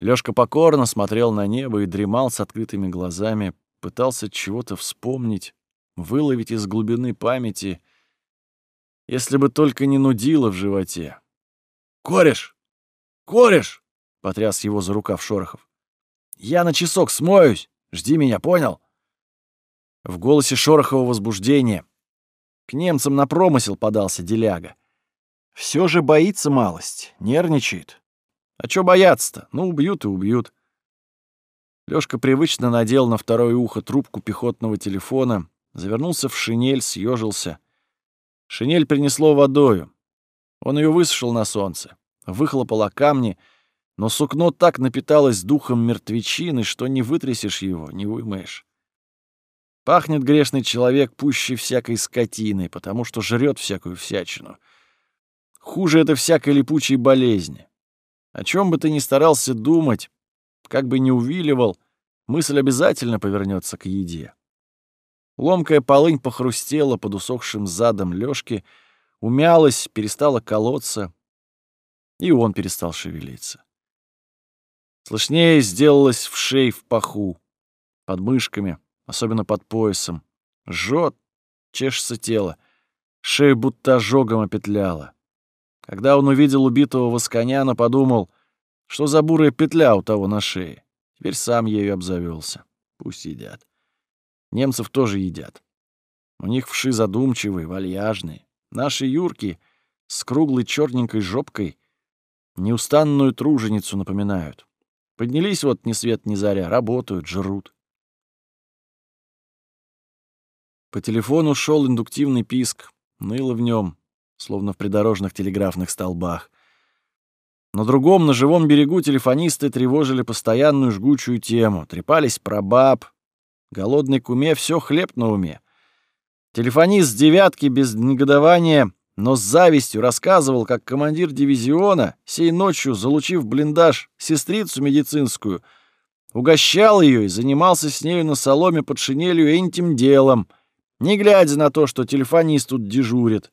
Лёшка покорно смотрел на небо и дремал с открытыми глазами, пытался чего-то вспомнить, выловить из глубины памяти, если бы только не нудило в животе. «Кореш! Кореш!» — потряс его за рукав Шорохов. «Я на часок смоюсь! Жди меня, понял?» В голосе Шорохова возбуждение. К немцам на промысел подался деляга. Все же боится малость, нервничает. А чё бояться-то? Ну, убьют и убьют. Лёшка привычно надел на второе ухо трубку пехотного телефона, завернулся в шинель, съежился. Шинель принесло водою. Он ее высушил на солнце, выхлопал камни, но сукно так напиталось духом мертвечины, что не вытрясешь его, не вымоешь. Пахнет грешный человек пуще всякой скотины, потому что жрет всякую всячину. Хуже это всякой липучей болезни. О чем бы ты ни старался думать, как бы ни увиливал, мысль обязательно повернется к еде. Ломкая полынь похрустела под усохшим задом Лёшки, умялась, перестала колоться, и он перестал шевелиться. Слышнее сделалось в шее в паху, под мышками, особенно под поясом. Жжет, чешется тело, шею будто ожогом опетляло. Когда он увидел убитого Восконяна, подумал, что за бурая петля у того на шее. Теперь сам ею обзавелся. Пусть едят. Немцев тоже едят. У них вши задумчивые, вальяжные. Наши юрки с круглой черненькой жопкой неустанную труженицу напоминают. Поднялись вот ни свет ни заря, работают, жрут. По телефону шел индуктивный писк, ныло в нем, словно в придорожных телеграфных столбах. На другом, на живом берегу телефонисты тревожили постоянную жгучую тему, трепались про баб. Голодный куме все хлеб на уме. Телефонист с девятки без негодования, но с завистью рассказывал, как командир дивизиона, сей ночью, залучив блиндаж сестрицу медицинскую, угощал ее и занимался с нею на соломе под шинелью этим делом — не глядя на то, что телефонист тут дежурит.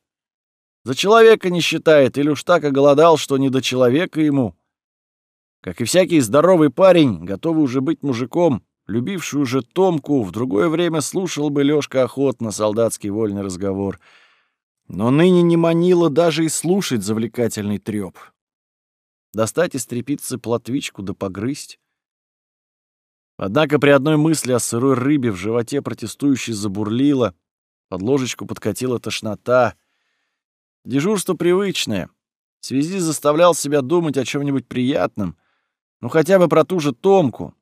За человека не считает, или уж так оголодал, что не до человека ему. Как и всякий здоровый парень, готовый уже быть мужиком, любивший уже Томку, в другое время слушал бы Лёшка охотно солдатский вольный разговор. Но ныне не манило даже и слушать завлекательный трёп. Достать из трепицы плотвичку да погрызть. Однако при одной мысли о сырой рыбе в животе протестующей забурлила, под ложечку подкатила тошнота. Дежурство привычное. Связи заставлял себя думать о чем-нибудь приятном, ну хотя бы про ту же Томку.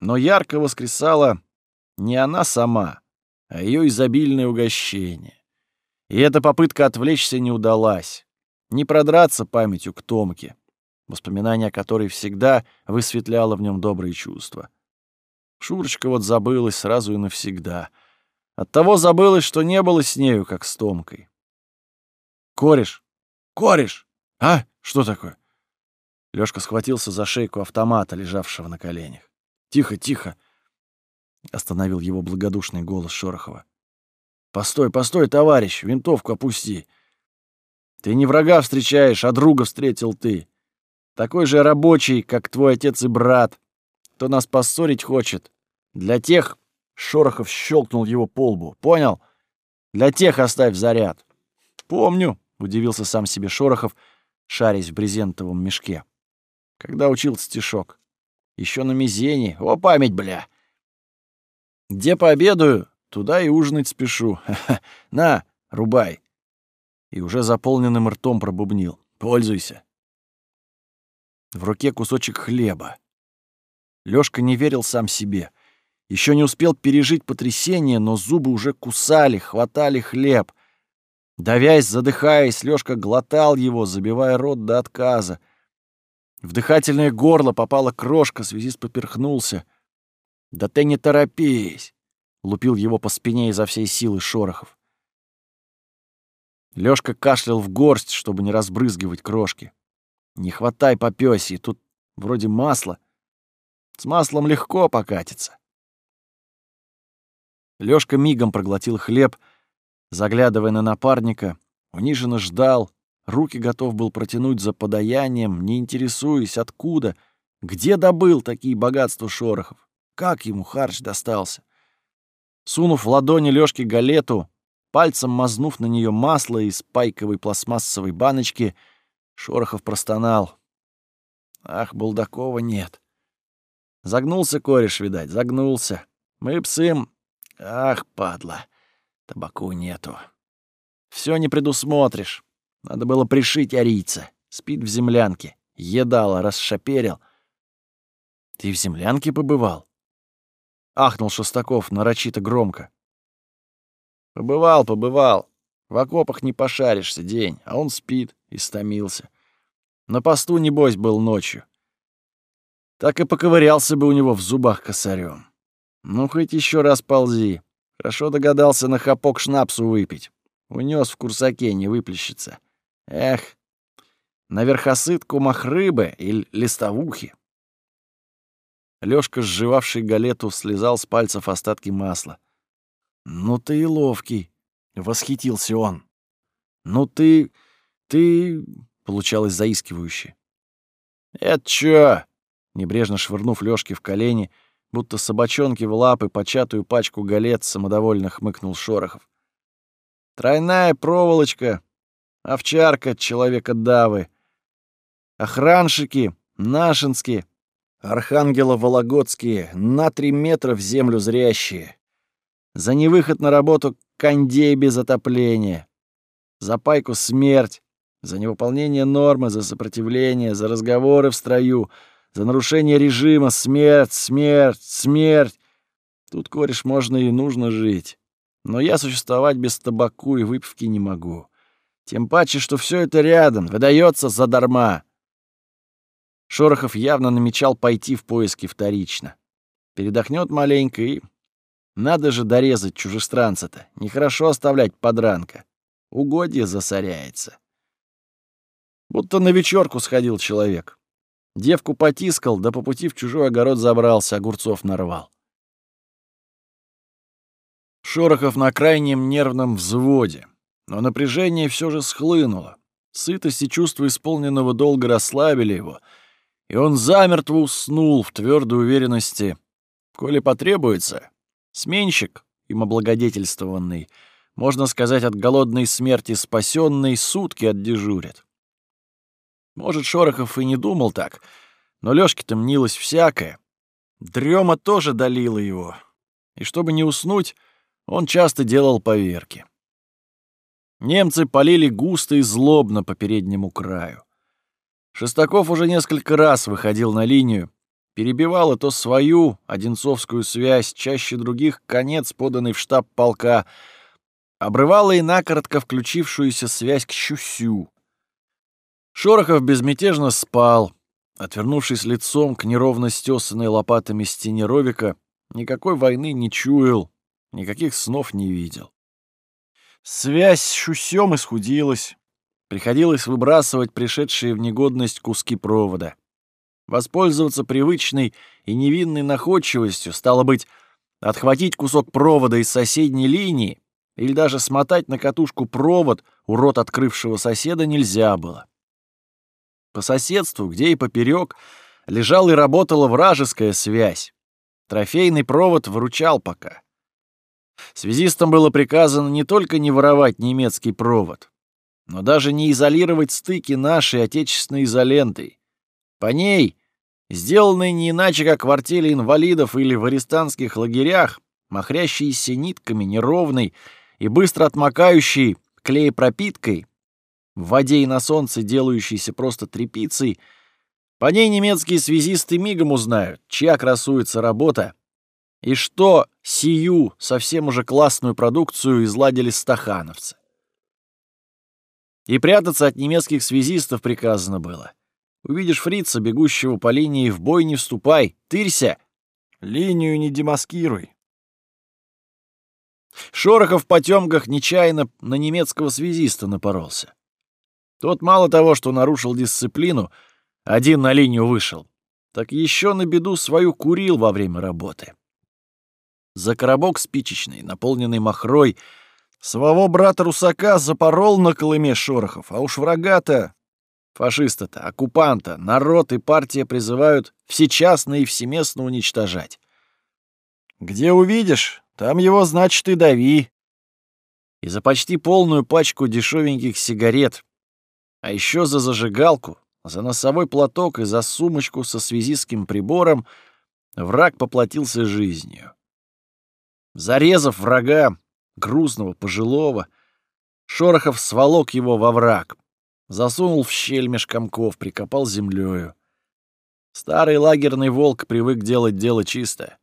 Но ярко воскресала не она сама, а ее изобильное угощение. И эта попытка отвлечься не удалась. Не продраться памятью к Томке, воспоминание о которой всегда высветляло в нем добрые чувства. Шурочка вот забылась сразу и навсегда. Оттого забылась, что не было с нею, как с Томкой. «Кореш! Кореш! А? Что такое?» Лёшка схватился за шейку автомата, лежавшего на коленях. «Тихо, тихо!» — остановил его благодушный голос Шорохова. «Постой, постой, товарищ, винтовку опусти. Ты не врага встречаешь, а друга встретил ты. Такой же рабочий, как твой отец и брат кто нас поссорить хочет. Для тех...» — Шорохов щелкнул его по лбу. «Понял? Для тех оставь заряд». «Помню», — удивился сам себе Шорохов, шарясь в брезентовом мешке. «Когда учил стишок? Еще на мизени. О, память, бля!» «Где пообедаю, туда и ужинать спешу. На, рубай!» И уже заполненным ртом пробубнил. «Пользуйся!» В руке кусочек хлеба. Лёшка не верил сам себе. Еще не успел пережить потрясение, но зубы уже кусали, хватали хлеб. Давясь, задыхаясь, Лёшка глотал его, забивая рот до отказа. В дыхательное горло попала крошка, связист поперхнулся. «Да ты не торопись!» — лупил его по спине изо всей силы Шорохов. Лёшка кашлял в горсть, чтобы не разбрызгивать крошки. «Не хватай по тут вроде масла». С маслом легко покатится. Лёшка мигом проглотил хлеб, заглядывая на напарника, униженно ждал, руки готов был протянуть за подаянием, не интересуясь, откуда, Где добыл такие богатства Шорохов? Как ему харч достался? Сунув в ладони Лёшке галету, пальцем мазнув на нее масло из пайковой пластмассовой баночки, Шорохов простонал. Ах, Булдакова нет. Загнулся кореш, видать, загнулся. Мы псым... Ах, падла, табаку нету. Все не предусмотришь. Надо было пришить арийца. Спит в землянке. Едало, расшаперил. Ты в землянке побывал? Ахнул Шестаков нарочито громко. Побывал, побывал. В окопах не пошаришься день, а он спит, истомился. На посту, небось, был ночью. Так и поковырялся бы у него в зубах косарем. Ну, хоть еще раз ползи. Хорошо догадался на хапок шнапсу выпить. Унес в курсаке, не выплещется. Эх, на верхосытку махрыбы или листовухи. Лёшка, сживавший галету, слезал с пальцев остатки масла. «Ну ты и ловкий!» — восхитился он. «Ну ты... ты...» — получалось заискивающе. «Это чё?» — небрежно швырнув Лёшке в колени, будто собачонки в лапы початую пачку галет самодовольно хмыкнул Шорохов. «Тройная проволочка, овчарка человека давы, охраншики, нашинские, архангело-вологодские, на три метра в землю зрящие, за невыход на работу кондей без отопления, за пайку смерть, за невыполнение нормы, за сопротивление, за разговоры в строю, за нарушение режима смерть, смерть, смерть. Тут, кореш, можно и нужно жить. Но я существовать без табаку и выпивки не могу. Тем паче, что все это рядом, выдается задарма. Шорохов явно намечал пойти в поиски вторично. Передохнет маленько и... Надо же дорезать чужестранца-то. Нехорошо оставлять подранка. Угодье засоряется. Будто на вечерку сходил человек. Девку потискал, да по пути в чужой огород забрался, огурцов нарвал. Шорохов на крайнем нервном взводе, но напряжение все же схлынуло. Сытость и чувство исполненного долга расслабили его, и он замертво уснул в твердой уверенности. Коли потребуется, сменщик, им облагодетельствованный, можно сказать, от голодной смерти спасенный, сутки отдежурит. Может, Шорохов и не думал так, но Лёшке-то мнилось всякое. Дрема тоже долила его. И чтобы не уснуть, он часто делал поверки. Немцы полили густо и злобно по переднему краю. Шестаков уже несколько раз выходил на линию, перебивал и то свою, одинцовскую связь, чаще других конец, поданный в штаб полка, обрывала и накоротко включившуюся связь к Щусю. Шорохов безмятежно спал, отвернувшись лицом к неровно стесанной лопатами стене ровика, никакой войны не чуял, никаких снов не видел. Связь с Щусем исхудилась, приходилось выбрасывать пришедшие в негодность куски провода. Воспользоваться привычной и невинной находчивостью, стало быть, отхватить кусок провода из соседней линии или даже смотать на катушку провод у рот открывшего соседа нельзя было. По соседству, где и поперек, лежала и работала вражеская связь. Трофейный провод выручал пока. Связистам было приказано не только не воровать немецкий провод, но даже не изолировать стыки нашей отечественной изолентой. По ней, сделанной не иначе, как в артели инвалидов или в арестантских лагерях, махрящиеся нитками неровной и быстро отмокающей клеепропиткой, в воде и на солнце делающейся просто тряпицей, по ней немецкие связисты мигом узнают, чья красуется работа, и что сию совсем уже классную продукцию изладили стахановцы. И прятаться от немецких связистов приказано было. Увидишь фрица, бегущего по линии, в бой не вступай, тырься, линию не демаскируй. Шорохов в потемках нечаянно на немецкого связиста напоролся. Тот мало того, что нарушил дисциплину, один на линию вышел, так еще на беду свою курил во время работы. За коробок спичечный, наполненный махрой, своего брата Русака запорол на Колыме Шорохов, а уж врага-то... Фашиста-то, оккупанта, народ и партия призывают всечасно и всеместно уничтожать. Где увидишь, там его, значит, и дави. И за почти полную пачку дешевеньких сигарет, а еще за зажигалку, за носовой платок и за сумочку со связистским прибором враг поплатился жизнью. Зарезав врага, грузного, пожилого, Шорохов сволок его во враг, засунул в щель меж комков, прикопал землею. Старый лагерный волк привык делать дело чисто.